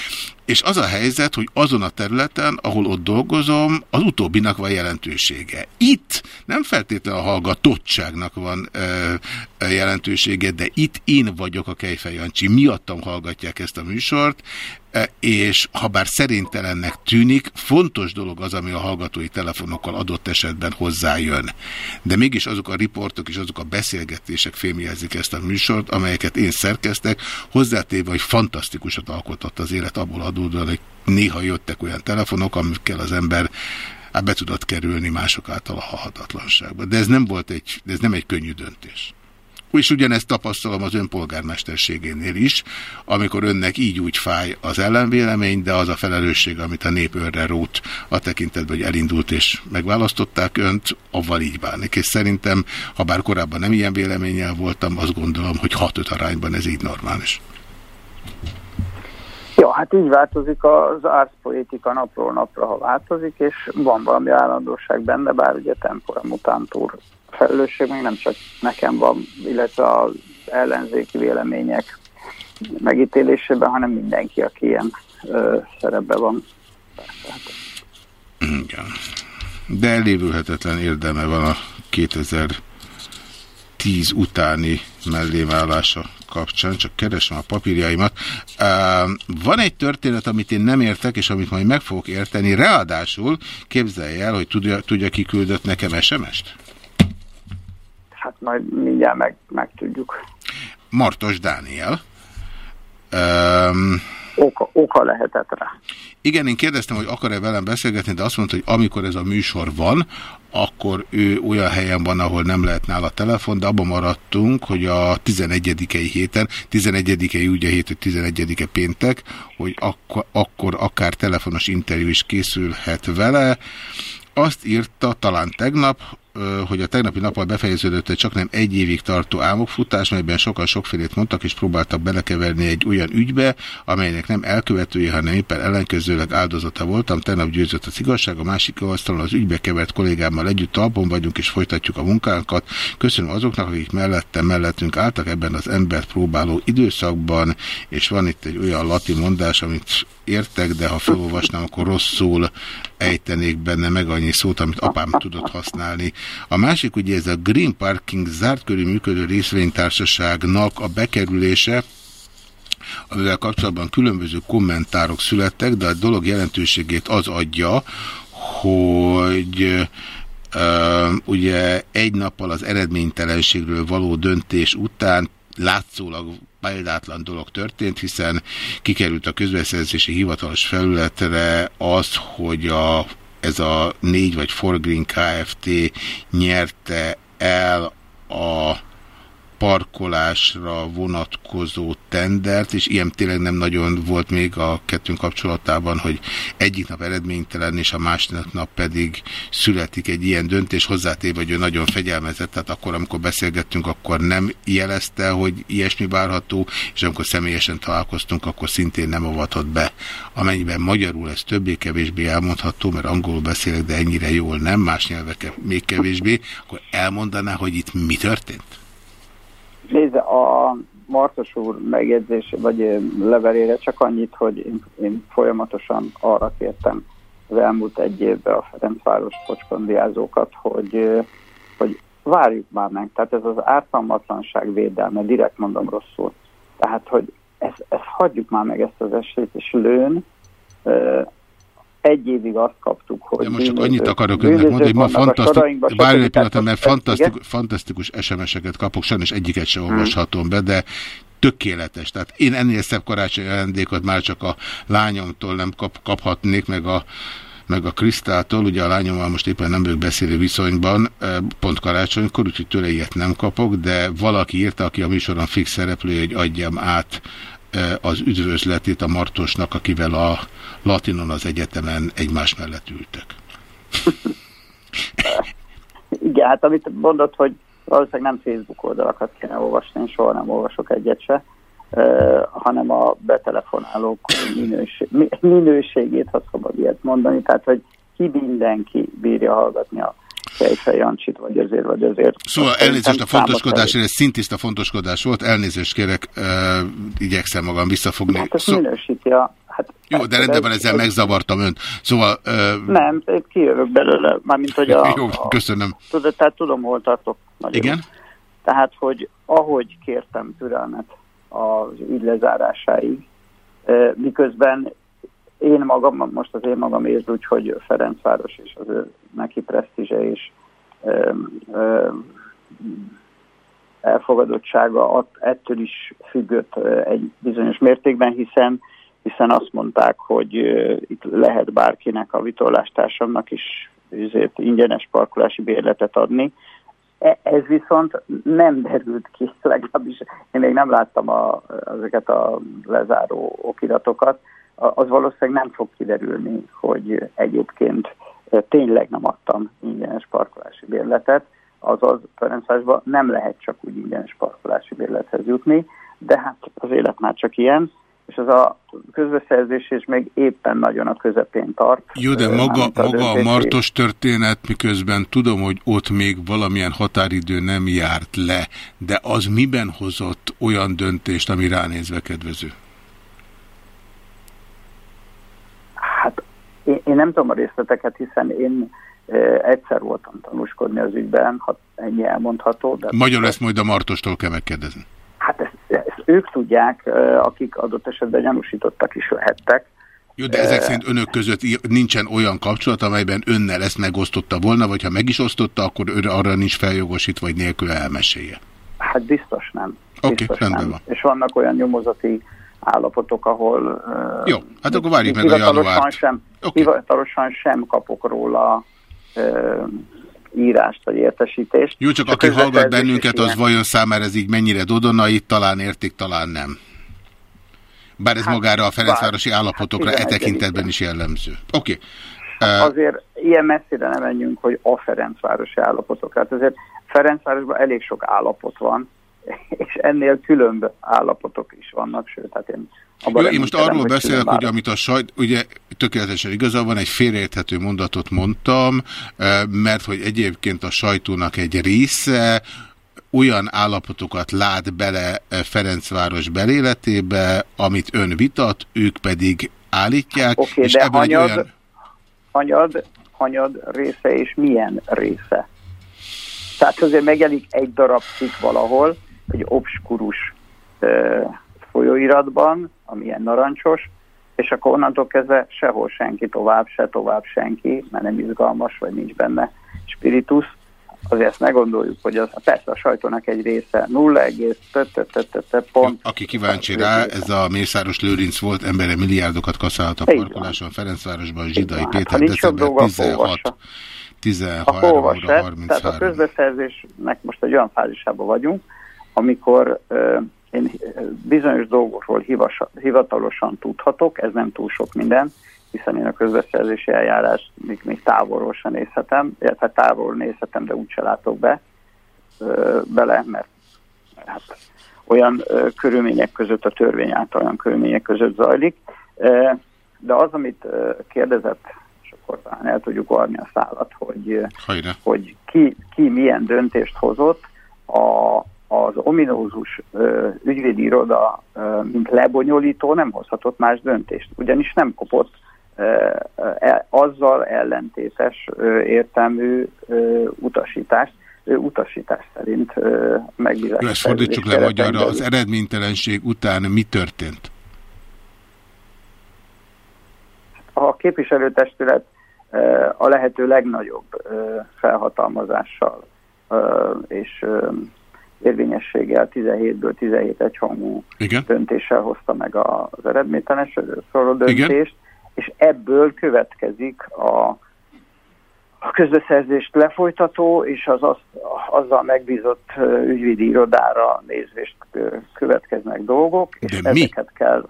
És az a helyzet, hogy azon a területen, ahol ott dolgozom, az utóbbinak van jelentősége. Itt nem feltétlenül a hallgatottságnak van ö, ö, jelentősége, de itt én vagyok a Kejfej Jancsi. Miattam hallgatják ezt a műsort, E, és ha bár szerintelennek tűnik, fontos dolog az, ami a hallgatói telefonokkal adott esetben hozzájön. De mégis azok a riportok és azok a beszélgetések fémjelzik ezt a műsort, amelyeket én szerkeztek, hozzátéve, hogy fantasztikusat alkotott az élet abból adódóan, hogy néha jöttek olyan telefonok, amikkel az ember hát be tudott kerülni mások által a halhatatlanságba. De ez nem volt egy, de ez nem egy könnyű döntés. És ugyanezt tapasztalom az önpolgármesterségénél is, amikor önnek így úgy fáj az ellenvélemény, de az a felelősség, amit a nép önre rót a tekintetben, hogy elindult és megválasztották önt, avval így bánik. És szerintem, ha bár korábban nem ilyen véleménnyel voltam, azt gondolom, hogy 6-5 arányban ez így normális. Jó, hát így változik az árszpolitika napról napra, ha változik, és van valami állandóság benne, bár ugye tempora mutantur felelősség még nem csak nekem van, illetve az ellenzéki vélemények megítélésében, hanem mindenki, aki ilyen ö, szerepben van. Igen. De elévülhetetlen érdeme van a 2010 utáni mellémállása kapcsán, csak keresem a papírjaimat. Uh, van egy történet, amit én nem értek, és amit majd meg fogok érteni, ráadásul képzelje el, hogy tudja, tudja ki küldött nekem SMS-t? Hát majd mindjárt meg, megtudjuk. Martos Dániel. Um, oka, oka lehetett rá. Igen, én kérdeztem, hogy akar-e velem beszélgetni, de azt mondta, hogy amikor ez a műsor van, akkor ő olyan helyen van, ahol nem lehet nála telefon, de abban maradtunk, hogy a 11 héten, 11-i ugye hét, hogy 11-e péntek, hogy akkor, akkor akár telefonos interjú is készülhet vele. Azt írta talán tegnap, hogy a tegnapi nappal befejeződött egy csak nem egy évig tartó álmokfutás, melyben sokan sokfélét mondtak és próbáltak belekeverni egy olyan ügybe, amelynek nem elkövetője, hanem éppen ellenkezőleg áldozata voltam. Tegnap győzött az igazság, a másik asztalon az ügybe kevert kollégámmal együtt talpon vagyunk és folytatjuk a munkánkat. Köszönöm azoknak, akik mellettem mellettünk álltak ebben az embert próbáló időszakban, és van itt egy olyan latin mondás, amit értek, de ha felolvasnám, akkor rosszul ejtenék benne meg annyi szót, amit apám tudott használni. A másik ugye ez a Green Parking zárt körű működő részvénytársaságnak a bekerülése, amivel kapcsolatban különböző kommentárok születtek, de a dolog jelentőségét az adja, hogy Uh, ugye egy nappal az eredménytelenségről való döntés után látszólag példátlan dolog történt, hiszen kikerült a közbeszerzési hivatalos felületre az, hogy a, ez a négy vagy Forgreen Kft. nyerte el a parkolásra vonatkozó tendert, és ilyen tényleg nem nagyon volt még a kettőnk kapcsolatában, hogy egyik nap eredménytelen, és a másik nap pedig születik egy ilyen döntés, hozzátéve, hogy ő nagyon fegyelmezett, tehát akkor, amikor beszélgettünk, akkor nem jelezte, hogy ilyesmi várható, és amikor személyesen találkoztunk, akkor szintén nem avathat be. Amennyiben magyarul ez többé-kevésbé elmondható, mert angolul beszélek, de ennyire jól nem, más nyelvek még kevésbé, akkor elmondaná, hogy itt mi történt? Nézze, a Martos úr megjegyzése, vagy levelére csak annyit, hogy én, én folyamatosan arra kértem az elmúlt egy évben a Ferencváros pocskondiázókat, hogy, hogy várjuk már meg. Tehát ez az ártalmatlanság védelme, direkt mondom rosszul. Tehát, hogy ezt, ezt hagyjuk már meg ezt az esélyt, és lőn egy évig azt kaptuk, hogy... De most csak annyit akarok önnek mondani, hogy ma fantasztikus, várj egy pillanat, mert fantasztikus, fantasztikus SMS-eket kapok, sajnos egyiket sem hmm. olvashatom be, de tökéletes. Tehát én ennél szebb karácsonyi ajándékot már csak a lányomtól nem kap, kaphatnék, meg a meg a Krisztától, ugye a lányommal most éppen nem vagyok beszélő viszonyban, pont karácsonykor, úgyhogy tőle ilyet nem kapok, de valaki írta, aki a műsoron fix szereplő, hogy adjam át az üdvözletét a Martosnak, akivel a latinon az egyetemen egymás mellett ültek. Igen, hát amit mondott, hogy valószínűleg nem Facebook oldalakat kéne olvasni, én soha nem olvasok egyet se, uh, hanem a betelefonálók minőség, minőségét, ha szabad ilyet mondani, tehát hogy ki mindenki bírja hallgatni a Kejfej Jancsit, vagy ezért, vagy ezért. Szóval elnézést a fontoskodásért, ez szintiszta fontoskodás volt, elnézést kérek, uh, igyekszem magam visszafogni. Hát ez Szó... minősíti a, hát Jó, de rendben van, ezzel megzavartam önt. Szóval... Ö... Nem, kijövök belőle, mármint, hogy a... Jó, köszönöm. Tudod, tehát tudom, hol tartok. Nagyon. Igen? Tehát, hogy ahogy kértem türelmet az ügy lezárásáig, miközben én magam, most az én magam érd úgy, hogy Ferencváros és az ő neki presztízse és ö, ö, elfogadottsága ettől is függött egy bizonyos mértékben, hiszen hiszen azt mondták, hogy itt lehet bárkinek a vitorlástársamnak is ezért ingyenes parkolási bérletet adni. E, ez viszont nem derült ki, legalábbis én még nem láttam a, ezeket a lezáró okiratokat, az valószínűleg nem fog kiderülni, hogy egyébként tényleg nem adtam ingyenes parkolási bérletet, azaz Ferencvárosban nem lehet csak úgy ingyenes parkolási bérlethez jutni, de hát az élet már csak ilyen, és az a közbeszerzés is még éppen nagyon a közepén tart. Jó, de maga, a, maga a Martos történet, miközben tudom, hogy ott még valamilyen határidő nem járt le, de az miben hozott olyan döntést, ami ránézve kedvező? Hát én, nem tudom a részleteket, hiszen én egyszer voltam tanúskodni az ügyben, ha ennyi elmondható. De Magyarul ezt majd a Martostól kell megkérdezni. Hát ezt, ezt ők tudják, akik adott esetben gyanúsítottak is lehettek. Jó, de ezek szerint önök között nincsen olyan kapcsolat, amelyben önnel ezt megosztotta volna, vagy ha meg is osztotta, akkor ön arra nincs feljogosítva, vagy nélkül elmesélje. Hát biztos nem. Oké, okay, rendben van. És vannak olyan nyomozati állapotok, ahol... Jó, hát akkor várjuk meg a januárt. Sem, okay. Hivatalosan sem kapok róla írást vagy értesítést. Jó, csak aki hallgat bennünket, az vajon számára ez így mennyire dodonai, talán értik, talán nem. Bár ez hát, magára a Ferencvárosi állapotokra hát e tekintetben is jellemző. Oké. Okay. Uh, azért ilyen messzire nem menjünk, hogy a Ferencvárosi állapotokra. Hát azért Ferencvárosban elég sok állapot van, és ennél különb állapotok is vannak, sőt, hát én jó, én most arról beszélek, hogy amit a sajt, ugye tökéletesen igaza van, egy félreérthető mondatot mondtam, eh, mert hogy egyébként a sajtónak egy része olyan állapotokat lát bele eh, Ferencváros beléletébe, amit ön vitat, ők pedig állítják. Oké, okay, és de hanyad, olyan... hanyad, hanyad része és milyen része? Tehát azért megjelenik egy darab cikk valahol, egy obskurus uh, folyóiratban, amilyen narancsos, és akkor onnantól kezdve sehol senki tovább, se tovább senki, mert nem izgalmas, vagy nincs benne spiritus. Azért ezt meggondoljuk, hogy az, persze a sajtónak egy része 0, pont. Aki kíváncsi rá, ez a Mészáros Lőrinc volt, embere milliárdokat kaszált a parkoláson, Ferencvárosban, Zsidai Péter, december 16. 13 óra 33. Tehát a közbeszerzésnek most egy olyan fázisában vagyunk, amikor én bizonyos dolgokról hivatalosan tudhatok, ez nem túl sok minden, hiszen én a közbeszerzési eljárás még, még távolról sem nézhetem, illetve távolról nézhetem, de úgyse látok be bele, mert hát olyan körülmények között, a törvény által olyan körülmények között zajlik. De az, amit kérdezett, és akkor talán el tudjuk arni a szállat, hogy, hogy ki, ki milyen döntést hozott, a, az ominózus ö, ügyvédi iroda, ö, mint lebonyolító nem hozhatott más döntést, ugyanis nem kopott ö, e, azzal ellentétes ö, értelmű ö, utasítást, ő utasítás szerint megbízást. Jó, ezt fordítsuk le magyarra, az eredménytelenség után mi történt? A képviselőtestület a lehető legnagyobb felhatalmazással és érvényességgel 17-ből 17 egyhangú Igen. döntéssel hozta meg az eredménytelenes szóló döntést, Igen. és ebből következik a, a közbeszerzést lefolytató és az azt, azzal megbízott ügyvédi irodára nézvést következnek dolgok, és De ezeket mi? kell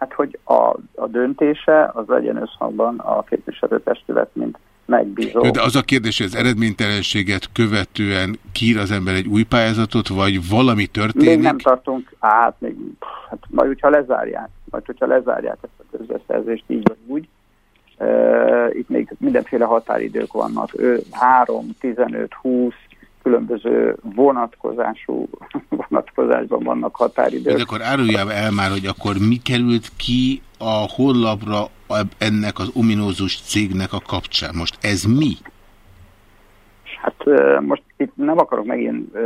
Hát, hogy a, a döntése az legyen összhangban a képviselőtestület, mint megbízó. De az a kérdés, hogy az eredménytelenséget követően kír az ember egy új pályázatot, vagy valami történik? Még nem tartunk, hát, még, hát majd, hogyha lezárják, majd, hogyha lezárják ezt a közbeszerzést így vagy úgy, uh, itt még mindenféle határidők vannak, ő, 3, 15, 20, különböző vonatkozású vonatkozásban vannak határidők. De akkor áruljál el már, hogy akkor mi került ki a honlapra ennek az ominózus cégnek a kapcsán? Most ez mi? Hát most itt nem akarok megint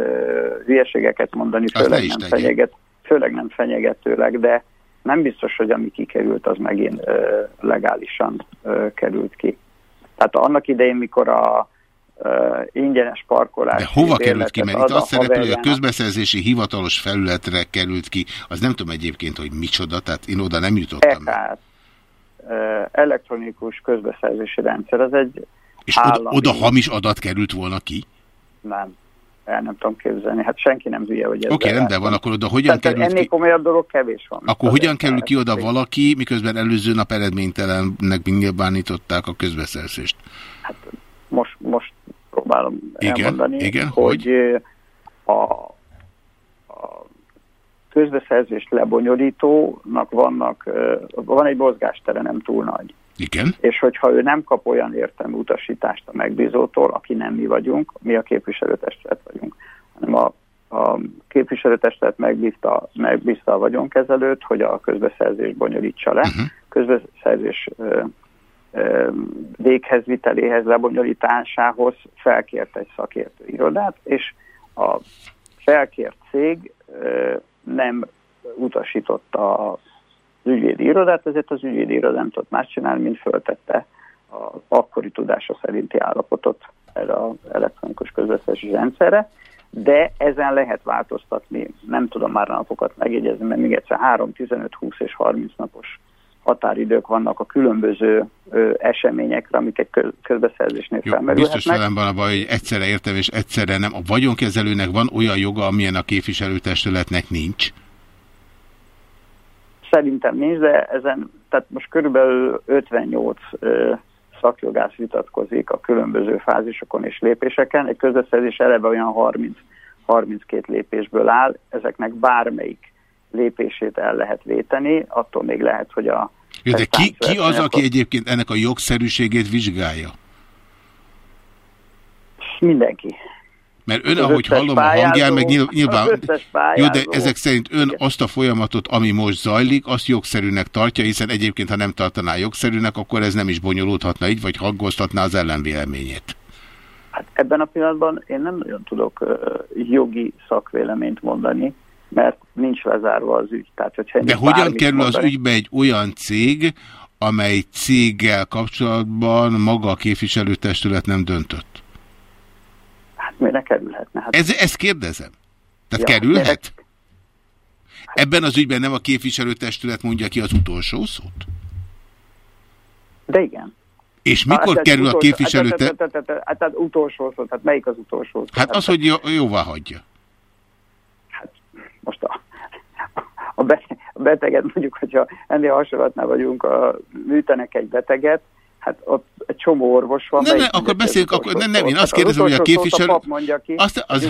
hülyeségeket mondani, főleg nem, fenyeget, főleg nem fenyegetőleg, de nem biztos, hogy ami kikerült, az megint legálisan került ki. Tehát annak idején, mikor a uh, ingyenes parkolás... De hova került ki? Mert itt azt szerepel, hogy a közbeszerzési hivatalos felületre került ki. Az nem tudom egyébként, hogy micsoda, tehát én oda nem jutottam. Tehát, uh, elektronikus közbeszerzési rendszer, az egy És oda, oda hamis adat került volna ki? Nem el nem tudom képzelni. Hát senki nem hülye, hogy ez. Oké, okay, rendben van, akkor oda hogyan Tehát került ennél ki? komolyabb dolog kevés van. Akkor hogyan kerül ki oda valaki, miközben előző nap eredménytelennek nyilvánították a közbeszerzést? Hát próbálom igen, elmondani, igen, hogy, hogy? A, a közbeszerzést lebonyolítónak vannak, van egy mozgástere nem túl nagy. Igen. És hogyha ő nem kap olyan értelmű utasítást a megbízótól, aki nem mi vagyunk, mi a képviselőtestület vagyunk, hanem a, a képviselőtestület megbízta, megbízta a vagyonkezelőt, hogy a közbeszerzés bonyolítsa le. Uh-huh. Közbeszerzés ö, ö, véghezviteléhez, lebonyolításához felkért egy szakértő irodát, és a felkért cég nem utasította a ügyvédi irodát, ezért az ügyvédi iroda nem tudott más csinálni, mint föltette az akkori tudása szerinti állapotot erre az elektronikus közbeszerzési rendszerre, de ezen lehet változtatni, nem tudom már napokat megjegyezni, mert még egyszer 3, 15, 20 és 30 napos határidők vannak a különböző ö, eseményekre, amik egy közbeszerzésnél Jó, felmerülhetnek. Biztos velem van a baj, hogy egyszerre értem és egyszerre nem. A vagyonkezelőnek van olyan joga, amilyen a képviselőtestületnek nincs? Szerintem nincs, de ezen, tehát most körülbelül 58 ö, szakjogász vitatkozik a különböző fázisokon és lépéseken. Egy közbeszerzés eleve olyan 30, 32 lépésből áll, ezeknek bármelyik lépését el lehet véteni, attól még lehet, hogy a... Jó, de ki, ki az, aki egyébként ennek a jogszerűségét vizsgálja? Mindenki. Mert ön, ahogy hallom pályázó, a hangján, meg nyilván... Jó, de ezek szerint ön igen. azt a folyamatot, ami most zajlik, azt jogszerűnek tartja, hiszen egyébként, ha nem tartaná jogszerűnek, akkor ez nem is bonyolódhatna így, vagy hangoztatná az ellenvéleményét. Hát ebben a pillanatban én nem nagyon tudok jogi szakvéleményt mondani, mert nincs lezárva az ügy. Tehát, hogyha De hogyan kerül mondani... az ügybe egy olyan cég, amely céggel kapcsolatban maga a képviselőtestület nem döntött? Hát miért ne kerülhetne? Hát... Ez, ezt kérdezem. Tehát ja, kerülhet? Hát... Ebben az ügyben nem a képviselőtestület mondja ki az utolsó szót? De igen. És mikor hát, kerül a képviselőtestület? Hát, hát, hát, hát, hát utolsó szó, tehát melyik az utolsó szó? Hát az, hogy jó, jóvá hagyja. Hát most a, a beteget mondjuk, hogyha ennél hasonlatnál vagyunk, a, műtenek egy beteget, hát ott egy csomó orvos van. Nem, ne, akkor beszéljünk, akkor nem, nem, én azt kérdezem, hogy a képviselő... A mondja ki, azt, az,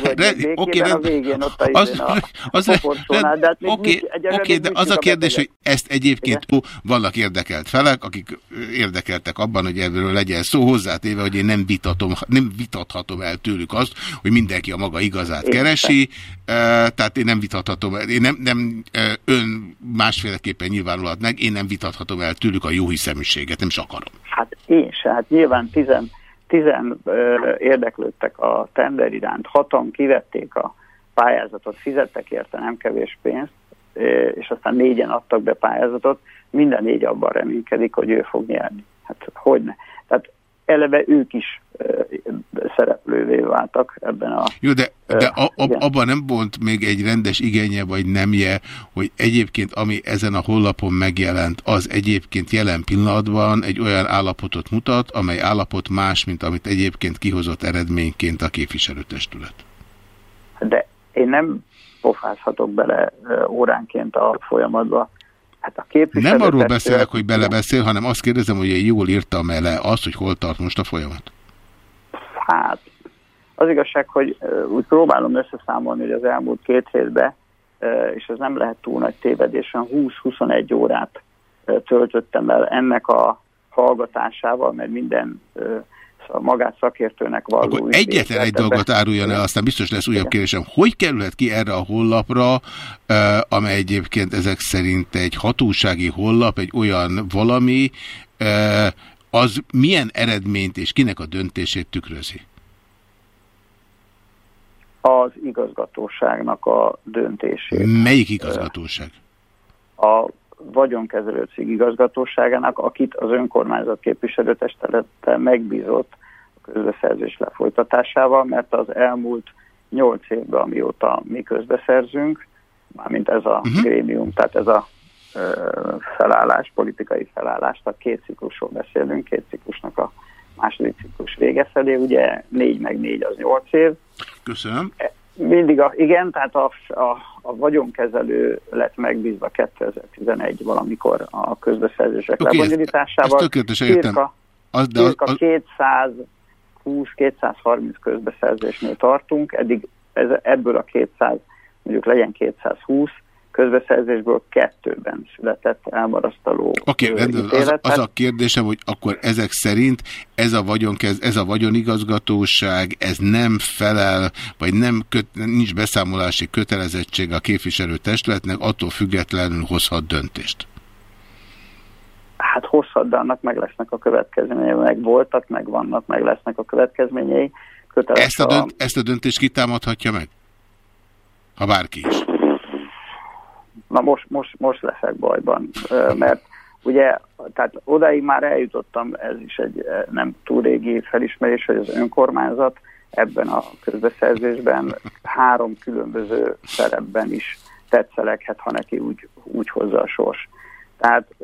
oké, a végén ott a, az, az, de hát oké, oké, de az a kérdés, hogy ezt egyébként ó, vannak érdekelt felek, akik érdekeltek abban, hogy ebből legyen szó hozzátéve, hogy én nem vitatom, nem vitathatom el tőlük azt, hogy mindenki a maga igazát keresi, tehát én nem vitathatom, én nem, nem ön másféleképpen nyilvánulhat meg, én nem vitathatom el tőlük a jó hiszeműséget, nem is akarom. Hát én se, hát nyilván tizen, tizen ö, érdeklődtek a tender iránt, hatan kivették a pályázatot, fizettek érte nem kevés pénzt, és aztán négyen adtak be pályázatot, minden négy abban reménykedik, hogy ő fog nyerni. Hát hogy ne. Eleve ők is szereplővé váltak ebben a... Jó, de, de a, a, abban nem volt még egy rendes igénye vagy nemje, hogy egyébként ami ezen a hollapon megjelent, az egyébként jelen pillanatban egy olyan állapotot mutat, amely állapot más, mint amit egyébként kihozott eredményként a képviselőtestület. De én nem pofázhatok bele óránként a folyamatba. Hát a Nem arról beszélek, hogy belebeszél, hanem azt kérdezem, hogy én jól írtam el azt, hogy hol tart most a folyamat. Hát, az igazság, hogy úgy próbálom összeszámolni, hogy az elmúlt két hétben, és ez nem lehet túl nagy tévedésen, 20-21 órát töltöttem el ennek a hallgatásával, mert minden magát szakértőnek való Akkor egyetlen egy dolgot áruljon el, aztán biztos lesz újabb kérdésem. Hogy kerülhet ki erre a hollapra, amely egyébként ezek szerint egy hatósági hollap, egy olyan valami, az milyen eredményt és kinek a döntését tükrözi? az igazgatóságnak a döntését. Melyik igazgatóság? A vagyonkezelő cég igazgatóságának, akit az önkormányzat képviselőtestelete megbízott a közbeszerzés lefolytatásával, mert az elmúlt nyolc évben, amióta mi közbeszerzünk, mármint ez a uh-huh. grémium, tehát ez a ö, felállás, politikai felállás, tehát két ciklusról beszélünk, két ciklusnak a második ciklus vége felé, ugye négy meg négy az nyolc év, Köszönöm. mindig a, igen, tehát a, a, a vagyonkezelő lett megbízva 2011 valamikor a közbeszerzések okay, ezt- lebonyolításával. ezt értem. Cirka, Az, de az, az, 220-230 közbeszerzésnél tartunk, eddig ez, ebből a 200, mondjuk legyen 220, közbeszerzésből kettőben született elmarasztaló Oké, rendben, az, az a kérdésem, hogy akkor ezek szerint ez a, vagyonkez, ez a vagyonigazgatóság, ez nem felel, vagy nem köt, nincs beszámolási kötelezettség a képviselő testületnek, attól függetlenül hozhat döntést. hát hozhat, de annak meg lesznek a következményei, meg voltak, meg vannak, meg lesznek a következményei. Köteles Ezt a, dönt, ezt a döntést kitámadhatja meg? Ha bárki is. Na most, most, most leszek bajban, mert ugye, tehát odáig már eljutottam, ez is egy nem túl régi felismerés, hogy az önkormányzat ebben a közbeszerzésben három különböző szerepben is tetszeleghet, ha neki úgy, úgy hozza a sors. Tehát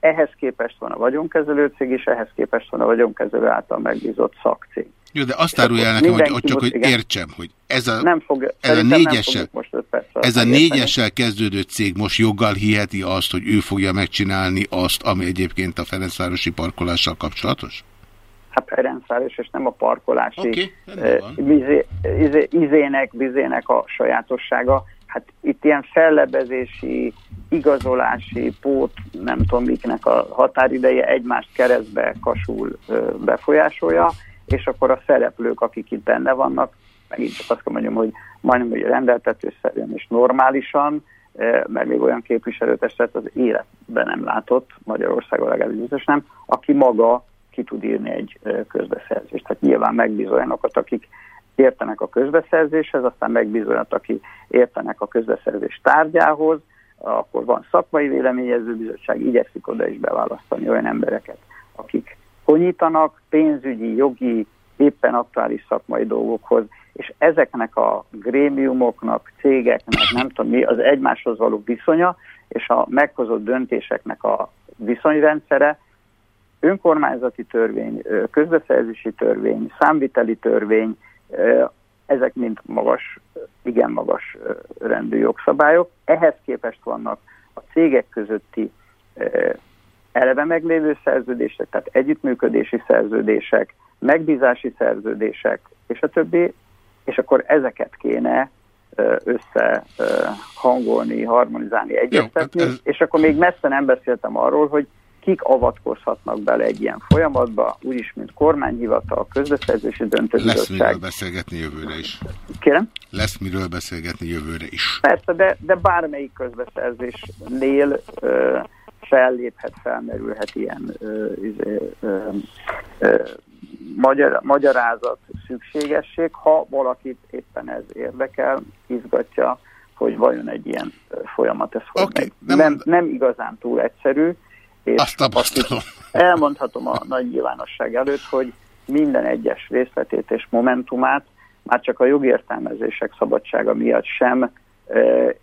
ehhez képest van a vagyonkezelő cég, és ehhez képest van a vagyonkezelő által megbízott szakcég. Jó, de azt árulja el nekem, hogy, hogy csak hogy igen. értsem, hogy ez a, Nem fog, ez a négyessel, ez a négyessel kezdődő cég most joggal hiheti azt, hogy ő fogja megcsinálni azt, ami egyébként a Ferencvárosi parkolással kapcsolatos? hát Ferencváros, és nem a parkolási okay, izé, izé, izének, vizének a sajátossága. Hát itt ilyen fellebezési, igazolási, pót, nem tudom miknek a határideje egymást keresztbe kasul ö, befolyásolja, és akkor a szereplők, akik itt benne vannak, megint csak azt kell mondjam, hogy majdnem, hogy rendeltetőszerűen és normálisan, ö, mert még olyan képviselőtestet az életben nem látott, Magyarországon legalábbis biztos nem, aki maga ki tud írni egy ö, közbeszerzést. Tehát nyilván megbíz olyanokat, akik értenek a közbeszerzéshez, aztán megbíz olyat, aki értenek a közbeszerzés tárgyához, akkor van szakmai véleményező bizottság, igyekszik oda is beválasztani olyan embereket, akik konyítanak pénzügyi, jogi, éppen aktuális szakmai dolgokhoz, és ezeknek a grémiumoknak, cégeknek, nem tudom mi, az egymáshoz való viszonya, és a meghozott döntéseknek a viszonyrendszere, önkormányzati törvény, közbeszerzési törvény, számviteli törvény, ezek mind magas, igen magas rendű jogszabályok. Ehhez képest vannak a cégek közötti eleve meglévő szerződések, tehát együttműködési szerződések, megbízási szerződések, és a többi, és akkor ezeket kéne összehangolni, harmonizálni, egyeztetni, ez- és akkor még messze nem beszéltem arról, hogy kik avatkozhatnak bele egy ilyen folyamatba, úgyis, mint kormányhivatal, közbeszerzési Lesz miről döntőbizottság. beszélgetni jövőre is. Kérem? Lesz miről beszélgetni jövőre is. Persze, de, de bármelyik közbeszerzésnél ö, felléphet, felmerülhet ilyen ö, izé, ö, ö, magyar, magyarázat, szükségesség, ha valakit éppen ez érdekel, izgatja, hogy vajon egy ilyen folyamat ez hogy megy. nem nem, nem igazán túl egyszerű, és Azt tapasztalom. elmondhatom a nagy nyilvánosság előtt, hogy minden egyes részletét és momentumát már csak a jogértelmezések szabadsága miatt sem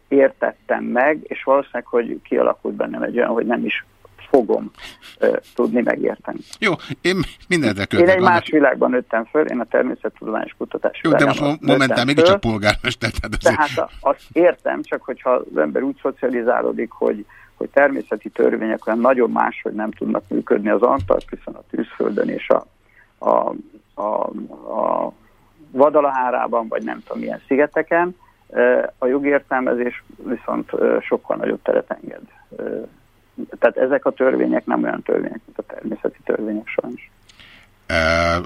értettem meg, és valószínűleg, hogy kialakult bennem egy olyan, hogy nem is fogom ö, tudni megérteni. Jó, én mindent Én elkövetek. egy más világban nőttem föl, én a természettudományos kutatás Jó, de most momentán mégiscsak polgármester. Tehát. Tehát a- azt értem, csak hogyha az ember úgy szocializálódik, hogy, hogy természeti törvények olyan nagyon más, hogy nem tudnak működni az Antarktiszon, a tűzföldön és a, a, a, a Vadalahárában, vagy nem tudom milyen szigeteken, a jogértelmezés viszont sokkal nagyobb teret enged. Eh, Tehát ezek a törvények nem olyan törvények, mint a természeti törvények sajnos.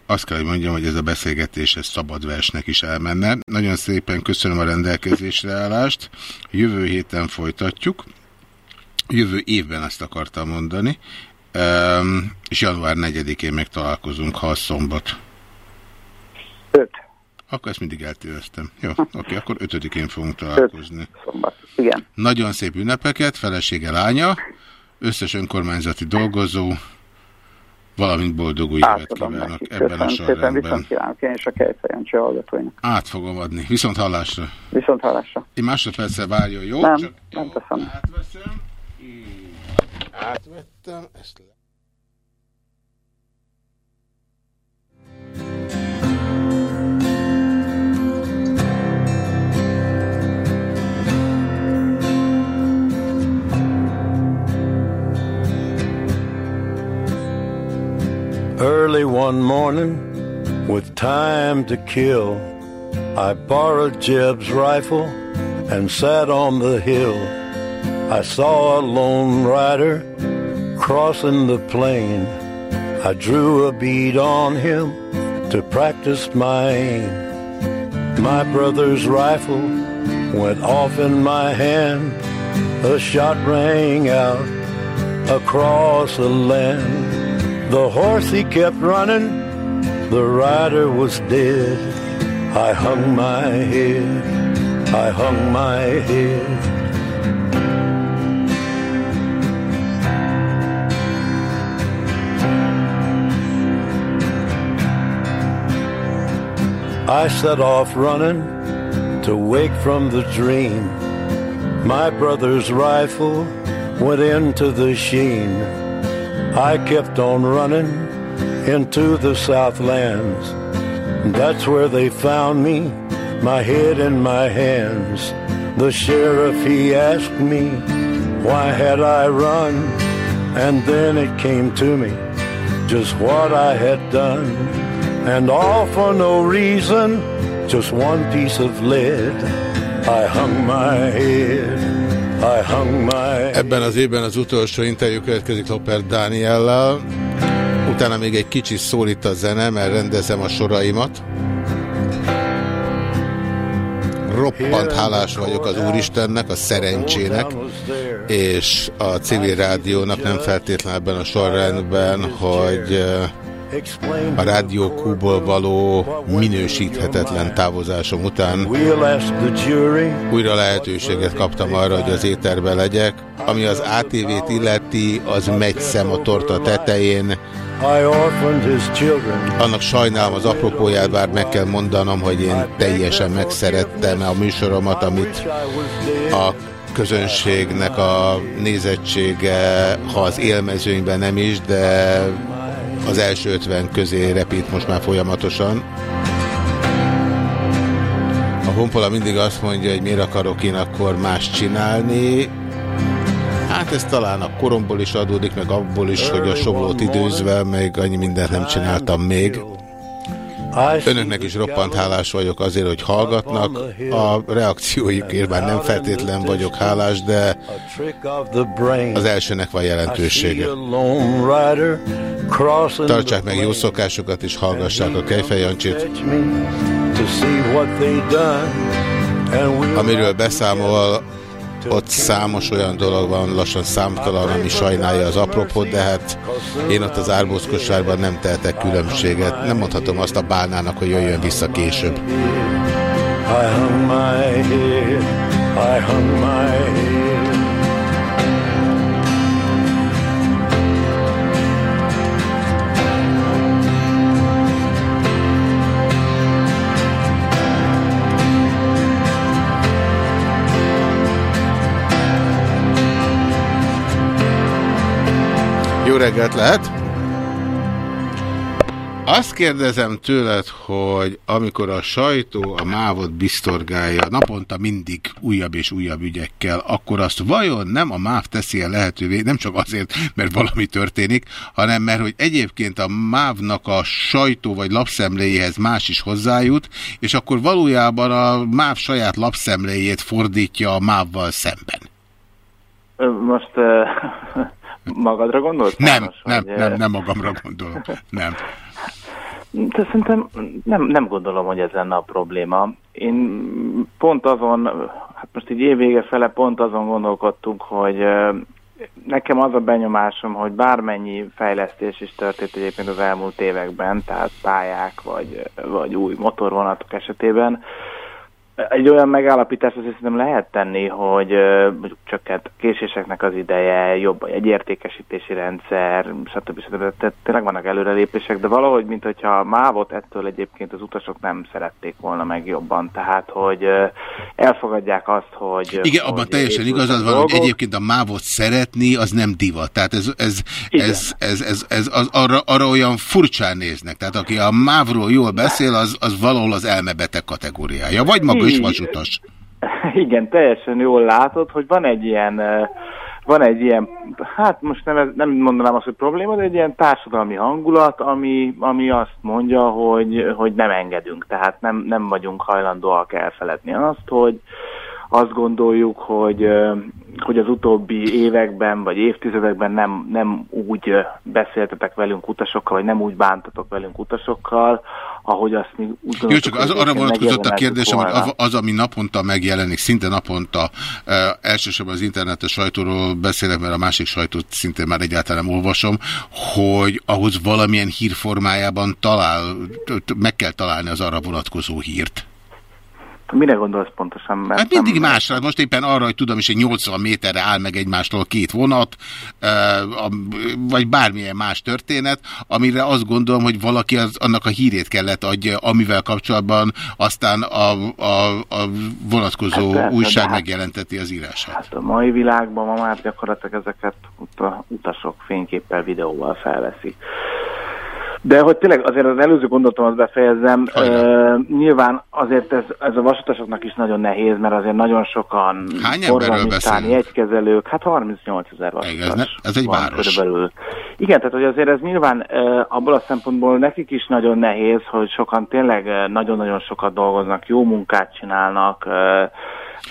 Azt kell, hogy mondjam, hogy ez a beszélgetés ez szabad versnek is elmenne. Nagyon szépen köszönöm a rendelkezésre állást. Jövő héten folytatjuk. Jövő évben ezt akartam mondani. És január 4-én megtalálkozunk, ha a szombat. Öt. Akkor ezt mindig eltéreztem. Jó, oké, akkor ötödikén fogunk találkozni. Szombat. Igen. Nagyon szép ünnepeket, felesége lánya, összes önkormányzati dolgozó, valamint boldog új évet kívánok ebben a sorrendben. Viszont kívánok én is a Kejfejancsi hallgatóinak. Át fogom adni. Viszont hallásra. Viszont hallásra. Én másodperccel várjon, jó? Nem, Csak, nem teszem. Átveszem. Átvettem, ezt le. Early one morning, with time to kill, I borrowed Jeb's rifle and sat on the hill. I saw a lone rider crossing the plain. I drew a bead on him to practice my aim. My brother's rifle went off in my hand. A shot rang out across the land. The horse he kept running, the rider was dead. I hung my head, I hung my head. I set off running to wake from the dream. My brother's rifle went into the sheen. I kept on running into the Southlands. That's where they found me, my head in my hands. The sheriff, he asked me, why had I run? And then it came to me, just what I had done. And all for no reason, just one piece of lead. I hung my head, Ebben az évben az utolsó interjú következik Loper Dániellel. Utána még egy kicsi szól itt a zene, mert rendezem a soraimat. Roppant hálás vagyok az Úristennek, a szerencsének, és a civil rádiónak nem feltétlenül ebben a sorrendben, hogy a Rádió Kúból való minősíthetetlen távozásom után újra lehetőséget kaptam arra, hogy az éterbe legyek. Ami az ATV-t illeti, az megy szem a torta tetején. Annak sajnálom az apropóját, bár meg kell mondanom, hogy én teljesen megszerettem a műsoromat, amit a közönségnek a nézettsége, ha az élmezőnyben nem is, de az első 50 közé repít most már folyamatosan. A honpola mindig azt mondja, hogy miért akarok én akkor más csinálni. Hát ez talán a koromból is adódik, meg abból is, hogy a soblót időzve, meg annyi mindent nem csináltam még. Önöknek is roppant hálás vagyok azért, hogy hallgatnak. A reakcióikért már nem feltétlen vagyok hálás, de az elsőnek van jelentősége. Tartsák meg jó szokásokat és hallgassák a Kejfejancsit. Amiről beszámol, ott számos olyan dolog van, lassan számtalan, ami sajnálja az apropót, de hát én ott az árbózkosárban nem tehetek különbséget. Nem mondhatom azt a bálnának, hogy jöjjön vissza később. I hung my head, I hung my head. Jó reggelt lehet! Azt kérdezem tőled, hogy amikor a sajtó a mávot biztorgálja naponta mindig újabb és újabb ügyekkel, akkor azt vajon nem a máv teszi -e lehetővé, nem csak azért, mert valami történik, hanem mert hogy egyébként a mávnak a sajtó vagy lapszemléjéhez más is hozzájut, és akkor valójában a máv saját lapszemléjét fordítja a mávval szemben. Most... Uh... Magadra gondolsz? Nem, nem, nem, nem magamra gondolok. Nem. De szerintem nem, nem gondolom, hogy ez lenne a probléma. Én pont azon, hát most így évvége fele pont azon gondolkodtunk, hogy ö, nekem az a benyomásom, hogy bármennyi fejlesztés is történt egyébként az elmúlt években, tehát pályák vagy, vagy új motorvonatok esetében, egy olyan megállapítást azért szerintem lehet tenni, hogy mondjuk csökkent késéseknek az ideje, jobb egy értékesítési rendszer, stb. stb. Tehát tényleg vannak előrelépések, de valahogy, mint hogyha a mávot ettől egyébként az utasok nem szerették volna meg jobban. Tehát, hogy elfogadják azt, hogy... Igen, abban hogy teljesen épültek igazad van, hogy egyébként a mávot szeretni, az nem divat. Tehát ez, ez, ez, ez, ez, ez az, arra, arra olyan furcsán néznek. Tehát aki a mávról jól beszél, az, az valahol az elmebeteg kategóriája. Vagy maga is vasutas. Igen, teljesen jól látod, hogy van egy ilyen, van egy ilyen, hát most nem, nem mondanám azt, hogy probléma, de egy ilyen társadalmi hangulat, ami, ami azt mondja, hogy, hogy nem engedünk, tehát nem, nem vagyunk hajlandóak elfeledni azt, hogy azt gondoljuk, hogy, hogy az utóbbi években vagy évtizedekben nem, nem úgy beszéltetek velünk utasokkal, vagy nem úgy bántatok velünk utasokkal, ahogy azt mi úgy Jó, csak az, hogy arra vonatkozott a kérdésem, hogy volna. az, az, ami naponta megjelenik, szinte naponta, e, elsősorban az internetes sajtóról beszélek, mert a másik sajtót szintén már egyáltalán nem olvasom, hogy ahhoz valamilyen hírformájában talál, meg kell találni az arra vonatkozó hírt. Mire gondolsz pontosan? Mert Hát mindig másra. Most éppen arra, hogy tudom is, hogy 80 méterre áll meg egymástól két vonat, vagy bármilyen más történet, amire azt gondolom, hogy valaki az, annak a hírét kellett adja, amivel kapcsolatban aztán a, a, a vonatkozó Hát persze, újság hát- megjelenteti az írását. Hát a mai világban ma már gyakorlatilag ezeket uta- utasok fényképpel, videóval felveszik. De hogy tényleg azért az előző gondolatomat befejezzem, uh, nyilván azért ez, ez a vasutasoknak is nagyon nehéz, mert azért nagyon sokan Hány emberről beszélünk? egykezelők, hát 38 ezer vasutas Ez, ne, ez egy város. körülbelül. Igen, tehát hogy azért ez nyilván uh, abból a szempontból nekik is nagyon nehéz, hogy sokan tényleg nagyon-nagyon sokat dolgoznak, jó munkát csinálnak, uh,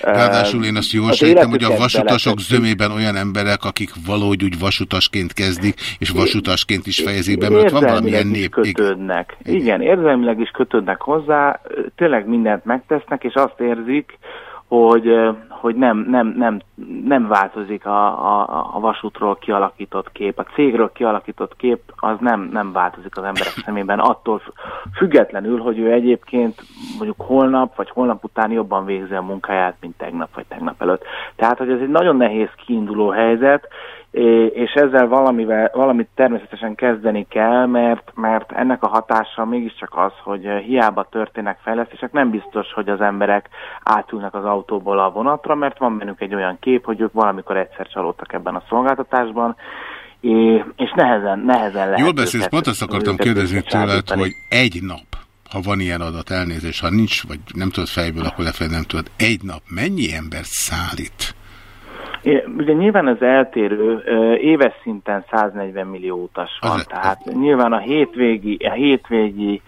Ráadásul én azt jól sejtem, hogy a vasutasok zömében olyan emberek, akik valahogy úgy vasutasként kezdik, és vasutasként is fejezik be, mert van valamilyen nép. kötődnek. Igen. Igen, érzelmileg is kötődnek hozzá, tényleg mindent megtesznek, és azt érzik, hogy, hogy nem, nem, nem, nem változik a, a, a vasútról kialakított kép, a cégről kialakított kép, az nem, nem változik az emberek szemében, attól függetlenül, hogy ő egyébként mondjuk holnap vagy holnap után jobban végzi a munkáját, mint tegnap vagy tegnap előtt. Tehát, hogy ez egy nagyon nehéz kiinduló helyzet, és ezzel valamivel, valamit természetesen kezdeni kell, mert, mert ennek a hatása mégiscsak az, hogy hiába történnek fejlesztések, nem biztos, hogy az emberek átülnek az autóból a vonatra, mert van bennük egy olyan kép, hogy ők valamikor egyszer csalódtak ebben a szolgáltatásban, és nehezen, nehezen lehet Jól beszélsz, pont azt akartam kérdezni tőled, hogy egy nap, ha van ilyen adat elnézés, ha nincs, vagy nem tudod fejből, akkor lefelé nem tudod, egy nap mennyi embert szállít? Ugye nyilván ez eltérő, éves szinten 140 millió utas van, tehát nyilván a hétvégi, a hétvégi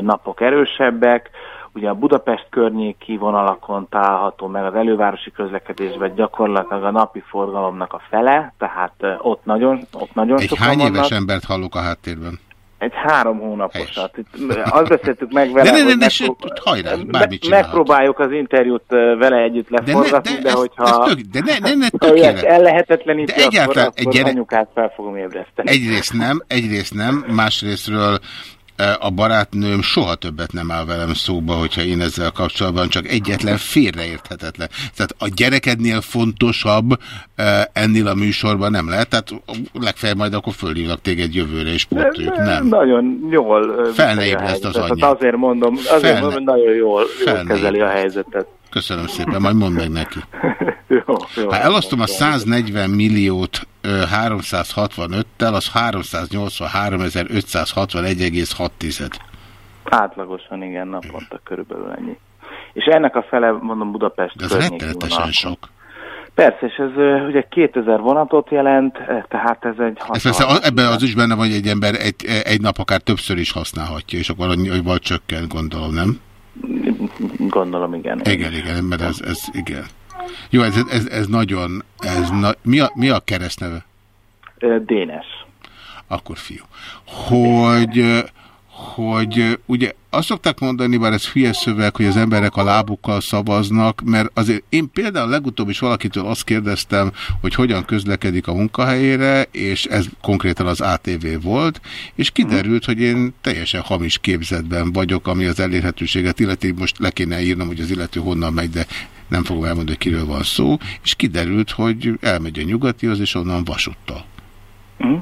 napok erősebbek, ugye a Budapest környéki vonalakon található meg az elővárosi közlekedésben gyakorlatilag a napi forgalomnak a fele, tehát ott nagyon, ott nagyon Egy sokan hány éves vannak. embert hallok a háttérben? Egy három hónaposat. Itt, azt beszéltük meg vele, De ne, ne, hogy ne, megpró- se- hajrá, bármit megpróbáljuk az interjút vele együtt leforgatni, de, de, ez- hogyha ez tök- de ne, ne, ne, tökéletes. ellehetetleníti, De egyáltalán akkor, egy akkor gyere- anyukát fel fogom ébreszteni. Egyrészt nem, egyrészt nem, másrésztről a barátnőm soha többet nem áll velem szóba, hogyha én ezzel kapcsolatban csak egyetlen félreérthetetlen. Tehát a gyerekednél fontosabb e, ennél a műsorban nem lehet, tehát legfeljebb majd akkor fölhívlak téged jövőre, és pótoljuk. Nem. Nagyon jól Fel ne ébreszt az anyját. Tehát azért mondom, azért Fel mondom, hogy nagyon jól, jól kezeli a helyzetet. Köszönöm szépen, majd mondd meg neki. jó, jó. Ha elosztom a 140 milliót ö, 365-tel, az 383.561,6. Átlagosan igen, naponta körülbelül ennyi. És ennek a fele, mondom, Budapest De ez rettenetesen sok. Persze, és ez ugye 2000 vonatot jelent, eh, tehát ez egy Ez persze a- ebben az is benne van, hogy egy ember egy, egy nap akár többször is használhatja, és akkor annyi, hogy vagy csökken, gondolom, nem? Gondolom, igen. Igen, igen, mert ez, ez igen. Jó, ez, ez, ez nagyon, ez na, mi, a, mi a keresztneve? Dénes. Akkor fiú. Hogy, ö, hogy ugye azt szokták mondani, bár ez hülye szöveg, hogy az emberek a lábukkal szavaznak, mert azért én például legutóbb is valakitől azt kérdeztem, hogy hogyan közlekedik a munkahelyére, és ez konkrétan az ATV volt, és kiderült, hogy én teljesen hamis képzetben vagyok, ami az elérhetőséget illeti, most le kéne írnom, hogy az illető honnan megy, de nem fogom elmondani, hogy kiről van szó, és kiderült, hogy elmegy a nyugatihoz, és onnan vasúttal. Mm.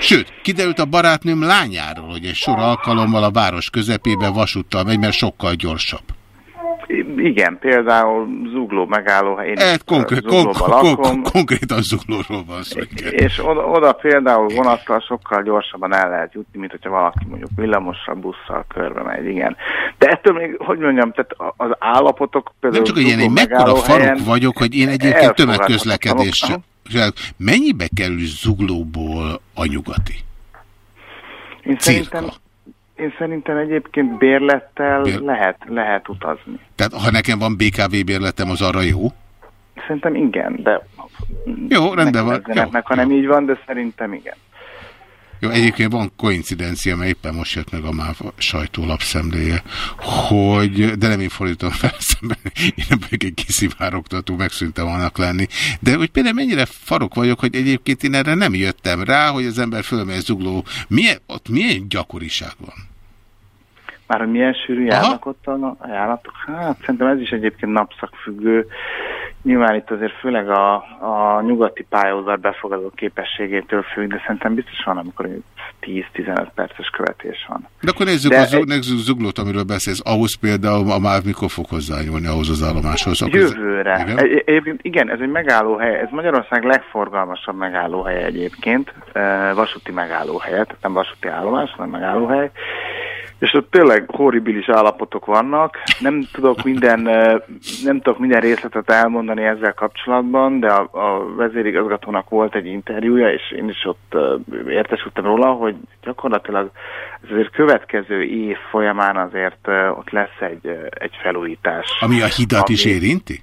Sőt, kiderült a barátnőm lányáról, hogy egy sor alkalommal a város közepébe vasúttal megy, mert sokkal gyorsabb. Igen, például zugló megállóhely. Hát konkrét, kon kon kon konkrétan zuglóról van szó. És oda, oda például vonattal sokkal gyorsabban el lehet jutni, mint hogyha valaki mondjuk villamossal, busszal körbe megy, igen. De ettől még, hogy mondjam, tehát az állapotok például... Nem csak, hogy én egy mekkora farok vagyok, hogy én egyébként tömegközlekedés... Mennyibe kerül zuglóból a nyugati? Én szerintem, én szerintem egyébként bérlettel Bér... lehet, lehet utazni. Tehát ha nekem van BKV bérletem, az arra jó? Szerintem igen, de... Jó, rendben van. Jó, meg, ha nem így van, de szerintem igen. Jó, egyébként van koincidencia, mert éppen most jött meg a MÁV sajtólapszemléje, hogy, de nem én fordítom fel szemben, én vagyok egy kiszivárogtató, megszűntem annak lenni, de hogy például mennyire farok vagyok, hogy egyébként én erre nem jöttem rá, hogy az ember fölmegy zugló, milyen, ott milyen gyakoriság van? Már hogy milyen sűrű járnak ott a ajánlatok? Hát szerintem ez is egyébként napszakfüggő. Nyilván itt azért főleg a, a nyugati pályaudvar befogadó képességétől függ, de szerintem biztos van, amikor 10-15 perces követés van. De akkor nézzük de a egy... nézzük zuglót, amiről beszélsz. Ahhoz például a MÁV mikor fog hozzányúlni ahhoz az állomáshoz? Akkor Jövőre. Ez... Igen? Egyébként igen, ez egy megállóhely, ez Magyarország legforgalmasabb megállóhely egyébként, vasúti megállóhely, tehát nem vasúti állomás, hanem megállóhely és ott tényleg horribilis állapotok vannak. Nem tudok minden, nem tudok minden részletet elmondani ezzel kapcsolatban, de a, a vezérigazgatónak volt egy interjúja, és én is ott értesültem róla, hogy gyakorlatilag ez azért következő év folyamán azért ott lesz egy, egy felújítás. Ami a hidat ami... is érinti?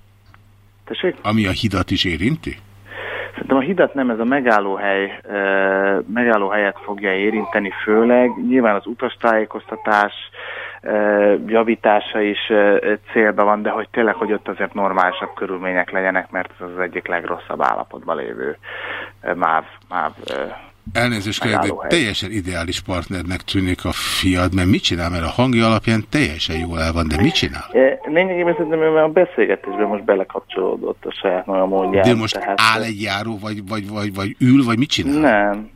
Tessék? Ami a hidat is érinti? Szerintem a hidat nem ez a megállóhely, megállóhelyet fogja érinteni főleg. Nyilván az utastájékoztatás javítása is célba van, de hogy tényleg, hogy ott azért normálisabb körülmények legyenek, mert ez az egyik legrosszabb állapotban lévő MÁV, MÁV Elnézést kérlek, de teljesen ideális partnernek tűnik a fiad, mert mit csinál? Mert a hangja alapján teljesen jól el van, de mit csinál? Lényegében szerintem a beszélgetésben most belekapcsolódott a saját maga módján. De most tehát... áll egy járó, vagy, vagy, vagy, vagy ül, vagy mit csinál? Nem.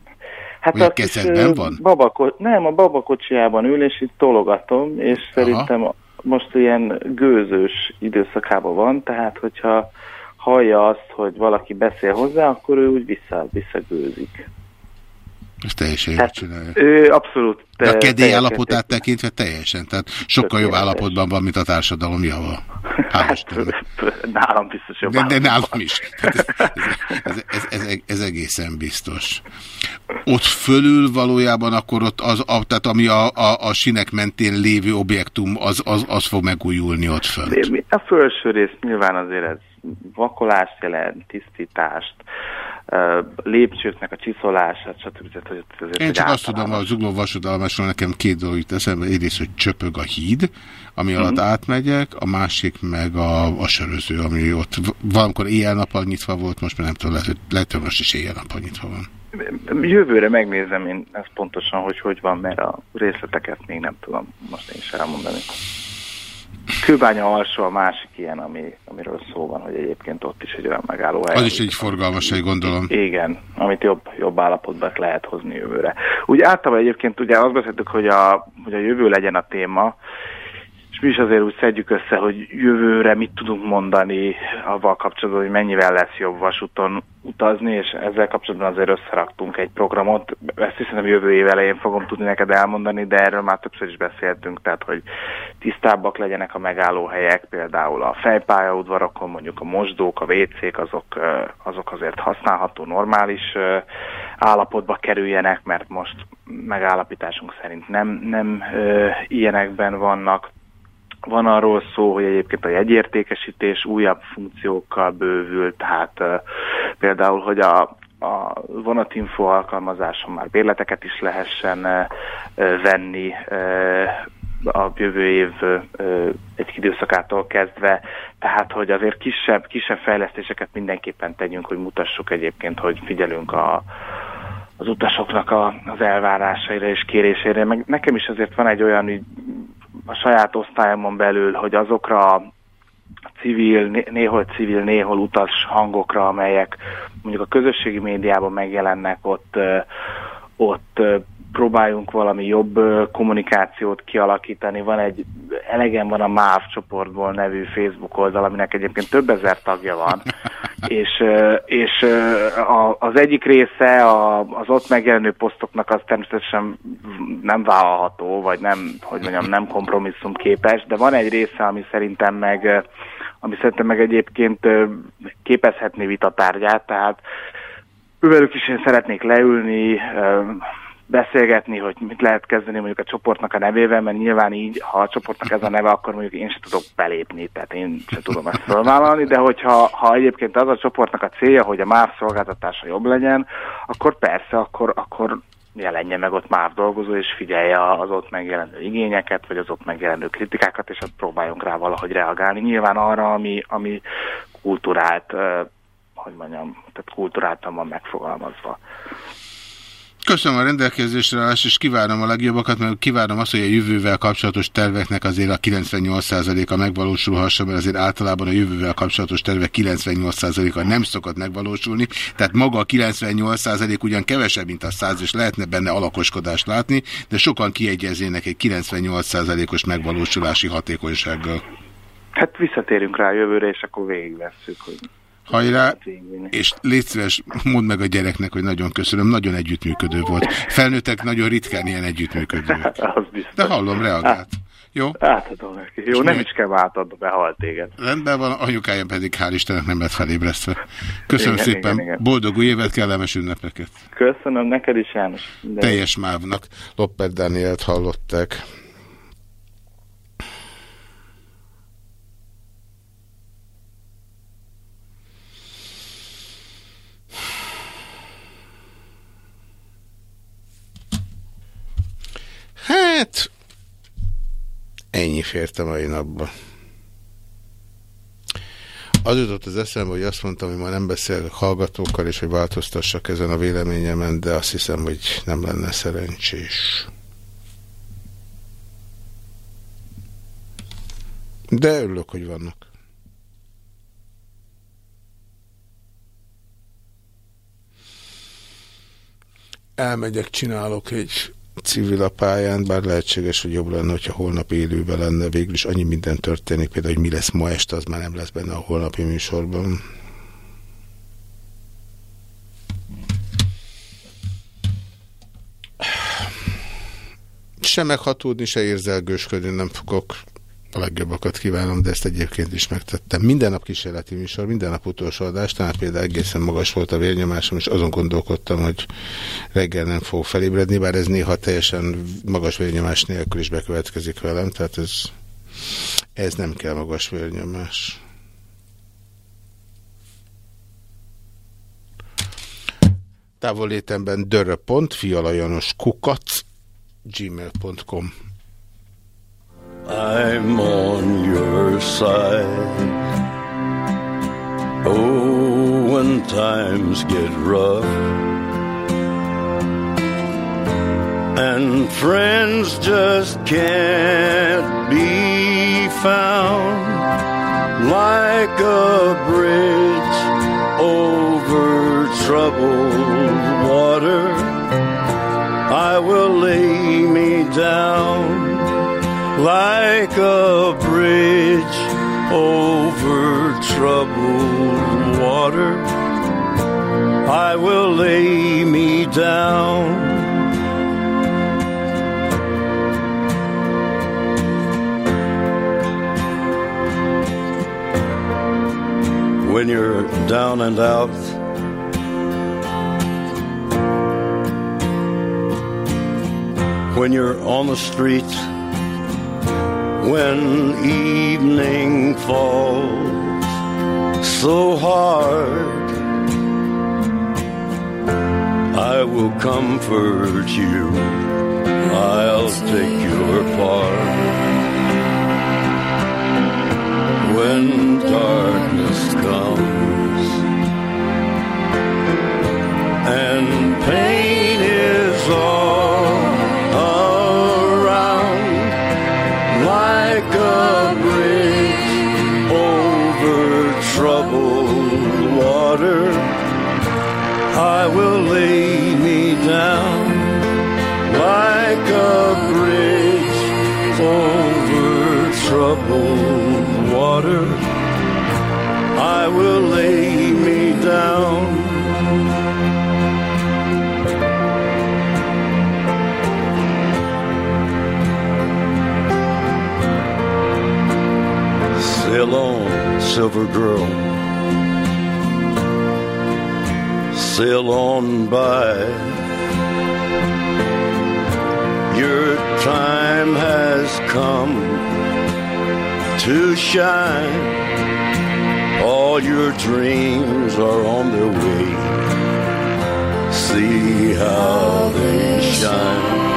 Hát vagy a kezedben van? Babako nem, a babakocsiában ül, és itt tologatom, és Aha. szerintem most ilyen gőzős időszakában van, tehát hogyha hallja azt, hogy valaki beszél hozzá, akkor ő úgy vissza, visszagőzik. Ez teljesen jól csinálja. Ő abszolút. De a kedély állapotát tekintve teljesen, tehát sokkal jobb állapotban van, mint a társadalom java. Hát, nálam biztos jobb de, de nálam is. Ez, ez, ez, ez, ez egészen biztos. Ott fölül valójában akkor ott az, a, tehát ami a, a, a sinek mentén lévő objektum, az, az, az fog megújulni ott fönt. A felső rész nyilván azért ez vakolást jelent, tisztítást, lépcsőknek a csiszolását, stb. Hogy ez Én csak azt tudom, a Zugló vasútállomásról nekem két dolog jut eszembe. Egyrészt, hogy csöpög a híd, ami alatt mhm. -huh. átmegyek, a másik meg a, a söröző, ami ott valamikor éjjel-nappal nyitva volt, most már nem tudom, lehet, hogy, lehet, hogy most is éjjel-nappal nyitva van. Jövőre megnézem én ezt pontosan, hogy hogy van, mert a részleteket még nem tudom most én is elmondani. Kőbánya alsó a másik ilyen, ami, amiről szó van, hogy egyébként ott is egy olyan megálló Az is egy forgalmas egy gondolom. Igen, amit jobb, jobb állapotban lehet hozni jövőre. Úgy általában egyébként ugye azt beszéltük, hogy a, hogy a jövő legyen a téma, mi is azért úgy szedjük össze, hogy jövőre mit tudunk mondani avval kapcsolatban, hogy mennyivel lesz jobb vasúton utazni, és ezzel kapcsolatban azért összeraktunk egy programot. Ezt hiszem jövő év elején fogom tudni neked elmondani, de erről már többször is beszéltünk, tehát hogy tisztábbak legyenek a megállóhelyek, például a fejpályaudvarokon, mondjuk a mosdók, a WC-k, azok, azok azért használható, normális állapotba kerüljenek, mert most megállapításunk szerint nem, nem ö, ilyenekben vannak van arról szó, hogy egyébként a jegyértékesítés újabb funkciókkal bővül, tehát például, hogy a a vonatinfo alkalmazáson már bérleteket is lehessen venni a jövő év egy időszakától kezdve, tehát hogy azért kisebb, kisebb fejlesztéseket mindenképpen tegyünk, hogy mutassuk egyébként, hogy figyelünk a, az utasoknak a, az elvárásaira és kérésére. Meg nekem is azért van egy olyan ügy a saját osztályomon belül, hogy azokra a civil, néhol civil, néhol utas hangokra, amelyek mondjuk a közösségi médiában megjelennek, ott, ott próbáljunk valami jobb kommunikációt kialakítani. Van egy, elegem van a MÁV csoportból nevű Facebook oldal, aminek egyébként több ezer tagja van, és, és az egyik része az ott megjelenő posztoknak az természetesen nem vállalható, vagy nem, hogy mondjam, nem kompromisszum képes, de van egy része, ami szerintem meg ami szerintem meg egyébként képezhetné vitatárgyát, tehát ővelük is én szeretnék leülni, beszélgetni, hogy mit lehet kezdeni mondjuk a csoportnak a nevével, mert nyilván így, ha a csoportnak ez a neve, akkor mondjuk én sem tudok belépni, tehát én sem tudom ezt felvállalni, de hogyha ha egyébként az a csoportnak a célja, hogy a MÁV szolgáltatása jobb legyen, akkor persze, akkor, akkor jelenje meg ott MÁV dolgozó, és figyelje az ott megjelenő igényeket, vagy az ott megjelenő kritikákat, és ott próbáljunk rá valahogy reagálni. Nyilván arra, ami, ami kultúrált, hogy mondjam, tehát kultúráltan van megfogalmazva. Köszönöm a rendelkezésre állást, és kívánom a legjobbakat, mert kívánom azt, hogy a jövővel kapcsolatos terveknek azért a 98%-a megvalósulhassa, mert azért általában a jövővel kapcsolatos tervek 98%-a nem szokott megvalósulni, tehát maga a 98% ugyan kevesebb, mint a 100, és lehetne benne alakoskodást látni, de sokan kiegyeznének egy 98%-os megvalósulási hatékonysággal. Hát visszatérünk rá a jövőre, és akkor végigvesszük, hogy hajrá, és légy szíves, mondd meg a gyereknek, hogy nagyon köszönöm, nagyon együttműködő volt. Felnőttek nagyon ritkán ilyen együttműködők. De hallom, reagált. Jó? Átadom neki. Jó, és nem mi... is kell átadni, behalt téged. Rendben van, anyukája pedig hál' Istennek nem lett felébresztve. Köszönöm igen, szépen, igen, igen. boldog új évet, kellemes ünnepeket. Köszönöm, neked is János. De... Teljes mávnak. Loppert Dánielt hallották. Hát, ennyi fért a mai napba. Az jutott az eszembe, hogy azt mondtam, hogy ma nem beszélek hallgatókkal, és hogy változtassak ezen a véleményemen, de azt hiszem, hogy nem lenne szerencsés. De örülök, hogy vannak. Elmegyek, csinálok egy civil a pályán, bár lehetséges, hogy jobb lenne, hogyha holnap élőben lenne, végül is annyi minden történik, például, hogy mi lesz ma este, az már nem lesz benne a holnapi műsorban. Se meghatódni, se érzelgősködni nem fogok a legjobbakat kívánom, de ezt egyébként is megtettem. Minden nap kísérleti műsor, minden nap utolsó adás, tehát például egészen magas volt a vérnyomásom, és azon gondolkodtam, hogy reggel nem fog felébredni, bár ez néha teljesen magas vérnyomás nélkül is bekövetkezik velem, tehát ez, ez nem kell magas vérnyomás. Távolétemben dörö.fialajanos kukac gmail.com I'm on your side. Oh, when times get rough and friends just can't be found like a bridge over troubled water. I will lay me down like a bridge over troubled water. I will lay me down. When you're down and out, when you're on the street when evening falls so hard I will comfort you. I'll take your part. When darkness comes troubled water. I will lay me down. Sail on, silver girl. Sail on by. Your time has come to shine. All your dreams are on their way. See how they shine.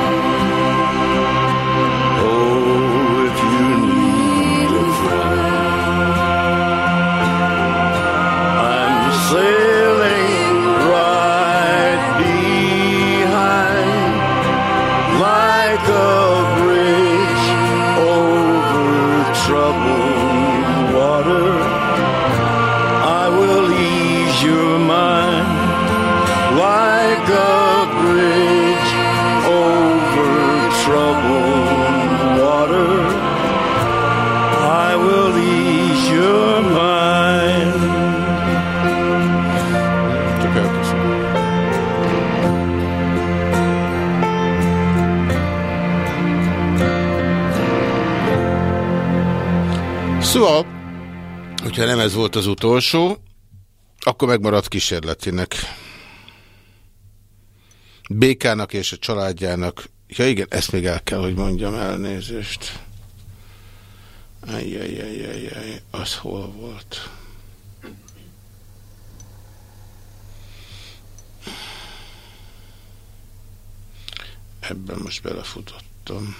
Hogyha nem ez volt az utolsó, akkor megmaradt kísérletinek. Békának és a családjának, ja igen, ezt még el kell, hogy mondjam elnézést. Ajjajajajaj, az hol volt? Ebben most belefutottam.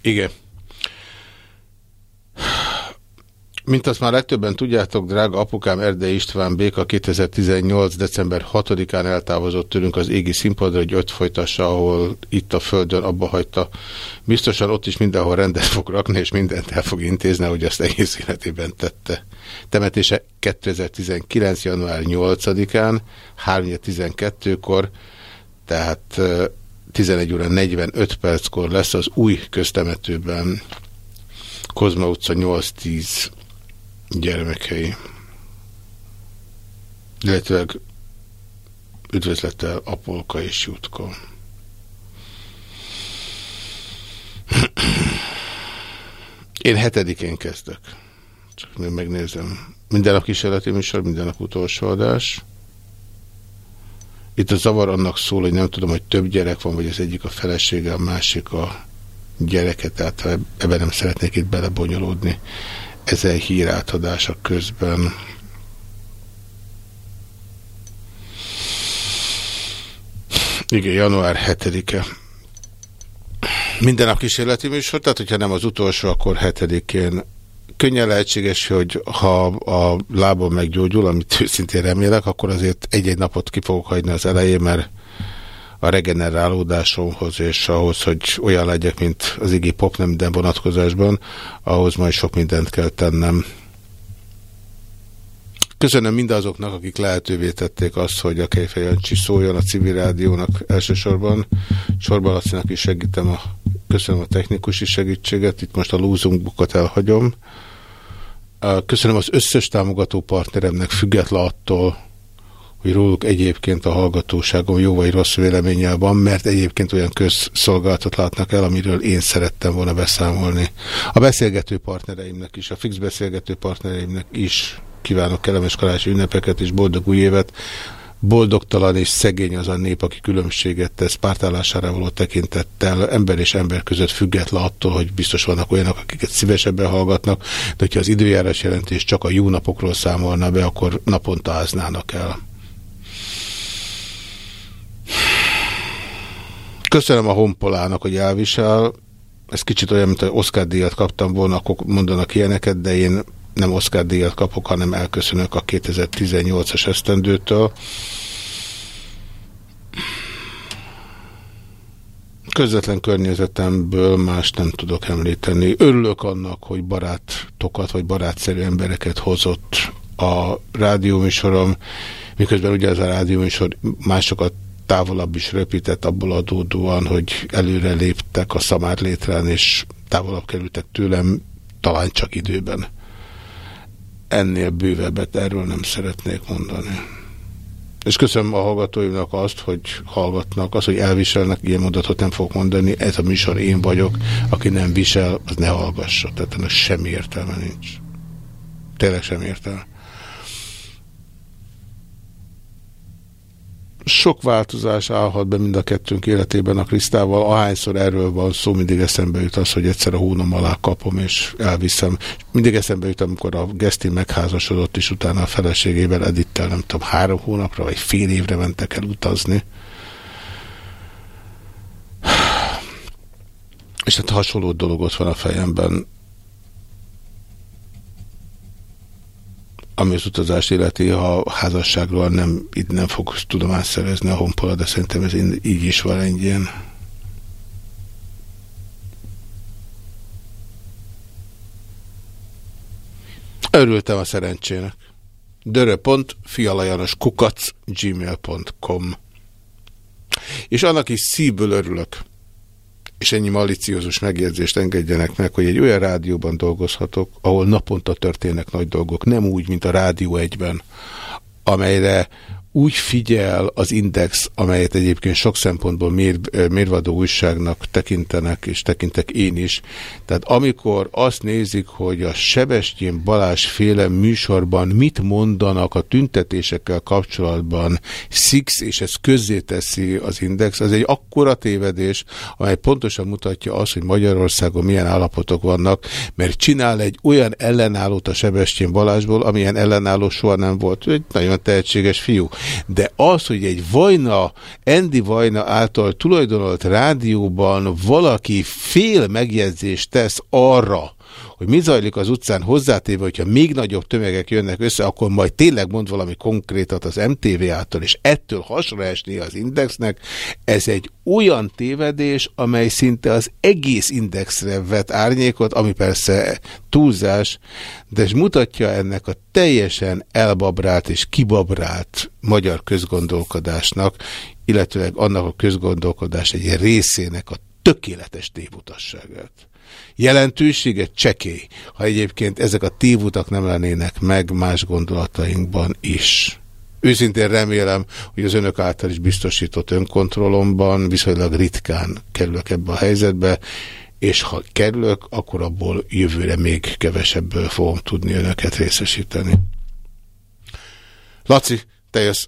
Igen. Mint azt már legtöbben tudjátok, drága apukám Erdei István Béka 2018. december 6-án eltávozott tőlünk az égi színpadra, hogy öt folytassa, ahol itt a földön abba hagyta. Biztosan ott is mindenhol rendet fog rakni, és mindent el fog intézni, hogy azt egész életében tette. Temetése 2019. január 8-án, 3.12-kor, tehát 11 óra 45 perckor lesz az új köztemetőben Kozma utca 8-10 gyermekei. Illetve üdvözlettel Apolka és Jutka. Én hetedikén kezdek. Csak még megnézem. Minden nap kísérleti műsor, minden nap utolsó adás. Itt a zavar annak szól, hogy nem tudom, hogy több gyerek van, vagy az egyik a felesége, a másik a gyereke, tehát ebben nem szeretnék itt belebonyolódni. Ezen hírátadása közben. Igen, január 7-e. Minden nap kísérleti műsor, tehát hogyha nem az utolsó, akkor 7-én könnyen lehetséges, hogy ha a lábom meggyógyul, amit őszintén remélek, akkor azért egy-egy napot ki fogok hagyni az elején, mert a regenerálódásomhoz, és ahhoz, hogy olyan legyek, mint az Iggy Pop nem minden vonatkozásban, ahhoz majd sok mindent kell tennem. Köszönöm mindazoknak, akik lehetővé tették azt, hogy a Kejfej Jancsi szóljon a civil rádiónak elsősorban. Sorban Lacinak is segítem, a, köszönöm a technikusi segítséget, itt most a lúzunkbukot elhagyom. Köszönöm az összes támogató partneremnek, független attól, hogy róluk egyébként a hallgatóságom jó vagy rossz véleménnyel van, mert egyébként olyan közszolgálatot látnak el, amiről én szerettem volna beszámolni. A beszélgető partnereimnek is, a fix beszélgető partnereimnek is kívánok kellemes karácsony ünnepeket és boldog új évet. Boldogtalan és szegény az a nép, aki különbséget tesz pártállására való tekintettel, ember és ember között független attól, hogy biztos vannak olyanok, akiket szívesebben hallgatnak, de hogyha az időjárás jelentés csak a jó napokról számolna be, akkor naponta áznának el. Köszönöm a honpolának, hogy elvisel. Ez kicsit olyan, mint hogy Oscar díjat kaptam volna, akkor mondanak ilyeneket, de én nem Oscar díjat kapok, hanem elköszönök a 2018-as esztendőtől. Közvetlen környezetemből más nem tudok említeni. Örülök annak, hogy barátokat vagy barátszerű embereket hozott a rádióműsorom, miközben ugye ez a rádióműsor másokat távolabb is röpített abból adódóan, hogy előre léptek a szamár létrán, és távolabb kerültek tőlem, talán csak időben. Ennél bővebbet erről nem szeretnék mondani. És köszönöm a hallgatóimnak azt, hogy hallgatnak, az, hogy elviselnek, ilyen mondatot nem fogok mondani, ez a műsor én vagyok, aki nem visel, az ne hallgassa. Tehát ennek semmi értelme nincs. Tényleg semmi értelme. Sok változás állhat be mind a kettőnk életében a Krisztával. Ahányszor erről van szó, mindig eszembe jut az, hogy egyszer a hónom alá kapom és elviszem. Mindig eszembe jut, amikor a Gesztin megházasodott, és utána a feleségével Edittel nem tudom, három hónapra vagy fél évre mentek el utazni. És hát hasonló dolog ott van a fejemben. Ami az utazást illeti, ha házasságról nem, itt nem fog tudomást szerezni a honpola, de szerintem ez így is van egy ilyen. Örültem a szerencsének. dörö.fialajanos kukac gmail.com És annak is szívből örülök, és ennyi maliciózus megjegyzést engedjenek meg, hogy egy olyan rádióban dolgozhatok, ahol naponta történnek nagy dolgok, nem úgy, mint a Rádió egyben, amelyre úgy figyel az Index, amelyet egyébként sok szempontból mér, mérvadó újságnak tekintenek, és tekintek én is. Tehát amikor azt nézik, hogy a Sebestyén Balázs féle műsorban mit mondanak a tüntetésekkel kapcsolatban Six, és ez közzéteszi az Index, az egy akkora tévedés, amely pontosan mutatja azt, hogy Magyarországon milyen állapotok vannak, mert csinál egy olyan ellenállót a Sebestyén Balázsból, amilyen ellenálló soha nem volt. Ő egy nagyon tehetséges fiú de az, hogy egy Vajna, Endi Vajna által tulajdonolt rádióban valaki fél megjegyzést tesz arra, hogy mi zajlik az utcán hozzátéve, hogyha még nagyobb tömegek jönnek össze, akkor majd tényleg mond valami konkrétat az MTV által, és ettől hasra esni az indexnek, ez egy olyan tévedés, amely szinte az egész indexre vet árnyékot, ami persze túlzás, de ez mutatja ennek a teljesen elbabrált és kibabrált magyar közgondolkodásnak, illetőleg annak a közgondolkodás egy részének a tökéletes tévutasságát jelentősége csekély, ha egyébként ezek a tévutak nem lennének meg más gondolatainkban is. Őszintén remélem, hogy az önök által is biztosított önkontrollomban viszonylag ritkán kerülök ebbe a helyzetbe, és ha kerülök, akkor abból jövőre még kevesebből fogom tudni önöket részesíteni. Laci, te jössz.